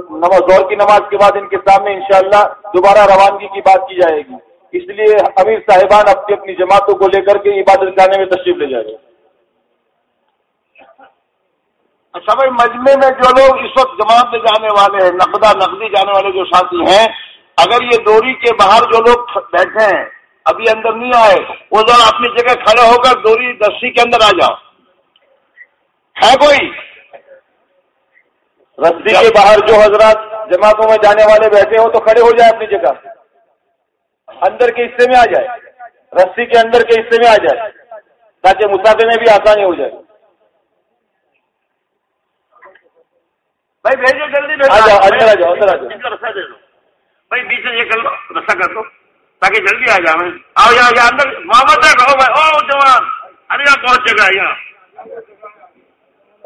زہر کی نماز کے بعد ان کے سامنے انشاءاللہ دوبارہ روانگی کی بات کی جائے گی۔ اس لیے امیر صاحبان اپنی اپنی جماعتوں کو لے کر کے عبادت خانے میں تشریف لے جائے۔ اچھا بھائی مجمے میں جو لوگ اس وقت جماعت میں جانے والے ہیں، نقدہ، نقدی جانے والے جو ساتھی ہیں، اگر یہ دوری کے باہر جو لوگ بیٹھے ہیں، ابھی اندر نہیں آئے، وہ ذرا اپنی جگہ کھڑے ہو کر دوری دستی کے اندر آ جاؤ۔ ہے کوئی؟ رسی کے باہر جو حضرات جماعتوں میں جانے والے بیٹھے ہو تو کھڑے ہو جائے اپنی جگہ۔ اندر کے حصے میں آ جائے۔ رسی کے اندر کے حصے میں آ جائے، تاکہ مسافر میں بھی آسانی ہو جائے۔ بھائی بھیجو جلدی بھیجو۔ رسا دے دو۔ بھائی بیچ میں یہ کر لو رسا کر دو تاکہ جلدی آ جاؤ۔ آؤ جاؤ یا اندر۔ محمد کہو بھائی۔ او جوان۔ ارے یہاں پہنچ جگہ یہاں۔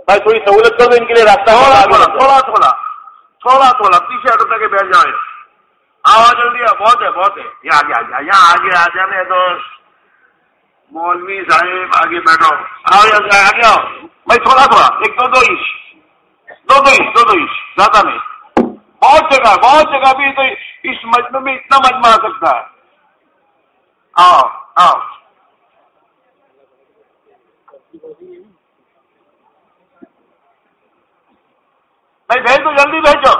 بھائی تھوڑی سہولت کر دو ان کے لیے راستہ تھوڑا تھوڑا تھوڑا تھوڑا تھوڑا پیچھے ہٹ کے بیٹھ جائیں آواز جلدی بہت ہے بہت ہے۔ یہ آگے آ یہاں آگے آ جانے تو مولوی صاحب آگے بیٹھو۔ آگے آگے آؤ۔ بھائی تھوڑا تھوڑا۔ ایک دو دو انچ۔ دو دو انچ دو دو انچ زیادہ نہیں۔ بہت جگہ بہت جگہ بھی تو اس مجمع میں اتنا مجمع آ سکتا ہے۔ آؤ آؤ۔ بھائی بھیج تو جلدی بھیجو۔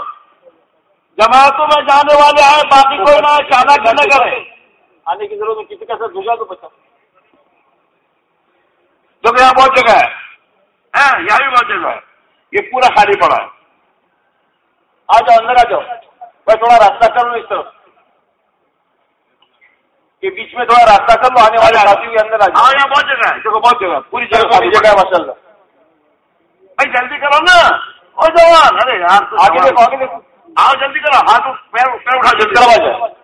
جماعتوں میں جانے والے آئے باقی کوئی نہ چانا کرنے کرے آنے کی ضرورت کسی کا ساتھ بھوگا تو بچا جو کہ یہاں بہت جگہ ہے۔ ہاں، یہاں بھی بہت جگہ ہے۔ یہ پورا خالی پڑا ہے۔ آ جاؤ اندر آ جاؤ۔ میں تھوڑا راستہ کر لوں اس طرف۔ کے بیچ میں تھوڑا راستہ کر لو آنے والے ساتھی بھی اندر آ جاؤ۔ ہاں، یہاں بہت جگہ ہے۔ دیکھو بہت جگہ پوری جگہ خالی جگہ ہے ماشاء اللہ بھائی جلدی کرو نا۔ اور جوان۔ ارے یار آگے دیکھو آگے دیکھو۔ آؤ جلدی کرو۔ ہاتھ پیر پیر اٹھا جلدی کروا جائے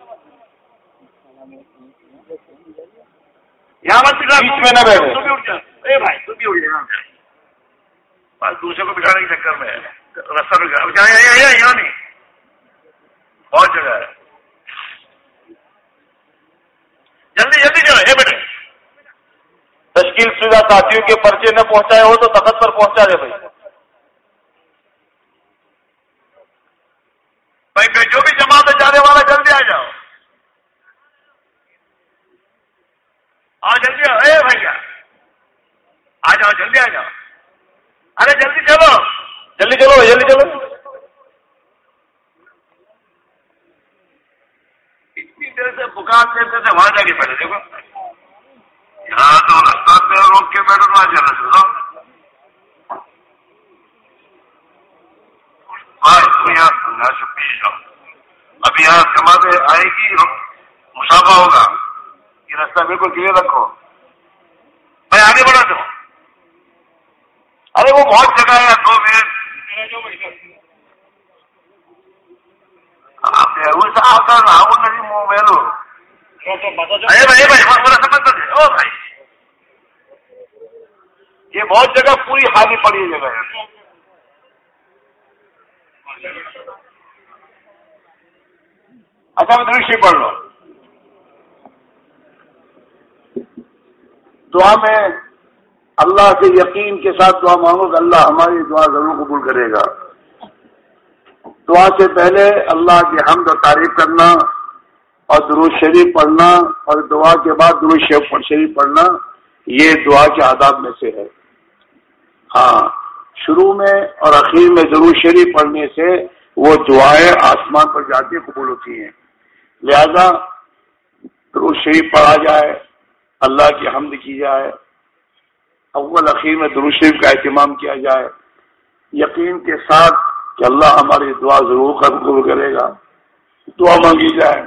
یہاں مت بیچ میں نہ بیٹھے۔ تو بھی اٹھ جائے بھائی تو بھی اٹھ جائے بس دوسرے کو بٹھانے کے چکر میں رستہ رک جائے یہاں نہیں۔ بہت جگہ ہے۔ جلدی جلدی کرو یہ بیٹھے۔ تشکیل شدہ ساتھیوں کے پرچے نہ پہنچائے ہو تو تخت پر پہنچا دے بھائی بھائی جو بھی جماعت جانے والا جلدی آ جاؤ آ جلدی آؤ اے بھیا آ جاؤ جلدی آ جاؤ ارے جلدی چلو جلدی چلو جلدی چلو اتنی دیر سے بکار دیتے تھے وہاں جا کے دیکھو۔ یہاں تو رستہ پہ روک کے بیٹھو وہاں جانا چلو اب یہاں آئے گی مسافہ ہوگا۔ یہ راستہ بالکل کلیئر رکھو۔ میں آگے بڑھا دوں ارے، وہ بہت جگہ ہے، دو منٹ۔ یہ بہت جگہ پوری خالی پڑی جگہ ہے۔ اچھا میں دشی پڑھ لو۔ دعا میں اللہ کے یقین کے ساتھ دعا مانگو کہ اللہ ہماری دعا ضرور قبول کرے گا۔ دعا سے پہلے اللہ کی حمد و تعریف کرنا اور درود شریف پڑھنا اور دعا کے بعد درود شریف پڑھنا، یہ دعا کے آداب میں سے ہے۔ ہاں شروع میں اور اخیر میں ضرور شریف پڑھنے سے وہ دعائیں آسمان پر جاتی قبول ہوتی ہیں۔ لہذا ضرور شریف پڑھا جائے، اللہ کی حمد کی جائے اول اخیر میں درو شریف کا اہتمام کیا جائے۔ یقین کے ساتھ کہ اللہ ہماری دعا ضرور قبول کرے گا۔ دعا مانگی جائے۔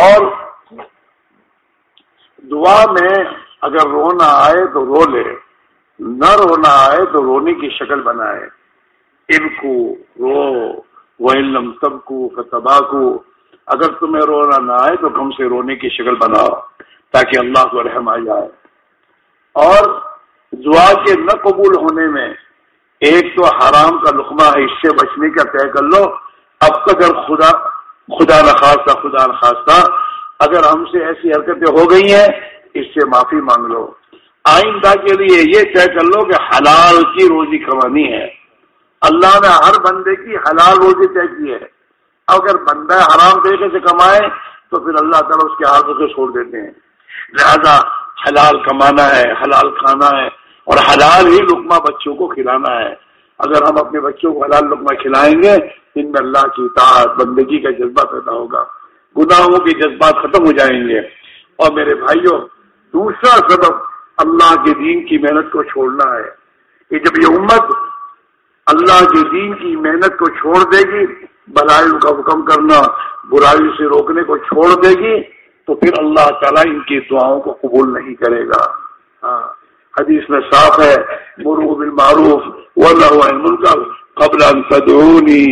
اور دعا میں اگر رونا آئے تو رو لے۔ نہ رونا آئے تو رونے کی شکل بنائے۔ ان کو رو۔ وہ سب کو فتبا کو اگر تمہیں رونا نہ آئے تو کم سے رونے کی شکل بناؤ تاکہ اللہ کو رحم آ جائے۔ اور دعا کے نہ قبول ہونے میں ایک تو حرام کا لقمہ ہے، اس سے بچنے کا طے کر لو۔ اب تک اگر خدا خدا نخواستہ خدا نخواستہ اگر ہم سے ایسی حرکتیں ہو گئی ہیں، اس سے معافی مانگ لو۔ آئندہ کے لیے یہ طے کر لو کہ حلال کی روزی کمانی ہے۔ اللہ نے ہر بندے کی حلال روزی طے کی ہے۔ اگر بندہ حرام طریقے سے کمائے، تو پھر اللہ تعالیٰ اس کے ہاتھوں سے چھوڑ دیتے ہیں۔ لہذا حلال کمانا ہے، حلال کھانا ہے۔ اور حلال ہی لکما بچوں کو کھلانا ہے۔ اگر ہم اپنے بچوں کو حلال لکما کھلائیں گے، ان میں اللہ کی اطاعت، بندگی کا جذبہ پیدا ہوگا۔ گناہوں کے جذبات ختم ہو جائیں گے۔ اور میرے بھائیوں، دوسرا سبب اللہ کے دین کی محنت کو چھوڑنا ہے۔ کہ جب یہ امت اللہ کے دین کی محنت کو چھوڑ دے گی، بلائی کا حکم کرنا، برائی سے روکنے کو چھوڑ دے گی، تو پھر اللہ تعالیٰ ان کی دعاؤں کو قبول نہیں کرے گا۔ ہاں۔ حدیث میں صاف ہے مرو بن معروف قبل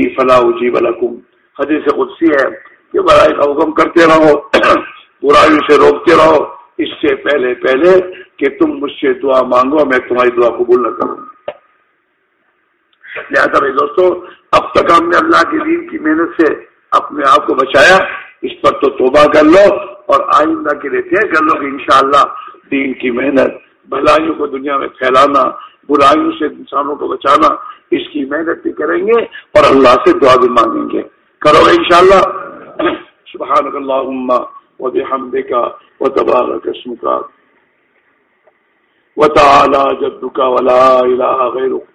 فلاح جی بلکم حدیث قدسی ہے کہ برائی کا حکم کرتے رہو برائی سے روکتے رہو۔ اس سے پہلے پہلے کہ تم مجھ سے دعا مانگو، میں تمہاری دعا قبول نہ کروں۔ لہٰذا بھائی دوستو، اب تک ہم نے اللہ کے دین کی محنت سے اپنے آپ کو بچایا۔ اس پر تو توبہ کر لو اور آئندہ کے لیے طے کر لو کہ انشاءاللہ دین کی محنت بھلائیوں کو دنیا میں پھیلانا، برائیوں سے انسانوں کو بچانا، اس کی محنت بھی کریں گے اور اللہ سے دعا بھی مانگیں گے۔ کرو گے ان شاء اللہ سبحان اللہ و بحمدے کا و تبار قسم کا و وتعالى جدك ولا إله غيرك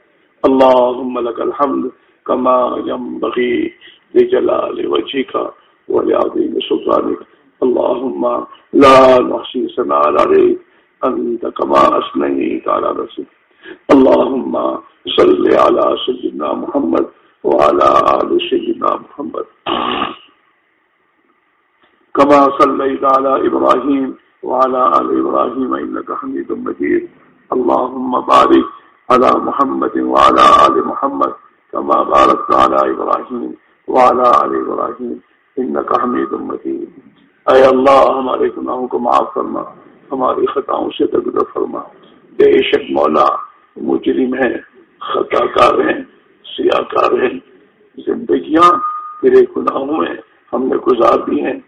اللهم لك الحمد كما ينبغي لجلال وجهك ولعظيم سلطانك اللهم لا نحصي سنا عليك أنت كما أثنيت على نفسك اللهم صل على سيدنا محمد وعلى آل سيدنا محمد۔ كما صليت على إبراهيم وعلى آل إبراهيم إنك حميد مجيد اللهم بارك على محمد وعلى آل محمد كما باركت على إبراهيم وعلى آل إبراهيم إنك حميد مجيد اے اللہ ہمارے گناہوں کو معاف فرما۔ ہماری خطاؤں سے تقدر فرما۔ بے شک مولا، مجرم ہیں خطا کار ہیں سیاہ کار ہیں۔ زندگیاں تیرے گناہوں میں ہم نے گزار دی ہیں۔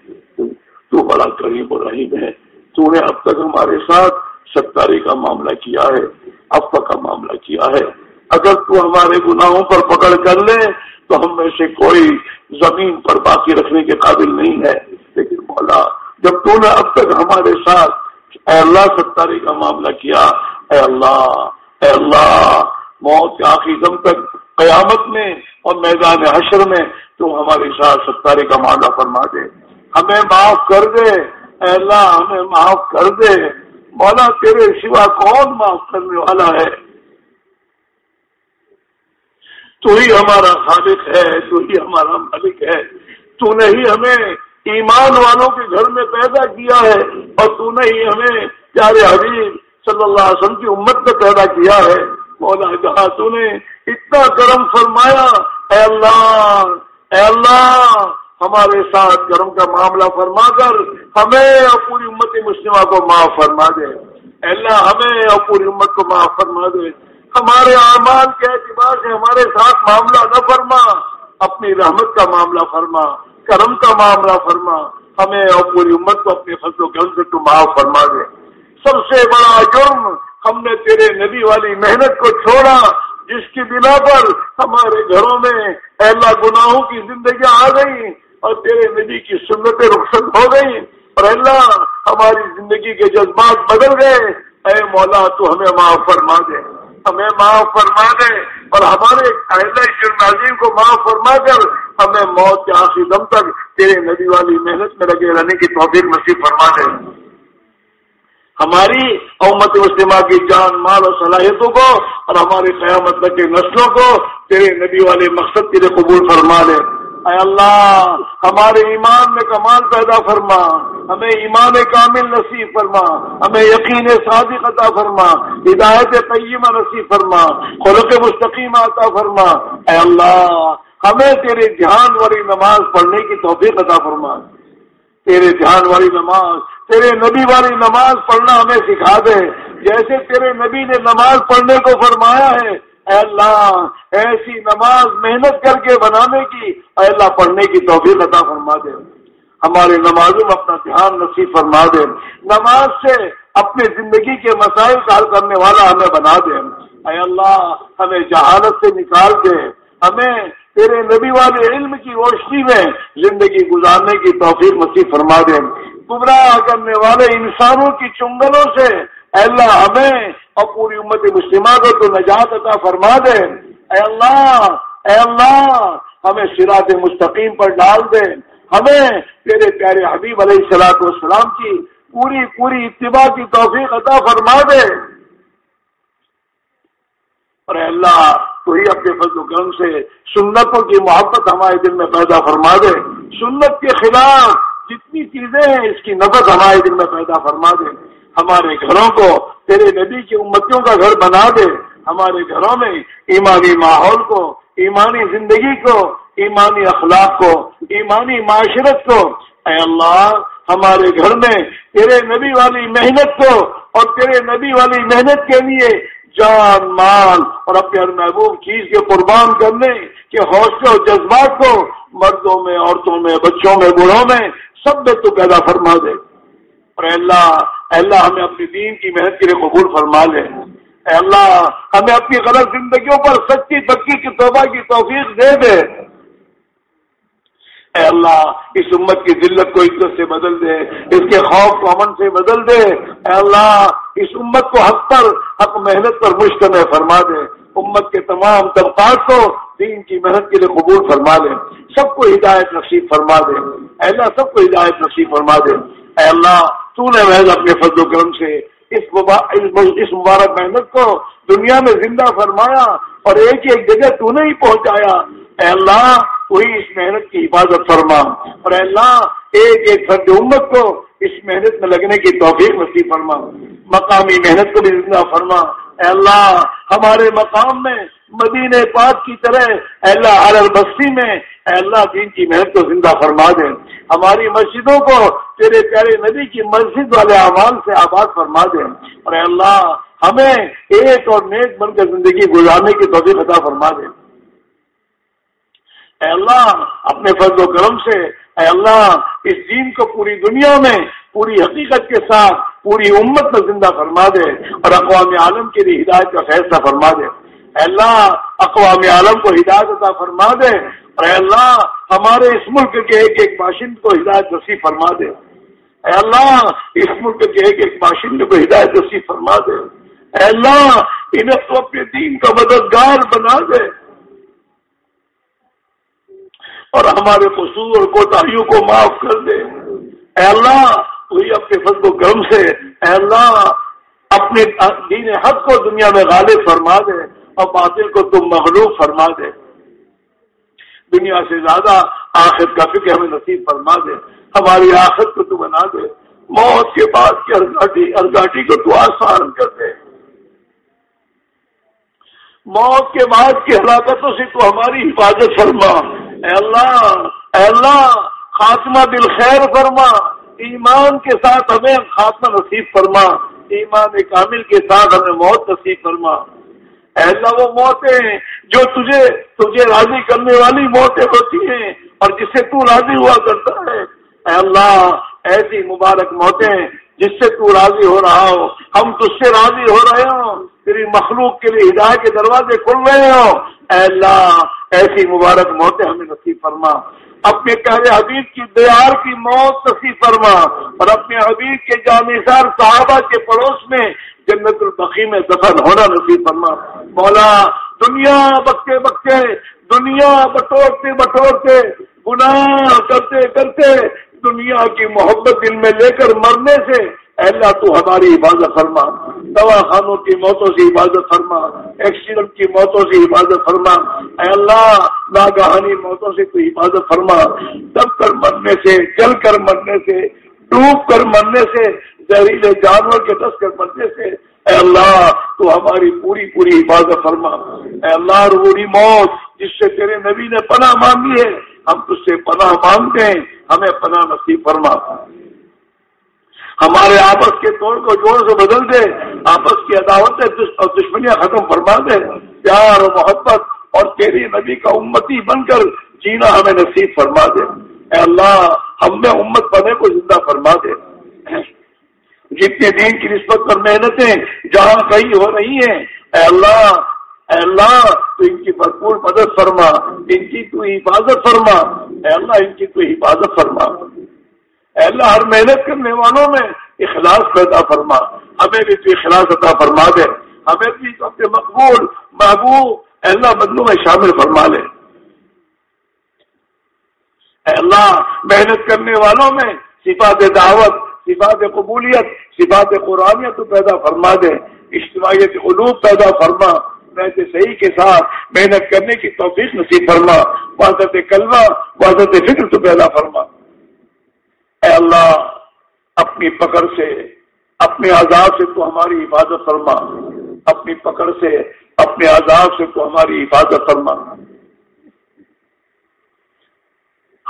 تو بڑا قریب و رحیم ہے۔ تو نے اب تک ہمارے ساتھ ستاری کا معاملہ کیا ہے اب کا معاملہ کیا ہے۔ اگر تو ہمارے گناہوں پر پکڑ کر لے، تو ہم میں سے کوئی زمین پر باقی رکھنے کے قابل نہیں ہے۔ لیکن مولا، جب تو نے اب تک ہمارے ساتھ اے اللہ ستاری کا معاملہ کیا؟ اے اللہ اے اللہ، موت کے آخری دم تک، قیامت میں اور میدان حشر میں تو ہمارے ساتھ ستاری کا معاملہ فرما دے۔ ہمیں معاف کر دے۔ اے اللہ، ہمیں معاف کر دے۔ مولا، تیرے سوا کون معاف کرنے والا ہے؟ تو ہی ہمارا خالق ہے، تو ہی ہمارا مالک ہے۔ تو نے ہی ہمیں ایمان والوں کے گھر میں پیدا کیا ہے اور تو نے ہی ہمیں پیارے حبیب صلی اللہ علیہ وسلم کی امت میں پیدا کیا ہے۔ مولا جہاں تو نے اتنا کرم فرمایا، اے اللہ اے اللہ، ہمارے ساتھ کرم کا معاملہ فرما کر ہمیں اور پوری امت مسلمہ کو معاف فرما دے۔ اللہ، ہمیں اور پوری امت کو معاف فرما دے۔ ہمارے اعمال کے اعتبار سے ہمارے ساتھ معاملہ نہ فرما، اپنی رحمت کا معاملہ فرما۔ کرم کا معاملہ فرما، ہمیں اور پوری امت کو اپنے فصل و گھر سے تو معاف فرما دے۔ سب سے بڑا جرم ہم نے تیرے نبی والی محنت کو چھوڑا، جس کی بنا پر ہمارے گھروں میں اللہ گناہوں کی زندگیاں آ گئی اور تیرے نبی کی سنتیں رخصت ہو گئی۔ اور اللہ، ہماری زندگی کے جذبات بدل گئے۔ اے مولا، تو ہمیں معاف فرما دے۔ ہمیں معاف فرما دے۔ اور ہمارے ناظرین کو معاف فرما کر ہمیں موت کے آخری دم تک تیرے نبی والی محنت میں لگے رہنے کی توفیق نصیب فرما دے۔ ہماری امت مسلمہ کی جان، مال اور صلاحیتوں کو اور ہماری قیامت کے نسلوں کو تیرے نبی والے مقصد کے لیے قبول فرما دے۔ اے اللہ، ہمارے ایمان میں کمال پیدا فرما۔ ہمیں ایمان کامل نصیب فرما۔ ہمیں یقین صادق عطا فرما۔ ہدایت قیمہ نصیب فرما۔ خلق مستقیم عطا فرما۔ اے اللہ ہمیں تیرے دھیان والی نماز پڑھنے کی توفیق عطا فرما۔ تیرے دھیان والی نماز، تیرے نبی والی نماز پڑھنا ہمیں سکھا دے۔ جیسے تیرے نبی نے نماز پڑھنے کو فرمایا ہے، اے اللہ، ایسی نماز محنت کر کے بنانے کی، اے اللہ، پڑھنے کی توفیق عطا فرما دے۔ ہمارے نمازوں میں اپنا دھیان نصیب فرما دے۔ نماز سے اپنی زندگی کے مسائل کا حل کرنے والا ہمیں بنا دے۔ اے اللہ، ہمیں جہالت سے نکال دے۔ ہمیں تیرے نبی والے علم کی روشنی میں زندگی گزارنے کی توفیق نصیب فرما دے۔ گمراہ کرنے والے انسانوں کی چنگلوں سے اے اللہ ہمیں اور پوری امت مسلمہ کو تو نجات عطا فرما دے۔ اے اللہ اے اللہ، ہمیں سراط مستقیم پر ڈال دے۔ ہمیں تیرے پیارے حبیب علیہ السلاط والسلام کی پوری پوری اتباع کی توفیق عطا فرما دے۔ اور اے اللہ، تو ہی اپنے فضل و کرم سے سنتوں کی محبت ہمارے دل میں پیدا فرما دے۔ سنت کے خلاف جتنی چیزیں ہیں، اس کی نظر ہمارے دل میں پیدا فرما دے۔ ہمارے گھروں کو، تیرے نبی کی امتیوں کا گھر بنا دے۔ ہمارے گھروں میں ایمانی ماحول کو، ایمانی زندگی کو، ایمانی اخلاق کو، ایمانی معاشرت کو۔ اے اللہ، ہمارے گھر میں تیرے نبی والی محنت کو اور تیرے نبی والی محنت کے لیے جان، مال اور اپنے ہر محبوب چیز کے قربان کرنے کے حوصلے اور جذبات کو مردوں میں، عورتوں میں، بچوں میں، بوڑھوں میں سب میں تو پیدا فرما دے۔ اور اللہ اللہ ہمیں اپنی دین کی محنت کے لیے قبول فرما لے۔ اے اللہ، ہمیں اپنی غلط زندگیوں پر سچی پکی کی توبہ کی توفیق دے دے۔ اے اللہ، اس امت کی ذلت کو عزت سے بدل دے، اس کے خوف کو امن سے بدل دے۔ اے اللہ، اس امت کو حق پر، حق محنت پر مشتمل فرما دے۔ امت کے تمام طبقات کو دین کی محنت کے لیے قبول فرما دے سب کو ہدایت نصیب فرما دے۔ اے اللہ، سب کو ہدایت نصیب فرما دے۔ اے اللہ، تو نے محض اپنے فضل و کرم سے اس مبارک محنت کو دنیا میں زندہ فرمایا اور ایک ایک جگہ تو نے ہی پہنچایا۔ اے اللہ وہی اس محنت کی حفاظت فرما۔ اور اے اللہ، ایک ایک فرد امت کو اس محنت میں لگنے کی توفیق نصیب فرما۔ مقامی محنت کو بھی زندہ فرما۔ اے اللہ، ہمارے مقام میں مدینہ پاک کی طرح اے اللہ، ہر بستی میں اے اللہ دین کی محنت کو زندہ فرما دے۔ ہماری مسجدوں کو تیرے پیارے نبی کی مسجد والے اعمال سے آباد فرما دے۔ اور اے اللہ، ہمیں ایک اور نیک بن کر زندگی گزارنے کی توفیق عطا فرما دے۔ اے اللہ، اپنے فضل و کرم سے، اے اللہ، اس دین کو پوری دنیا میں، پوری حقیقت کے ساتھ، پوری امت میں زندہ فرما دے اور اقوام عالم کے لیے ہدایت کا فیصلہ فرما دے۔ اے اللہ، اقوام عالم کو ہدایت عطا فرما دے اور اے اللہ، ہمارے اس ملک کے ایک ایک باشند کو ہدایت نصیب فرما دے۔ اے اللہ، اس ملک کے ایک ایک باشند کو ہدایت نصیب فرما دے۔ اے اللہ، انہیں تو اپنے دین کا مددگار بنا دے۔ اور ہمارے قصور اور کوتاہیوں کو معاف کر دے۔ اے اللہ وہی اپنے فضل و کرم سے، اے اللہ، اپنے دین حق کو دنیا میں غالب فرما دے اور باطل کو تم مغلوب فرما دے۔ دنیا سے زیادہ آخر کا فکر ہمیں نصیب فرما دے۔ ہماری آخر کو تو بنا دے۔ موت کے بعد کی ارگاٹی ارگاٹی کو تو آسان کر دے۔ موت کے بعد کی ہلاکتوں سے تو ہماری حفاظت فرما۔ اے اللہ اے اللہ، خاتمہ دل خیر فرما، ایمان کے ساتھ ہمیں خاتمہ نصیب فرما، ایمان کامل کے ساتھ ہمیں موت نصیب فرما۔ اے اللہ، وہ موتیں جو تجھے تجھے راضی کرنے والی موتیں ہوتی ہیں اور جس سے تو راضی ہوا کرتا ہے۔ اے اللہ، ایسی مبارک موتیں جس سے تو راضی ہو رہا ہو۔ ہم تج سے راضی ہو رہے ہوں۔ تیری مخلوق کے لیے ہدایت کے دروازے کھل رہے ہوں۔ اے اللہ، ایسی مبارک موتیں ہمیں نصیب فرما۔ اپنے پہلے حبیب کی دیار کی موت نصیب فرما۔ اور اپنے حبیب کے جانسار صحابہ کے پڑوس میں جنت البقی میں دفن ہونا نصیب فرما۔ مولا، دنیا بکتے بکتے، دنیا بٹورتے بٹورتے، گناہ کرتے کرتے، دنیا کی محبت دل میں لے کر مرنے سے اللہ تو ہماری حفاظت فرما۔ دوا خانوں کی موتوں سے حفاظت فرما ایکسیڈنٹ کی موتوں سے حفاظت فرما۔ اے اللہ، ناگہانی موتوں سے تو حفاظت فرما۔ دب کر مرنے سے، جل کر مرنے سے، ڈوب کر مرنے سے، زہریلے جانور کے دس کر مرنے سے، اے اللہ، تو ہماری پوری پوری حفاظت فرما۔ اے اللہ روڑی موت، جس سے تیرے نبی نے پناہ مانگی ہے، ہم تجھ سے پناہ مانگتے ہیں، ہمیں پناہ نصیب فرما۔ ہمارے آپس کے توڑ کو جوڑ سے بدل دے، آپس کی عداوتیں اور دشمنیاں ختم فرما دے۔ پیار و محبت اور تیری نبی کا امتی بن کر جینا ہمیں نصیب فرما دے۔ اے اللہ، ہم میں امت بنے کو زندہ فرما دے۔ جتنے دین کی نسبت پر محنتیں جہاں کہیں ہو رہی ہیں، اے اللہ اے اللہ، تو ان کی بھرپور مدد فرما۔ ان کی تو حفاظت فرما۔ اے اللہ، ان کی تو حفاظت فرما۔ اللہ، ہر محنت کرنے والوں میں اخلاص پیدا فرما۔ ہمیں بھی تو اخلاص عطا فرما دے۔ ہمیں بھی تو اپنے مقبول، محبوب اللہ بدلوں میں شامل فرما لے۔ اے اللہ، محنت کرنے والوں میں صفات دعوت، صفات قبولیت، صفات قرآنیت تو پیدا فرما دے۔ اجتماعیت علوم پیدا فرما۔ میں صحیح کے ساتھ محنت کرنے کی توفیق نصیب فرما۔ وادت کلمہ وادت فکر تو پیدا فرما۔ اے اللہ، اپنی پکڑ سے، اپنے عذاب سے تو ہماری حفاظت فرما۔ اپنی پکڑ سے، اپنے عذاب سے تو ہماری حفاظت فرما۔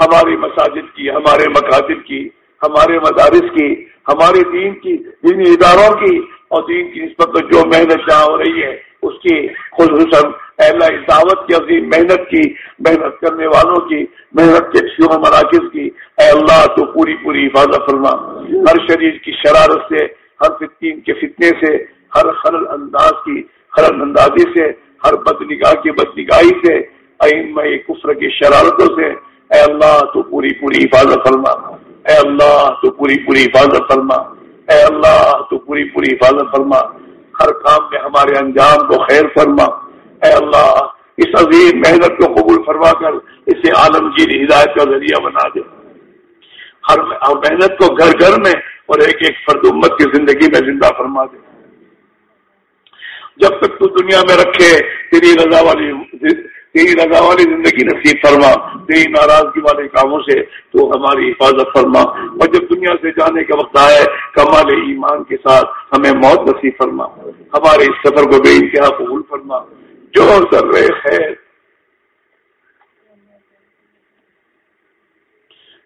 ہماری مساجد کی، ہمارے مکاتب کی، ہمارے مدارس کی، ہمارے دین کی، دینی اداروں کی اور دین کی نسبت جو محنت جہاں ہو رہی ہے اس کی خصوصاً اللہ دعوت کی عظیم محنت کی، محنت کرنے والوں کی، محنت کے شیو مراکز کی۔ اے اللہ، تو پوری پوری حفاظت فرما۔ ہر شریر کی شرارت سے، ہر فتین کے فتنے سے، ہر خرل انداز کی خرل اندازی سے، ہر بد نگاہ کی بد نگاہی سے کفر کی شرارتوں سے۔ اے اللہ، تو پوری پوری حفاظت فرما۔ اے اللہ، تو پوری پوری حفاظت فرما۔ اے اللہ، تو پوری پوری حفاظت فرما۔ ہر کام میں ہمارے انجام کو خیر فرما۔ اے اللہ، اس عظیم محنت کو قبول فرما کر اسے عالمگیر ہدایت کا ذریعہ بنا دے۔ ہر محنت کو گھر گھر میں اور ایک ایک فرد امت کی زندگی میں زندہ فرما دے۔ جب تک تو دنیا میں رکھے، تیری رضا والی تیری رضا والی زندگی نصیب فرما، تیری ناراضگی والے کاموں سے تو ہماری حفاظت فرما۔ اور جب دنیا سے جانے کا وقت آئے، کمال ایمان کے ساتھ ہمیں موت نصیب فرما۔ ہمارے اس سفر کو بے انتہا قبول فرما۔ جو کر رہے خیر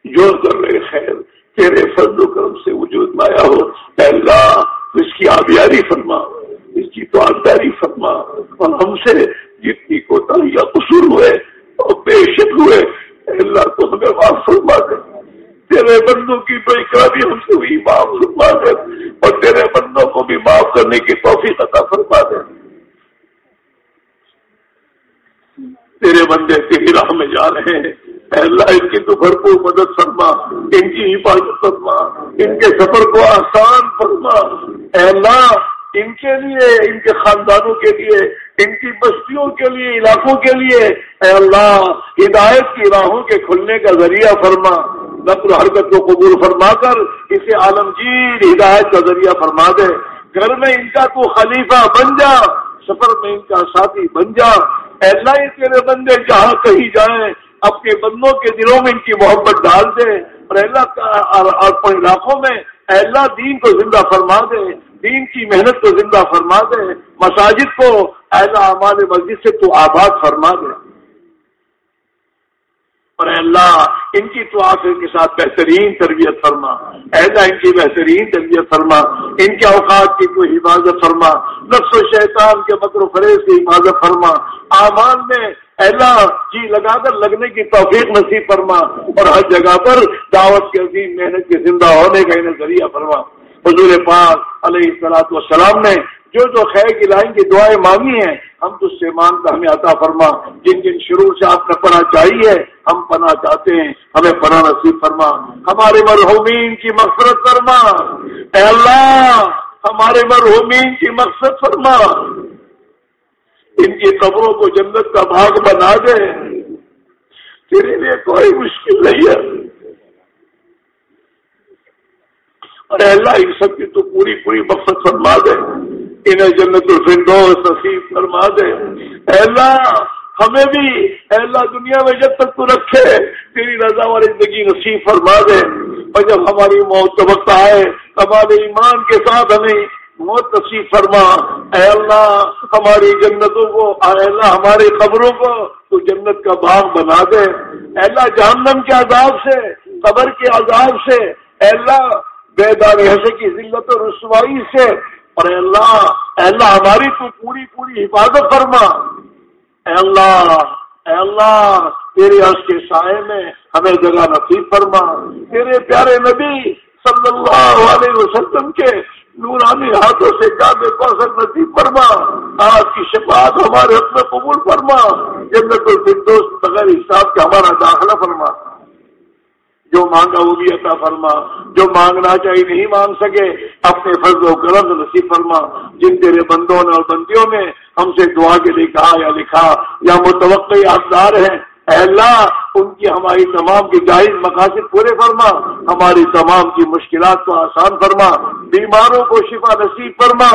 جو کر رہے خیر تیرے فرد و کرم سے وجود لایا ہو۔ اللہ اس کی آبیاری فرما۔ اس کی تو آداری فرما۔ اور ہم سے جتنی کوتا یا قصور ہوئے اور بے شک ہوئے اللہ کو ہمیں معاف فرما دے۔ تیرے بندوں کی بے بےکرابی ہم سے ہوئی معاف فرما دے اور تیرے بندوں کو بھی معاف کرنے کی توفیق عطا فرما دے۔ تیرے بندے تیری راہ میں جا رہے ہیں۔ اللہ، ان کی تو بھرپور مدد فرما۔ ان کی حفاظت فرما۔ ان کے سفر کو آسان فرما۔ اللہ ان کے لیے، ان کے خاندانوں کے لیے، ان کی بستیوں کے لیے، علاقوں کے لیے۔ اے اللہ، ہدایت کی راہوں کے کھلنے کا ذریعہ فرما۔ نقل حرکت کو قبول فرما کر اسے عالمگیر ہدایت کا ذریعہ فرما دے۔ گھر میں ان کا تو خلیفہ بن جا، سفر میں ان کا ساتھی بن جا۔ اے اللہ، یہ تیرے بندے جہاں کہیں جائیں، اپنے بندوں کے دلوں میں ان کی محبت ڈال دے۔ اور اللہ اپنے علاقوں میں اللہ، دین کو زندہ فرما دے۔ دین کی محنت کو زندہ فرما دے، مساجد کو ایسا ہمارے مسجد سے تو آباد فرما دے۔ اور اللہ، ان کی تو آخر کے ساتھ بہترین تربیت فرما۔ ایسا ان کی بہترین تربیت فرما۔ ان کے اوقات کی کوئی حفاظت فرما۔ نفس و شیطان کے مکر و فریض کی حفاظت فرما۔ آمان میں اللہ جی لگا کر لگنے کی توفیق نصیب فرما۔ اور ہر جگہ پر دعوت کے عظیم محنت کے زندہ ہونے کا انہیں ذریعہ فرما۔ حضور پاک علیہ السلاط والسلام نے جو جو خیر کی لائن کی دعائیں مانگی ہیں، ہم تو سے مانگ ہمیں عطا فرما۔ جن جن شروع سے آپ نے پناہ چاہیے، ہم پناہ چاہتے ہیں، ہمیں پناہ نصیب فرما۔ ہمارے مرحومین کی مقصد فرما۔ اے اللہ، ہمارے مرحومین کی مقصد فرما۔ ان کی قبروں کو جنت کا بھاگ بنا دے۔ تیرے لیے کوئی مشکل نہیں ہے۔ اور اللہ ان سب کی تو پوری پوری مقصد فرما دے۔ انہیں جنت الفردوس نصیب فرما دے۔ اللہ، ہمیں بھی اللہ دنیا میں جب تک تو رکھے، تیری رضا والی زندگی نصیب فرما دے۔ اور جب ہماری موت کا وقت آئے ہمارے ایمان کے ساتھ ہمیں موت نصیب فرما۔ اے اللہ، ہماری جنتوں کو، اے اللہ ہماری خبروں کو تو جنت کا باغ بنا دے۔ اے اللہ، جہنم کے عذاب سے، قبر کے عذاب سے، اے اللہ بیدار حصے کی ذلت و رسوائی سے۔ اور اے اللہ اے اللہ ہماری تو پوری پوری حفاظت فرما۔ اے اللہ اے اللہ، تیرے حس کے سائے میں ہمیں جگہ نصیب فرما۔ تیرے پیارے نبی صلی اللہ علیہ وسلم کے نورانی ہاتھوں سے جانے کو اثر نصیب فرما۔ آج کی شفاعت ہمارے حق میں قبول فرما۔ جنت الفردوس بغیر حساب کے ہمارا داخلہ فرما۔ جو مانگا وہ بھی عطا فرما۔ جو مانگنا چاہیے نہیں مانگ سکے، اپنے فرض و کرم نصیب فرما۔ جن تیرے بندوں نے اور بندیوں نے ہم سے دعا کے لیے کہا یا لکھا، یا متوقع یادگار ہیں، اے اللہ ان کی ہماری تمام کی جائز مقاصد پورے فرما، ہماری تمام کی مشکلات کو آسان فرما، بیماروں کو شفا نصیب فرما،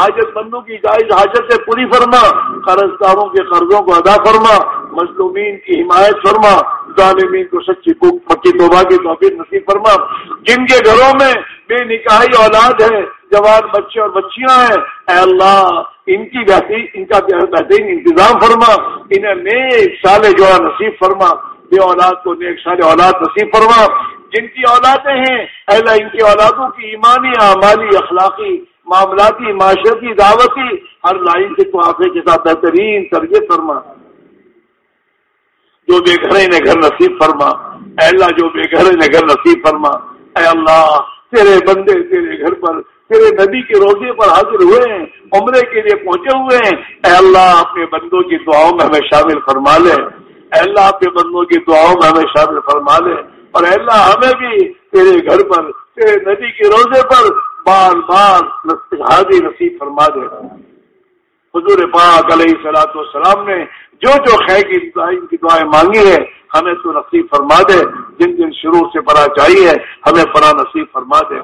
حاجت مندوں کی جائز حاجت سے پوری فرما قرض داروں کے قرضوں کو ادا فرما، مظلومین کی حمایت فرما، ظالمین کو سچی پکی توبہ کی توفیق نصیب فرما۔ جن کے گھروں میں بے نکاحی اولاد ہے، جوان بچے اور بچیاں ہیں، اے اللہ، ان کی بہترین ان کا بہترین انتظام فرما، انہیں نیک سال جو نصیب فرما۔ بے اولاد کو نیک سال اولاد نصیب فرما۔ جن کی اولادیں ہیں اللہ ان کی اولادوں کی ایمانی، اعمالی، اخلاقی، معاملاتی، معاشرتی، دعوتی، ہر لائن سے تو کے ساتھ بہترین تربیت فرما۔ جو بے گھر نے گھر نصیب فرما۔ اے اللہ، جو بے گھر نے گھر نصیب فرما۔ اے اللہ، تیرے بندے تیرے گھر پر، تیرے نبی کے روزے پر حاضر ہوئے ہیں، عمرے کے لیے پہنچے ہوئے ہیں۔ اے اللہ، اپنے بندوں کی دعاؤں میں ہمیں شامل فرما لے۔ اللہ اپنے بندوں کی دعاؤں میں ہمیں شامل فرما لے اور اللہ ہمیں بھی تیرے گھر پر، تیرے نبی کے روزے پر بار بار حاضر نصیب فرما دے۔ حضور پاک علیہ سلاۃ والسلام نے جو جو خیر کی کی دعائیں مانگی ہے ہمیں تو نصیب فرما دے۔ جن جن شروع سے پڑا چاہیے ہمیں پڑا نصیب فرما دے۔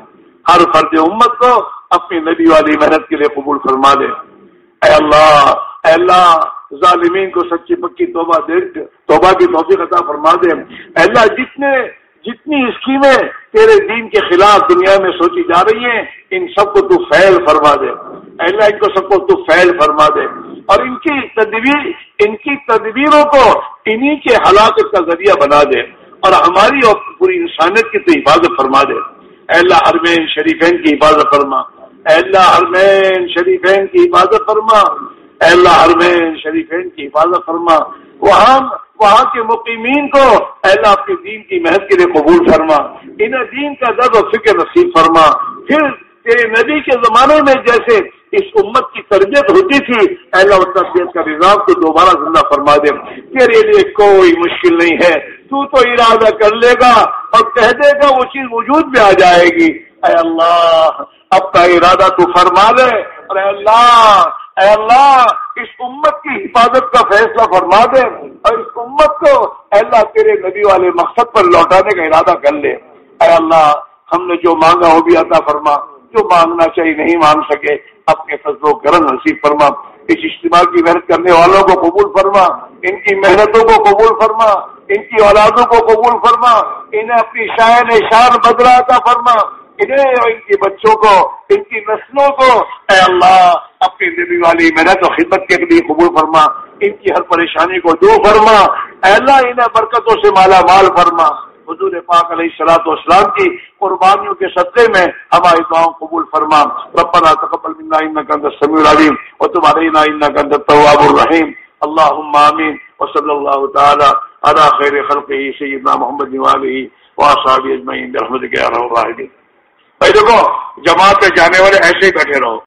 ہر فرد امت کو اپنی نبی والی محنت کے لیے قبول فرما دے۔ اے اللہ اے اللہ ظالمین کو سچی پکی توبہ دے توبہ کی توفیق عطا فرما دے۔ اللہ، جتنے جتنی اسکیمیں تیرے دین کے خلاف دنیا میں سوچی جا رہی ہیں، ان سب کو تو فیل فرما دے۔ اللہ، ان کو سب کو تو فیل فرما دے۔ اور ان کی تدبیر ان کی تدبیروں کو انہی کے ہلاکت کا ذریعہ بنا دے۔ اور ہماری اور پوری انسانیت کی تو حفاظت فرما دے۔ اللہ، حرمین شریفین کی حفاظت فرما۔ اللہ، حرمین شریفین کی حفاظت فرما۔ اے اللہ حرمین شریفین کی حفاظت فرما۔ وہاں وہاں کے مقیمین کو اے اللہ اپنے دین کی محنت کے لیے قبول فرما۔ انہیں دین کا درد و فکر نصیب فرما۔ پھر تیرے نبی کے زمانے میں جیسے اس امت کی تربیت ہوتی تھی اللہ تربیت کا نظام تو دوبارہ زندہ فرما دے۔ تیرے لیے کوئی مشکل نہیں ہے۔ تو تو ارادہ کر لے گا اور کہہ دے گا وہ چیز وجود میں آ جائے گی۔ اے اللہ اب کا ارادہ تو فرما لے اور اے اللہ اے اللہ، اس امت کی حفاظت کا فیصلہ فرما دے اور اس امت کو اے اللہ تیرے نبی والے مقصد پر لوٹانے کا ارادہ کر لے۔ اے اللہ، ہم نے جو مانگا وہ بھی عطا فرما۔ جو مانگنا چاہیے نہیں مانگ سکے، اپنے فضل و کرن نصیب فرما۔ اس اجتماع کی محنت کرنے والوں کو قبول فرما۔ ان کی محنتوں کو قبول فرما۔ ان کی اولادوں کو قبول فرما۔ انہیں اپنی شاعر شان بدلا عطا فرما۔ ان کے بچوں کو، ان کی نسلوں کو۔ اے اللہ، اپنی دلی والی محنت و خدمت کے لیے قبول فرما، ان کی ہر پریشانی کو دور فرما۔ اے اللہ، انہیں برکتوں سے مالا مال فرما۔ حضور پاک علیہ السلاۃ والسلام کی قربانیوں کے سطح میں ہماری دعاؤں قبول فرما۔ ربنا تقبل منا انك انت السميع العليم وتب علينا انك انت التواب الرحيم اللهم امين وصلى الله تعالى على خير خلقه سيدنا محمد وعلى واصحابه اجمعين برحمتك يا ارحم الراحمين بھائی دیکھو جماعت پہ جانے والے ایسے ہی بیٹھے رہو۔